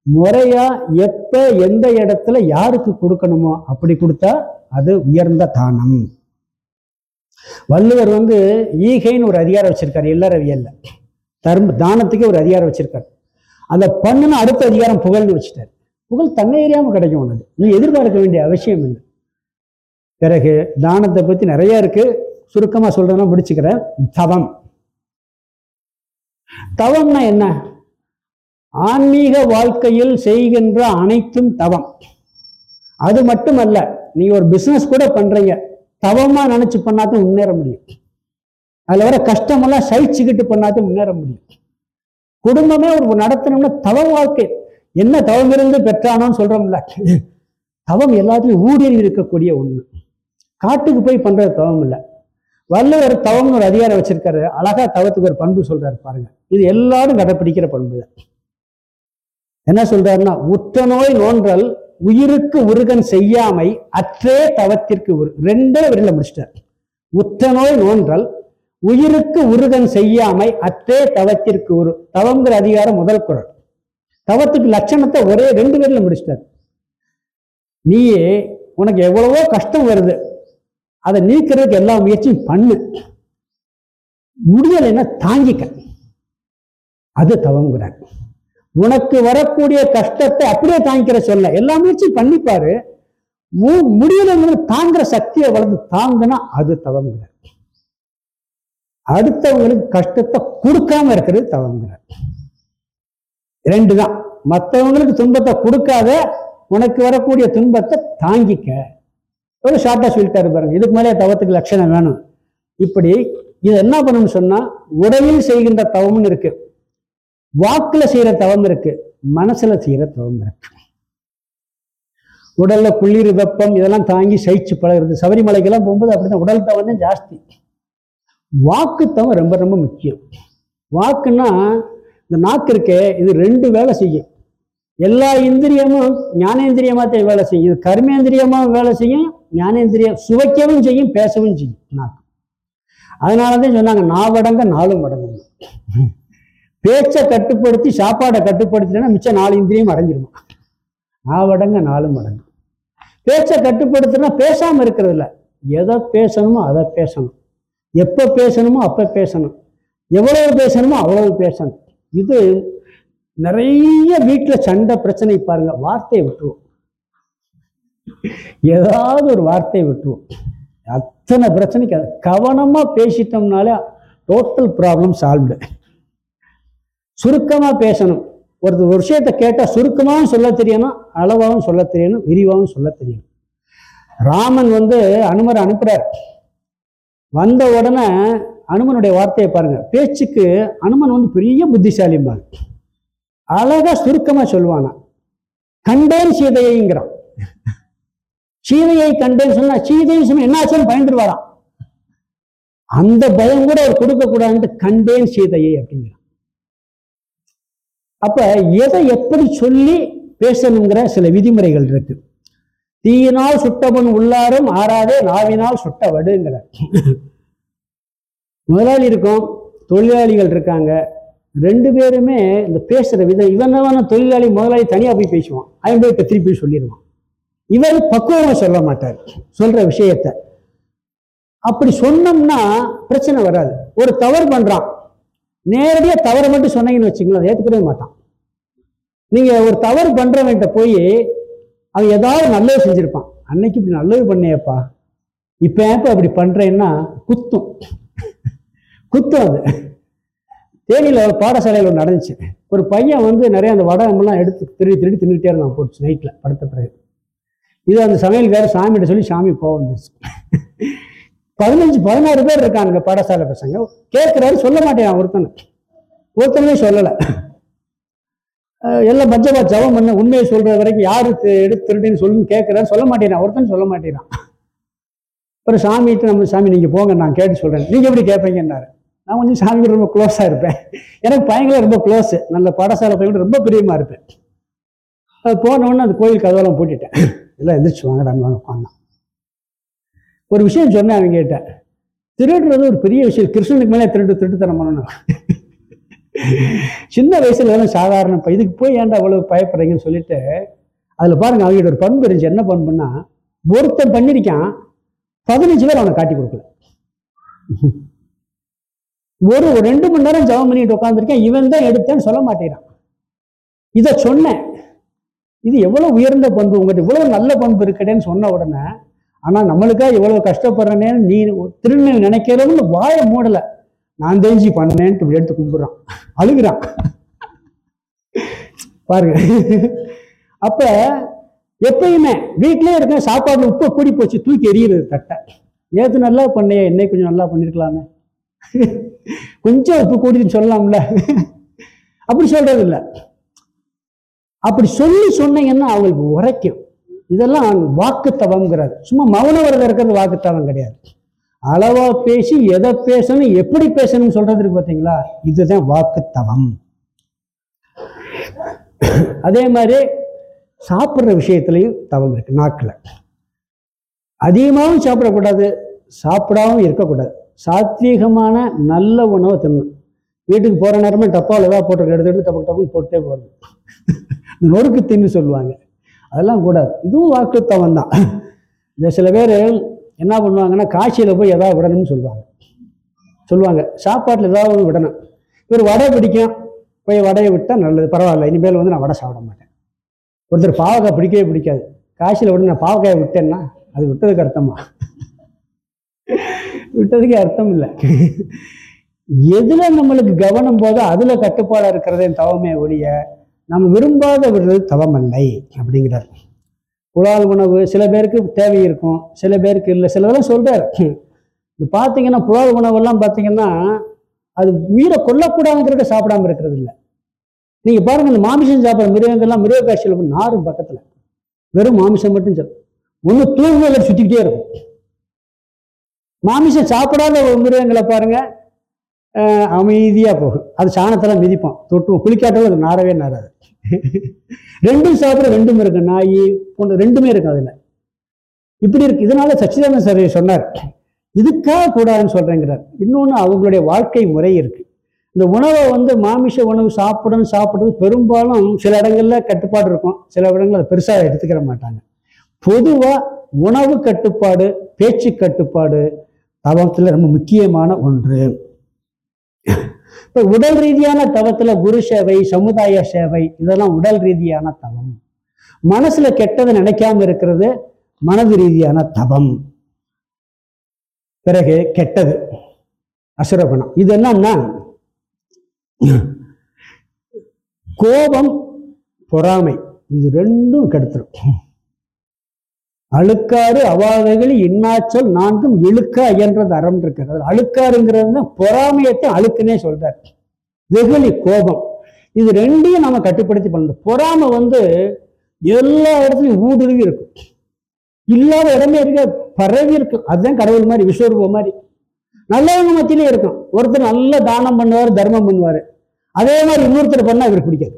முறையா எப்ப எந்த இடத்துல யாருக்கு கொடுக்கணுமோ அப்படி கொடுத்தா அது உயர்ந்த தானம். வள்ளுவர் வந்து ஈகைன்னு ஒரு அதிகாரம் வச்சிருக்காரு இல்லறவியல்ல தர்ம தானத்துக்கு ஒரு அதிகாரம் வச்சிருக்காரு. அந்த பண்ணுன்னு அடுத்த அதிகாரம் புகழ்னு வச்சுட்டார். புகழ் தன்னை எறியாம கிடைக்கும் உனக்கு நீ எதிர்பார்க்க வேண்டிய அவசியம் இல்லை. பிறகு தானத்தை பத்தி நிறைய இருக்கு. சுருக்கமா சொல்றதுனா முடிச்சுக்கிறேன். தவம். தவம்னா என்ன? ஆன்மீக வாழ்க்கையில் செய்கின்ற அனைத்தும் தவம். அது மட்டுமல்ல நீ ஒரு பிசினஸ் கூட பண்றீங்க. தவமா நினைச்சு பண்ணாதான் முன்னேற முடியும். அதுல வர கஷ்டமெல்லாம் சகிச்சுக்கிட்டு பண்ணாதான் முன்னேற முடியும். குடும்பமே ஒரு நடத்தணும்னா தவ வாழ்க்கை. என்ன தவம் இருந்து பெற்றானோன்னு சொல்றோம்ல. தவம் எல்லாத்துலயும் ஊடுருவி இருக்கக்கூடிய ஒண்ணு. காட்டுக்கு போய் பண்றது தவம் இல்லை. வள்ளுவர் தவம்னு ஒரு அதிகாரம் வச்சிருக்காரு. அழகா தவத்துக்கு ஒரு பண்பு சொல்றாரு பாருங்க. இது எல்லாரும் கடைப்பிடிக்கிற பண்பு தான் என்ன சொல்றாருன்னா உற்ற நோய் நோன்றல் உயிருக்கு உருகன் செய்யாமை அற்றே தவத்திற்கு உரு ரெண்டே வரியில முடிச்சிட்டார். உத்த நோய் நோன்றல் உயிருக்கு உருகன் செய்யாமை அற்றே தவத்திற்கு உரு தவங்கிற அதிகாரம் முதல் குரல். தவத்துக்கு லட்சணத்தை ஒரே ரெண்டு பேர்ல முடிச்சிட்டார். நீயே உனக்கு எவ்வளவோ கஷ்டம் வருது. அதை நீக்கிறதுக்கு எல்லா முயற்சியும் பண்ணு. முடியலைன்னா தாங்கிக்க. அது தவங்கிறார் உனக்கு வரக்கூடிய கஷ்டத்தை அப்படியே தாங்கிக்கிற சொல்ல. எல்லா முயற்சியும் பண்ணிப்பாரு மு- தாங்குற சக்தியை வளர்ந்து தாங்கினா அது தவங்குற அடுத்தவங்களுக்கு கஷ்டத்தை கொடுக்காம இருக்கிறது தவங்குற ரெண்டு தான் மற்றவங்களுக்கு துன்பத்தை கொடுக்காத உனக்கு வரக்கூடிய துன்பத்தை தாங்கிக்க. ஒரு ஷார்ட்டா சொல்லிட்டாரு பாருங்க. இதுக்கு மேலே தவத்துக்கு லட்சணம் வேணும். இப்படி இது என்ன பண்ணணும்னு சொன்னா உடலில் செய்கின்ற தவம்னு இருக்கு. வாக்குல செய்யற தவம் இருக்கு மனசுல செய்யற தவம் இருக்கு. உடல்ல குளிர் வெப்பம் இதெல்லாம் தாங்கி சகிச்சு பழகுறது சபரிமலைக்கெல்லாம் போகும்போது அப்படிதான் உடல் தவம் தான் ஜாஸ்தி. வாக்கு தவம் ரொம்ப ரொம்ப முக்கியம். வாக்குன்னா இந்த நாக்கு இருக்கே இது ரெண்டு வேலை செய்யும். எல்லா இந்திரியமும் ஞானேந்திரியமா தான் வேலை செய்யும். இது கர்மேந்திரியமா வேலை செய்யும் ஞானேந்திரியம் சுவைக்கவும் செய்யும் பேசவும் செய்யும் நாக்கு. அதனால தான் சொன்னாங்க நாவடங்க நாலும் மடங்கு பேச்சை கட்டுப்படுத்தி சாப்பாடை கட்டுப்படுத்தினா மிச்சம் நாலு இந்திரியம் அடங்கிடுமா நாவடங்க நாலு மடங்கு. பேச்சை கட்டுப்படுத்தினா பேசாமல் இருக்கிறதில்ல எதை பேசணுமோ அதை பேசணும். எப்போ பேசணுமோ அப்போ பேசணும். எவ்வளவு பேசணுமோ அவ்வளவு பேசணும். இது நிறைய வீட்டில் சண்டை பிரச்சனை பாருங்க வார்த்தையை விட்டுருவோம். ஏதாவது ஒரு வார்த்தையை விட்டுருவோம். அத்தனை பிரச்சனைக்கு கவனமாக பேசிட்டோம்னாலே டோட்டல் ப்ராப்ளம் சால்வ்டு சுருக்கமா பேசணும். ஒரு ஒரு விஷயத்தை கேட்டால் சுருக்கமாவும் சொல்ல தெரியணும் அளவாகவும் சொல்ல தெரியணும் விரிவாகவும் சொல்ல தெரியணும். ராமன் வந்து அனுமரை அனுப்புகிறார் வந்த உடனே அனுமனுடைய வார்த்தையை பாருங்க. பேச்சுக்கு அனுமன் வந்து பெரிய புத்திசாலிம்பாங்க அழகா சுருக்கமா சொல்லுவானா. கண்டேன் சீதையைங்கிறான். சீதையை கண்டேன்னு சொன்னா சீதையும் சொன்னா என்ன ஆச்சுன்னு பயந்துருவாராம். அந்த பயம் கூட அவர் கொடுக்கக்கூடாதுன்ட்டு கண்டேன் சீதையை அப்படிங்கிறான். அப்ப எதை எப்படி சொல்லி பேசணுங்கிற சில விதிமுறைகள் இருக்கு. தீயினால் சுட்டவன் உள்ளாரும் ஆறாதே நாவினால் சுட்டவடுங்கிற. முதலாளி இருக்கும் தொழிலாளிகள் இருக்காங்க. ரெண்டு பேருமே இந்த பேசுற விதம் இவன் தொழிலாளி முதலாளி தனியா போய் பேசுவான். அவன் போய் இப்போ திருப்பி சொல்லிடுவான். இவர் பக்குவமாக சொல்ல மாட்டார் சொல்ற விஷயத்த. அப்படி சொன்னோம்னா பிரச்சனை வராது. ஒரு தவறு பண்றான் நேரடியாக தவறை மட்டும் சொன்னீங்கன்னு வச்சுக்கோங்களேன் அதை மாட்டான். நீங்கள் ஒரு தவறு பண்றவன்கிட்ட போய் அவன் ஏதாவது நல்லது செஞ்சுருப்பான். அன்னைக்கு இப்படி நல்லது பண்ணியப்பா. இப்போ ஏப்போ அப்படி பண்ணுறேன்னா குத்தும். குத்தும் அது. தேனியில் ஒரு பாடசாலையில் ஒன்று நடந்துச்சு. ஒரு பையன் வந்து நிறைய அந்த வடமெல்லாம் எடுத்து திருடி திருடி தின்னுட்டே இருந்தான் போச்சு நைட்டில் படுத்த பிறகு. இது அந்த சமையல்கார சாமிகிட்ட சொல்லி சாமி போக வந்துச்சு பதினஞ்சு பதினாறு பேர் இருக்கானுங்க பாடசாலை பசங்க. கேட்குறாரு சொல்ல மாட்டேன் ஒருத்தனை. ஒருத்தனே சொல்லலை. எல்லாம் பஞ்சபா ஜபம் பண்ண உண்மையை சொல்ற வரைக்கும் யாரு எடுத்து திருடின்னு சொல்லுன்னு கேட்குறாரு சொல்ல மாட்டேறான் ஒருத்தன் சொல்ல மாட்டேறான் அப்புறம் சாமிகிட்ட நம்ம சாமி நீங்க போங்க நான் கேட்டு சொல்றேன். நீங்க எப்படி கேட்பீங்கன்னாரு நான் கொஞ்சம் சாமி ரொம்ப க்ளோஸா இருப்பேன். எனக்கு பையங்கள ரொம்ப க்ளோஸ் நல்ல பாடசாலை பையன் ரொம்ப பிரியமா இருப்பேன். அது போன உடனே அந்த கோயில் கதவெல்லாம் பூட்டிட்டேன். எல்லாம் எந்திரிச்சு வாங்கடான்னு வாங்க உட்காந்தான். ஒரு விஷயம் சொன்னேன் அவங்க கிட்ட திருடுறது ஒரு பெரிய விஷயம். கிருஷ்ணனுக்கு மேலே திருட்டு திருட்டுத்தனம் பண்ணணும். சின்ன வயசுல எல்லாம் சாதாரண இப்ப இதுக்கு போய் ஏன்டா அவ்வளவு பயப்படுறீங்கன்னு சொல்லிட்டு அதில் பாருங்க அவங்ககிட்ட ஒரு பண்பு இருந்துச்சு. என்ன பண்புன்னா ஒருத்தன் பண்ணிருக்கான் பதினஞ்சு பேர் அவனை காட்டி கொடுக்கல. ஒரு ஒரு ரெண்டு மணி நேரம் ஜெபம் பண்ணிட்டு உட்காந்துருக்கேன் இவன் தான் எடுத்தேன்னு சொல்ல மாட்டேங்கிறான். இதை சொன்னேன். இது எவ்வளோ உயர்ந்த பண்பு உங்கள்கிட்ட இவ்வளோ நல்ல பண்பு இருக்கடேன்னு சொன்ன உடனே ஆனா நம்மளுக்கா இவ்வளோ கஷ்டப்படுறேன்னு நீ திருநெ நினைக்கிறவங்க வாயை மூடல. நான் தெரிஞ்சு பண்ணேன்ட்டு இப்படி எடுத்து கும்பிட்றான். அழுகுறான். பாருங்க. அப்ப எப்பயுமே வீட்லயே இருக்கேன் சாப்பாடு உப்பு கூடி போச்சு தூக்கி எறிகிறது தட்டை. ஏது நல்லா பண்ணையே என்னை கொஞ்சம் நல்லா பண்ணியிருக்கலாமே கொஞ்சம் உப்பு கூடின்னு சொல்லலாம்ல. அப்படி சொல்றது இல்லை அப்படி சொல்லி சொன்னீங்கன்னா அவங்களுக்கு உரைக்கும். இதெல்லாம் வாக்குத்தவங்கிறது சும்மா மௌன விரதம் இருக்கிறது வாக்குத்தவம் கிடையாது. அளவா பேசி எதை பேசணும் எப்படி பேசணும்னு சொல்றதுக்கு பார்த்தீங்களா இதுதான் வாக்குத்தவம். அதே மாதிரி சாப்பிட்ற விஷயத்துலையும் தவம் இருக்கு நாக்கில். அதிகமாகவும் சாப்பிடக்கூடாது சாப்பிடாமல் இருக்கக்கூடாது. சாத்வீகமான நல்ல உணவை தின்னு வீட்டுக்கு போகிற நேரமே டப்பாவில் ஏதாவது போட்டு எடுத்து எடுத்து டப்பு டப்புன்னு போட்டே போகிறது நொறுக்கு தின்னு சொல்லுவாங்க. அதெல்லாம் கூடாது. இதுவும் வாக்குத்தவம் தான். இந்த சில பேர் என்ன பண்ணுவாங்கன்னா காய்ச்சியில் போய் எதாவது விடணும்னு சொல்லுவாங்க. சொல்லுவாங்க. சாப்பாட்டில் ஏதாவது ஒன்று விடணும். இவர் வடை பிடிக்கும். போய் வடையை விட்டால் நல்லது. பரவாயில்ல. இனிமேல் வந்து நான் வடை சாப்பிட மாட்டேன். ஒருத்தர் பாவக்காய் பிடிக்கவே பிடிக்காது. காய்ச்சல விட நான் பாவக்காயை விட்டேன்னா அது விட்டதுக்கு அர்த்தமா? விட்டதுக்கே அர்த்தம் இல்லை. எதில் நம்மளுக்கு கவனம் போதோ அதில் கட்டுப்பாடாக இருக்கிறதே தவமே ஒழிய நம்ம விரும்பாத விடுறது தவமல்லை அப்படிங்கிறார். புலால் உணவு சில பேருக்கு தேவை இருக்கும் சில பேருக்கு இல்லை. சிலதெல்லாம் சொல்கிறார் இது பார்த்தீங்கன்னா புலால் உணவெல்லாம் பார்த்தீங்கன்னா அது உயிரை கொல்லக்கூடாதுங்கிறத சாப்பிடாம இருக்கிறது இல்லை. நீங்க பாருங்கள் இந்த மாமிசம் சாப்பிட்ற மிருகங்கள்லாம் மிருக காட்சியில் நாரும் பக்கத்துல. வெறும் மாமிசம் மட்டும் சாப்பிடும். ஒன்று தூங்குதல சுற்றிக்கிட்டே இருக்கும். மாமிசம் சாப்பிடாத ஒரு மிருகங்களை பாருங்க அமைதியாக போகும் அது சாணத்தெல்லாம் மிதிப்போம். தொட்டுவோம். குளிக்காட்டாலும் அது நாரவே நாராது ரெண்டும் சாப்பிட ரெண்டும் இருக்கு. நாய் போன்ற ரெண்டுமே இருக்கு அதில். இப்படி இருக்கு. இதனால சச்சிதானந்த சார் சொன்னார் இதுக்காக கூடாதுன்னு சொல்றேங்கிறார். இன்னொன்று அவங்களுடைய வாழ்க்கை முறை இருக்கு. இந்த உணவை வந்து மாமிச உணவு சாப்பிடணும் சாப்பிடுறது பெரும்பாலும் சில இடங்கள்ல கட்டுப்பாடு இருக்கும். சில இடங்களில் அதை பெருசாக எடுத்துக்கிற மாட்டாங்க. பொதுவாக உணவு கட்டுப்பாடு பேச்சு கட்டுப்பாடு தவத்தில் ரொம்ப முக்கியமான ஒன்று. இப்ப உடல் ரீதியான தவத்துல குரு சேவை சமுதாய சேவை இதெல்லாம் உடல் ரீதியான தவம். மனசுல கெட்டதை நினைக்காம இருக்கிறது மனது ரீதியான தவம். பிறகு கெட்டது அசுரகுணம். இது என்னன்னா கோபம் பொறாமை இது ரெண்டும் கெடுத்துரும். அழுக்காறு அவாதகளி இன்னாச்சொல் நான்கும் இழுக்கா அயன்றது அறம் இருக்கிறது. அழுக்காருங்கிறது பொறாமையத்தை அழுக்குன்னே சொல்றார். வெகுளி கோபம். இது ரெண்டையும் நம்ம கட்டுப்படுத்தி பண்ணணும். பொறாமை வந்து எல்லா இடத்துலையும் ஊடுருவி இருக்கும். இல்லாத இடமே இருக்க பரவி இருக்கும். அதுதான் கடவுள் மாதிரி விஸ்வரூபம் மாதிரி. நல்லவங்க மத்தியிலே இருக்கும். ஒருத்தர் நல்ல தானம் பண்ணுவார் தர்மம் பண்ணுவார். அதே மாதிரி இன்னொருத்தர் பண்ணா இவர் பிடிக்காது.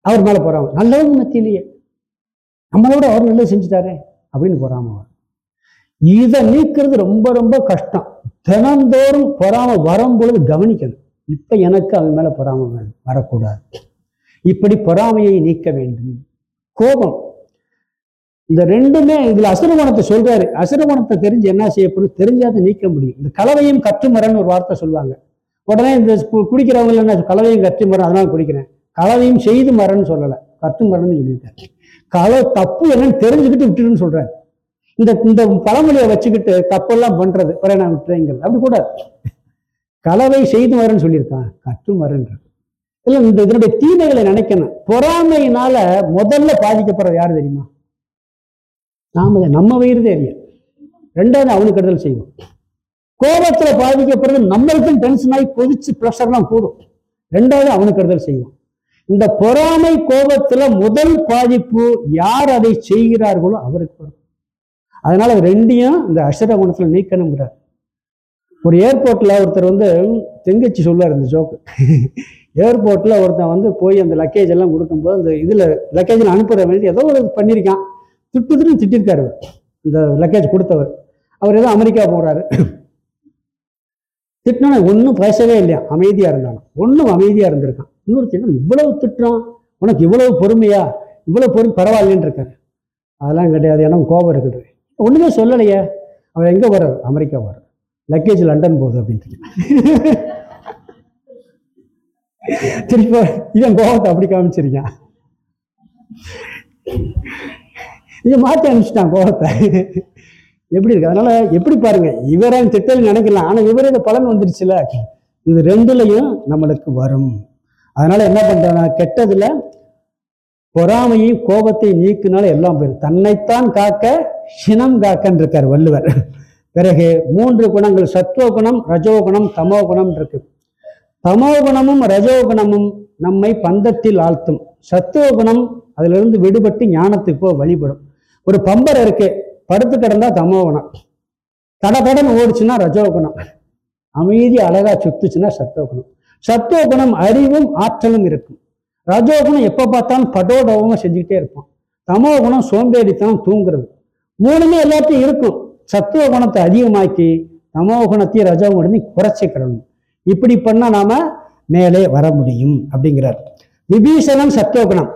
அவர் மேல போறாங்க நல்லவங்க மத்தியிலேயே. நம்மளோட அவர் நல்லது செஞ்சுட்டாரே? அப்படின்னு பொறாம வரும். இதை நீக்கிறது ரொம்ப ரொம்ப கஷ்டம். தினந்தோறும் பொறாம வரும் பொழுது கவனிக்கணும். இப்ப எனக்கு அவன் மேல பொறாம வரக்கூடாது. இப்படி பொறாமையை நீக்க வேண்டும். கோபம். இந்த ரெண்டுமே இதுல அசுரகுணத்தை சொல்றாரு. அசுரகுணத்தை தெரிஞ்சு என்ன செய்யப்படும் தெரிஞ்சாத நீக்க முடியும். இந்த கலவையும் கற்றுமரன்னு ஒரு வார்த்தை சொல்லுவாங்க. உடனே இந்த கு- குடிக்கிறவங்க என்ன கலவையும் கற்றுமரம் அதனால குடிக்கிறேன். கலவையும் செய்து மரன்னு சொல்லலை. கற்றுமரன்னு சொல்லியிருக்காரு. கலை தப்பு என்னன்னு தெரிஞ்சுக்கிட்டு விட்டுடுன்னு சொல்றாரு இந்த இந்த பழமொழியை வச்சுக்கிட்டு தப்பெல்லாம் பண்றது. பிறகு நான் விட்டுறேங்கிறது. அப்படி கூட கலவை செய்து வரேன்னு சொல்லியிருக்கான். கற்று வரன்றது இல்லை இந்த இதனுடைய தீமைகளை நினைக்கணும். பொறாமையினால முதல்ல பாதிக்கப்படுறது யார் தெரியுமா? நாம நம்ம வயிறு தெரியும் ரெண்டாவது அவனுக்கு கெடுதல் செய்வோம். கோபத்துல பாதிக்கப்படுறது நம்மளுக்கும் டென்ஷன் ஆகி கொதிச்சு ப்ரெஷர்லாம் கூடும். ரெண்டாவது அவனுக்கு கெடுதல் செய்வோம். இந்த பொறாமை கோபத்துல முதல் பாதிப்பு யார் அதை செய்கிறார்களோ அவருக்கு வரும். அதனால ரெண்டையும் இந்த அஷர குணத்துல நீக்கணுங்கிறார். ஒரு ஏர்போர்ட்ல ஒருத்தர் வந்து தெங்கச்சி சொல்லுவார் இந்த ஜோக்கு ஏர்போர்ட்ல ஒருத்தன் வந்து போய் அந்த லக்கேஜ் எல்லாம் கொடுக்கும்போது அந்த இதுல லக்கேஜில் அனுப்புற வேண்டி ஏதோ ஒரு பண்ணியிருக்கான் திட்டு திட்டு திட்டிருக்காரு அவர். இந்த லக்கேஜ் கொடுத்தவர். அவர் ஏதோ அமெரிக்கா போறாரு. திட்டினா ஒன்றும் பேசவே இல்லையா? அமைதியா இருந்தாலும். ஒன்றும் அமைதியா இருந்திருக்கான். இன்னொரு திட்டம் இவ்வளவு திட்டுறான். உனக்கு இவ்வளவு பொறுமையா? இவ்வளவு பொறுமை பரவாயில்லைன்னு இருக்காரு அதெல்லாம் கிடையாது. ஏன்னா கோபம் இருக்குது ஒன்றுமே சொல்லலையே. அவர் எங்கே வர்றார்? அமெரிக்கா வர்றார். லக்கேஜ் லண்டன் போகுது அப்படின்னு திருப்பி இவன் கோபத்தை அப்படி காமிச்சிருக்கான். இதை மாற்றி அனுப்பிச்சிட்டான் கோபத்தை. எப்படி இருக்கு? அதனால எப்படி பாருங்க. இவரை திட்டல் நினைக்கலாம். ஆனால் இவரே இந்த பலன் வந்துருச்சுல. இது ரெண்டுலையும் நம்மளுக்கு வரும். அதனால என்ன பண்றாங்க கெட்டதுல பொறாமையும் கோபத்தை நீக்கினால எல்லாம் போயிடும் தன்னைத்தான் காக்க சினம் காக்கன்னு இருக்கார் வள்ளுவர். பிறகு மூன்று குணங்கள் சத்துவ குணம் ரஜோ குணம் தமோ குணம் இருக்கு. தமோ குணமும் ரஜோ குணமும் நம்மை பந்தத்தில் ஆழ்த்தும். சத்துவ குணம் அதிலிருந்து விடுபட்டு ஞானத்துக்கு வழிபடும். ஒரு பம்பர் இருக்கு படுத்து கிடந்தா தமோ குணம். தடதடன் ஓடிச்சுன்னா ரஜோ குணம். அமைதி அழகா சுத்துச்சுன்னா சத்துவ குணம். சத்துவ குணம் அறிவும் ஆற்றலும் இருக்கும். ரஜோகுணம் எப்போ பார்த்தாலும் படோடவமா செஞ்சுக்கிட்டே இருப்பான். தமோ குணம் சோம்பேறித்தான் தூங்குறது. மூணுமே எல்லாத்தையும் இருக்கும். சத்துவ குணத்தை அதிகமாக்கி தமோ குணத்தையும் ரஜோ குணத்தையும் குறைச்சிக்கிடணும் இப்படி பண்ணா நாம மேலே வர முடியும் அப்படிங்கிறார். விபீஷணன் சத்துவகுணம்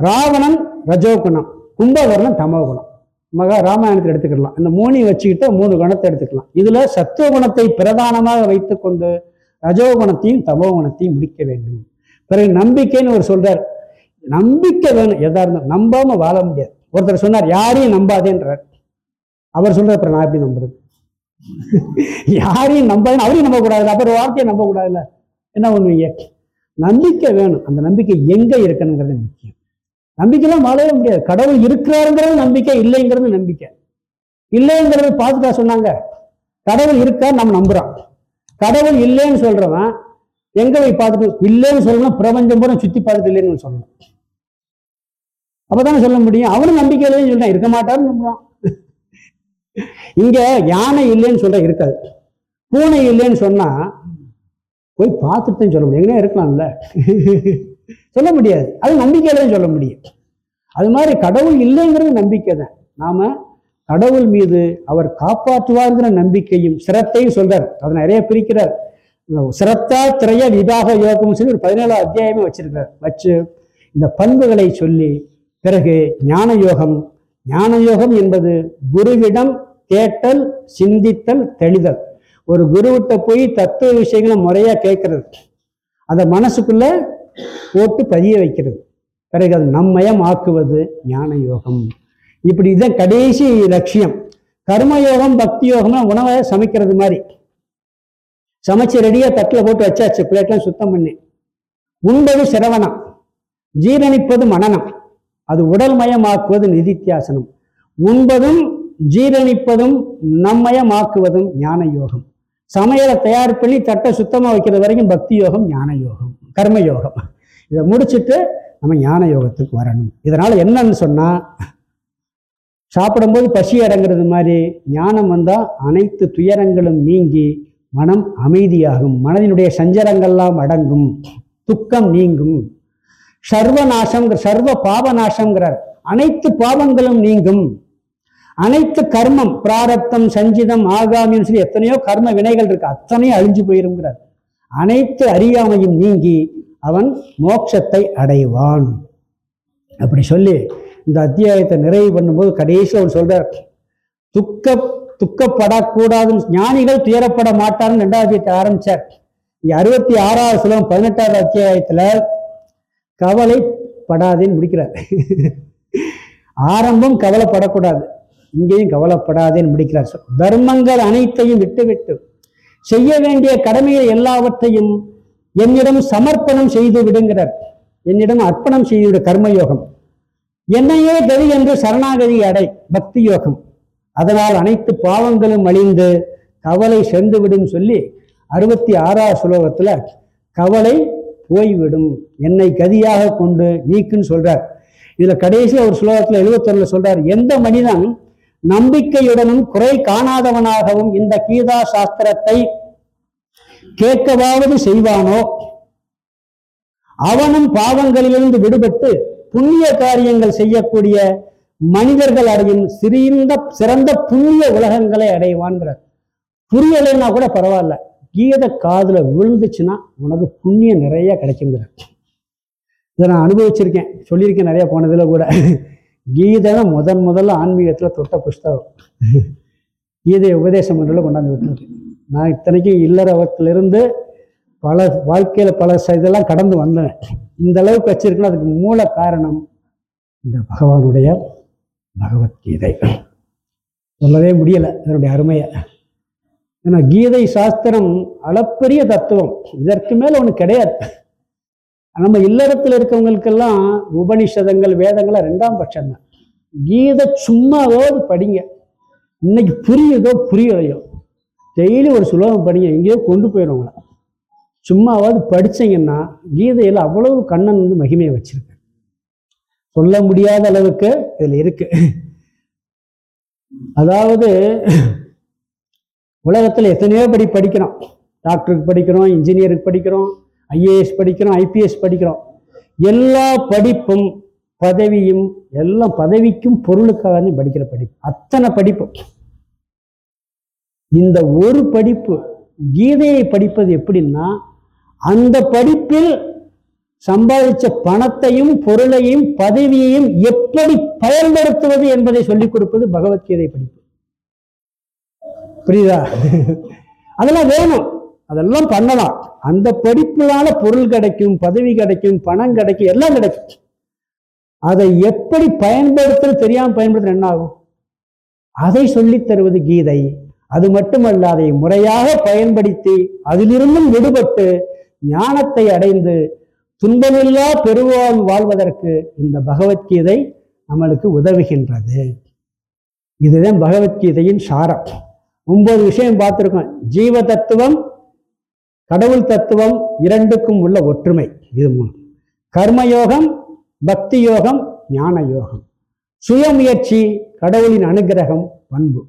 ராவணன் ரஜோகுணம். கும்பகர்ணன் தமோகுணம். மகா ராமாயணத்தை எடுத்துக்கலாம். இந்த மூணையும் வச்சுக்கிட்டு மூணு குணத்தை எடுத்துக்கலாம். இதுல சத்துவ குணத்தை பிரதானமாக வைத்துக்கொண்டு ரஜோகுணத்தையும் தமோகுணத்தையும் முடிக்க வேண்டும். பிறகு நம்பிக்கைன்னு ஒரு சொல்றார். நம்பிக்கை வேணும். எதா இருந்தாலும் நம்பாம வாழ முடியாது. ஒருத்தர் சொன்னார் யாரையும் நம்பாதேன்றார். அவர் சொல்ற அப்புறம் நான் எப்படி நம்புறது? யாரையும் நம்பாதுன்னு அவரையும் நம்பக்கூடாது அப்புறம் வார்த்தையை நம்பக்கூடாதுல்ல. என்ன பண்ணுவீங்க? நம்பிக்கை வேணும். அந்த நம்பிக்கை எங்க இருக்கணுங்கிறது முக்கியம். நம்பிக்கைலாம் வாழவே முடியாது. கடவுள் இருக்கிறாருங்கிறது நம்பிக்கை இல்லைங்கிறது நம்பிக்கை. இல்லைங்கிறது பார்த்துட்டா சொன்னாங்க. கடவுள் இருக்கா நம்ம நம்புறோம். கடவுள் இல்லைன்னு சொல்றவன் எங்க போய் பார்த்துட்டு இல்லைன்னு சொல்லணும் பிரபஞ்சம் பூரா சுத்தி பார்த்துட்டு இல்லைன்னு சொல்லணும். அப்பதானே சொல்ல முடியும். அவனும் நம்பிக்கை இல்லைன்னு சொல்றான் இருக்க மாட்டான்னு நம்புறான் இங்க யானை இல்லைன்னு சொல்ற இருக்காது. பூனை இல்லைன்னு சொன்னா போய் பார்த்துட்டுன்னு சொல்ல முடியும். எங்கன்னா இருக்கலாம்ல. சொல்ல முடியாது. அது நம்பிக்கையில தான் சொல்ல முடியும். அது மாதிரி கடவுள் இல்லைங்கிறது நம்பிக்கை தான் நாம கடவுள் மீது அவர் காப்பாற்றுவார்ங்கிற நம்பிக்கையும் சிரத்தையும் சொல்றார். அதை நிறைய பிரிக்கிறார். சிரத்தா திரைய விபாக யோகம் சொல்லி ஒரு பதினேழாம் அத்தியாயமே வச்சிருக்கிறார். வச்சு இந்த பண்புகளை சொல்லி பிறகு ஞான யோகம் ஞான யோகம் என்பது குருவிடம் கேட்டல் சிந்தித்தல் தெளிதல். ஒரு குருவிட்ட போய் தத்துவ விஷயங்களை முறையா கேட்கறது. அதை மனசுக்குள்ள போட்டு பதிய வைக்கிறது. பிறகு அது நம்மயம் ஆக்குவது ஞான யோகம். இப்படி இதை கடைசி லட்சியம். கர்மயோகம் பக்தி யோகம்னா உணவை சமைக்கிறது மாதிரி. சமைச்சு ரெடியாக தட்டில் போட்டு வச்சாச்சு பிளேட்லாம் சுத்தம் பண்ணி. உண்பது சிரவணம் ஜீரணிப்பது மனநம். அது உடல் மயமாக்குவது நிதித்தியாசனம். உண்பதும் ஜீரணிப்பதும் நம்மயமாக்குவதும் ஞான யோகம். சமையலை தயார் பண்ணி தட்டை சுத்தமாக வைக்கிறது வரைக்கும் பக்தி யோகம் ஞான யோகம் கர்ம யோகம். இதை முடிச்சுட்டு நம்ம ஞான யோகத்துக்கு வரணும். இதனால் என்னன்னு சொன்னால் சாப்பிடும்போது பசி அடங்கிறது மாதிரி ஞானம் வந்தால் அனைத்து துயரங்களும் நீங்கி மனம் அமைதியாகும். மனதினுடைய சஞ்சலங்கள்லாம் அடங்கும். துக்கம் நீங்கும். சர்வநாசம் சர்வ பாவநாசம்ங்கிறார். அனைத்து பாவங்களும் நீங்கும். அனைத்து கர்மம் பிராரப்தம் சஞ்சிதம் ஆகாமியம் சொல்லி எத்தனையோ கர்ம வினைகள் இருக்கு. அத்தனையும் அழிஞ்சு போயிருங்கிறார் அனைத்து அறியாமையும் நீங்கி அவன் மோட்சத்தை அடைவான். அப்படி சொல்லி இந்த அத்தியாயத்தை நிறைவு பண்ணும்போது கடைசியாக அவர் சொல்றார் துக்க துக்கப்படக்கூடாதுன்னு ஞானிகள் துயரப்பட மாட்டார்னு ரெண்டாவது ஆரம்பிச்சார். அறுபத்தி ஆறாவது சுலம் பதினெட்டாவது அத்தியாயத்துல கவலைப்படாதேன்னு முடிக்கிறார். ஆரம்பம் கவலைப்படக்கூடாது இங்கேயும் கவலைப்படாதேன்னு முடிக்கிறார். தர்மங்கள் அனைத்தையும் விட்டுவிட்டு செய்ய வேண்டிய கடமையை எல்லாவற்றையும் என்னிடம் சமர்ப்பணம் செய்து விடுங்கிறார். என்னிடம் அர்ப்பணம் செய்து விடு கர்மயோகம். என்னையே கதி என்று சரணாகதி அடை பக்தி யோகம் அதனால் அனைத்து பாவங்களும் அழிந்து கவலை சென்று விடும் சொல்லி அறுபத்தி ஆறாவது சுலோகத்துல கவலை போய்விடும் என்னை கதியாக கொண்டு நீக்குன்னு சொல்றார். இதுல கடைசியில் ஒரு சுலோகத்துல எழுபத்தொன்னுல சொல்றார் எந்த மனிதன் நம்பிக்கையுடனும் குறை காணாதவனாகவும் இந்த கீதா சாஸ்திரத்தை கேட்கவாவது செய்வானோ? அவனும் பாவங்களிலிருந்து விடுபட்டு புண்ணிய காரியங்கள் செய்யக்கூடிய மனிதர்கள் அடையும் சிறந்த சிறந்த புண்ணிய உலகங்களை அடைவான்கிறார் புரியலைன்னா கூட பரவாயில்ல. கீதை காதுல விழுந்துச்சுன்னா உனக்கு புண்ணியம் நிறைய கிடைக்குங்கிற இதை நான் அனுபவிச்சிருக்கேன். சொல்லியிருக்கேன் நிறைய போனதுல கூட. கீதை தான் முதன் முதல்ல ஆன்மீகத்தில் தொட்ட புஸ்தகம். கீதை உபதேசம் மன்றத்தில் கொண்டாந்து விட்டுருக்கு நான் இத்தனைக்கும் இல்லறவத்திலிருந்து பல வாழ்க்கையில் பல ச- இதெல்லாம் கடந்து வந்தேன். இந்த அளவுக்கு வச்சிருக்கேன்னா அதுக்கு மூல காரணம் இந்த பகவானுடைய பகவத்கீதை. சொல்லவே முடியலை அதனுடைய அருமையை. ஏன்னா கீதை சாஸ்திரம் அளப்பரிய தத்துவம். இதற்கு மேல ஒன்று கிடையாது. நம்ம இல்லறத்தில் இருக்கவங்களுக்கெல்லாம் உபனிஷதங்கள் வேதங்கள்லாம் ரெண்டாம் பட்சம் தான் கீதை சும்மாவது படிங்க. இன்னைக்கு புரியுதோ புரியலையோ. டெய்லி ஒரு சுலோகம் படிங்க. எங்கேயோ கொண்டு போயிடும் உங்களை சும்மாவாவது படித்தீங்கன்னா கீதையில் அவ்வளவு கண்ணன் வந்து மகிமையை வச்சிருக்கு. சொல்ல முடியாத அளவுக்கு இதில் இருக்கு. அதாவது உலகத்தில் எத்தனையோ படி படிக்கிறோம். டாக்டருக்கு படிக்கிறோம் இன்ஜினியருக்கு படிக்கிறோம் ஐஏஎஸ் படிக்கிறோம் ஐபிஎஸ் படிக்கிறோம். எல்லா படிப்பும் பதவியும் எல்லாம் பதவிக்கும் பொருளுக்காக தான் படிக்கிற படிப்பு. அத்தனை படிப்பு இந்த ஒரு படிப்பு கீதையை படிப்பது எப்படின்னா அந்த படிப்பில் சம்பாதிச்ச பணத்தையும் பொருளையும் பதவியையும் எப்படி பயன்படுத்துவது என்பதை சொல்லிக் கொடுப்பது பகவத்கீதை படிப்பு. புரியுதா? அதெல்லாம் வேணும். அதெல்லாம் பண்ணலாம். அந்த படிப்பினால பொருள் கிடைக்கும் பதவி கிடைக்கும் பணம் கிடைக்கும் எல்லாம் கிடைக்கும். அதை எப்படி பயன்படுத்துறது தெரியாமல் பயன்படுத்த என்ன ஆகும்? அதை சொல்லித் தருவது கீதை. அது மட்டுமல்ல அதை முறையாக பயன்படுத்தி அதிலிருந்தும் விடுபட்டு ஞானத்தை அடைந்து துன்பமில்லா பெருவாழ் வாழ்வதற்கு இந்த பகவத்கீதை நம்மளுக்கு உதவுகின்றது. இதுதான் பகவத்கீதையின் சாரம். ஒன்பது விஷயம் பார்த்துருக்கோம். ஜீவ தத்துவம் கடவுள் தத்துவம் இரண்டுக்கும் உள்ள ஒற்றுமை. இது மூணு. கர்மயோகம் பக்தி யோகம் ஞான யோகம் சுயமுயற்சி கடவுளின் அனுகிரகம் பண்பு.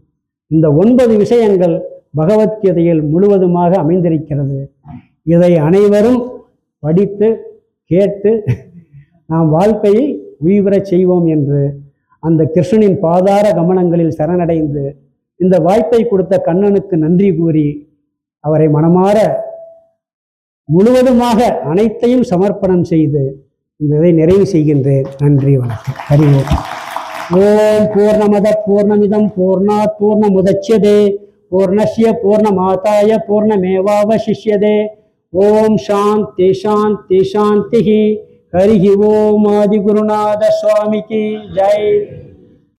இந்த ஒன்பது விஷயங்கள் பகவத்கீதையில் முழுவதுமாக அமைந்திருக்கிறது. இதை அனைவரும் படித்து கேட்டு நாம் வாழ்க்கையை உய்வரச் செய்வோம் என்று அந்த கிருஷ்ணனின் பாதார கமனங்களில் சரணடைந்து இந்த வாய்ப்பை கொடுத்த கண்ணனுக்கு நன்றி கூறி அவரை மனமாற முழுவதுமாக அனைத்தையும் சமர்ப்பணம் செய்து இந்த இதை நிறைவு செய்கின்றேன். நன்றி வணக்கம். ஹரிவோம் ஓம். ஓம் பூர்ணமத பூர்ணமிதம் பூர்ணாத் பூர்ணமுதட்சியதே பூர்ணஸ்ய பூர்ணமாதாய பூர்ணமேவாவசிஷ்யதே. ஓம் சாந்தி சாந்தி சாந்தி. ஹரி ஓம் ஆதிகுருநாத சுவாமிக்கு ஜெய்.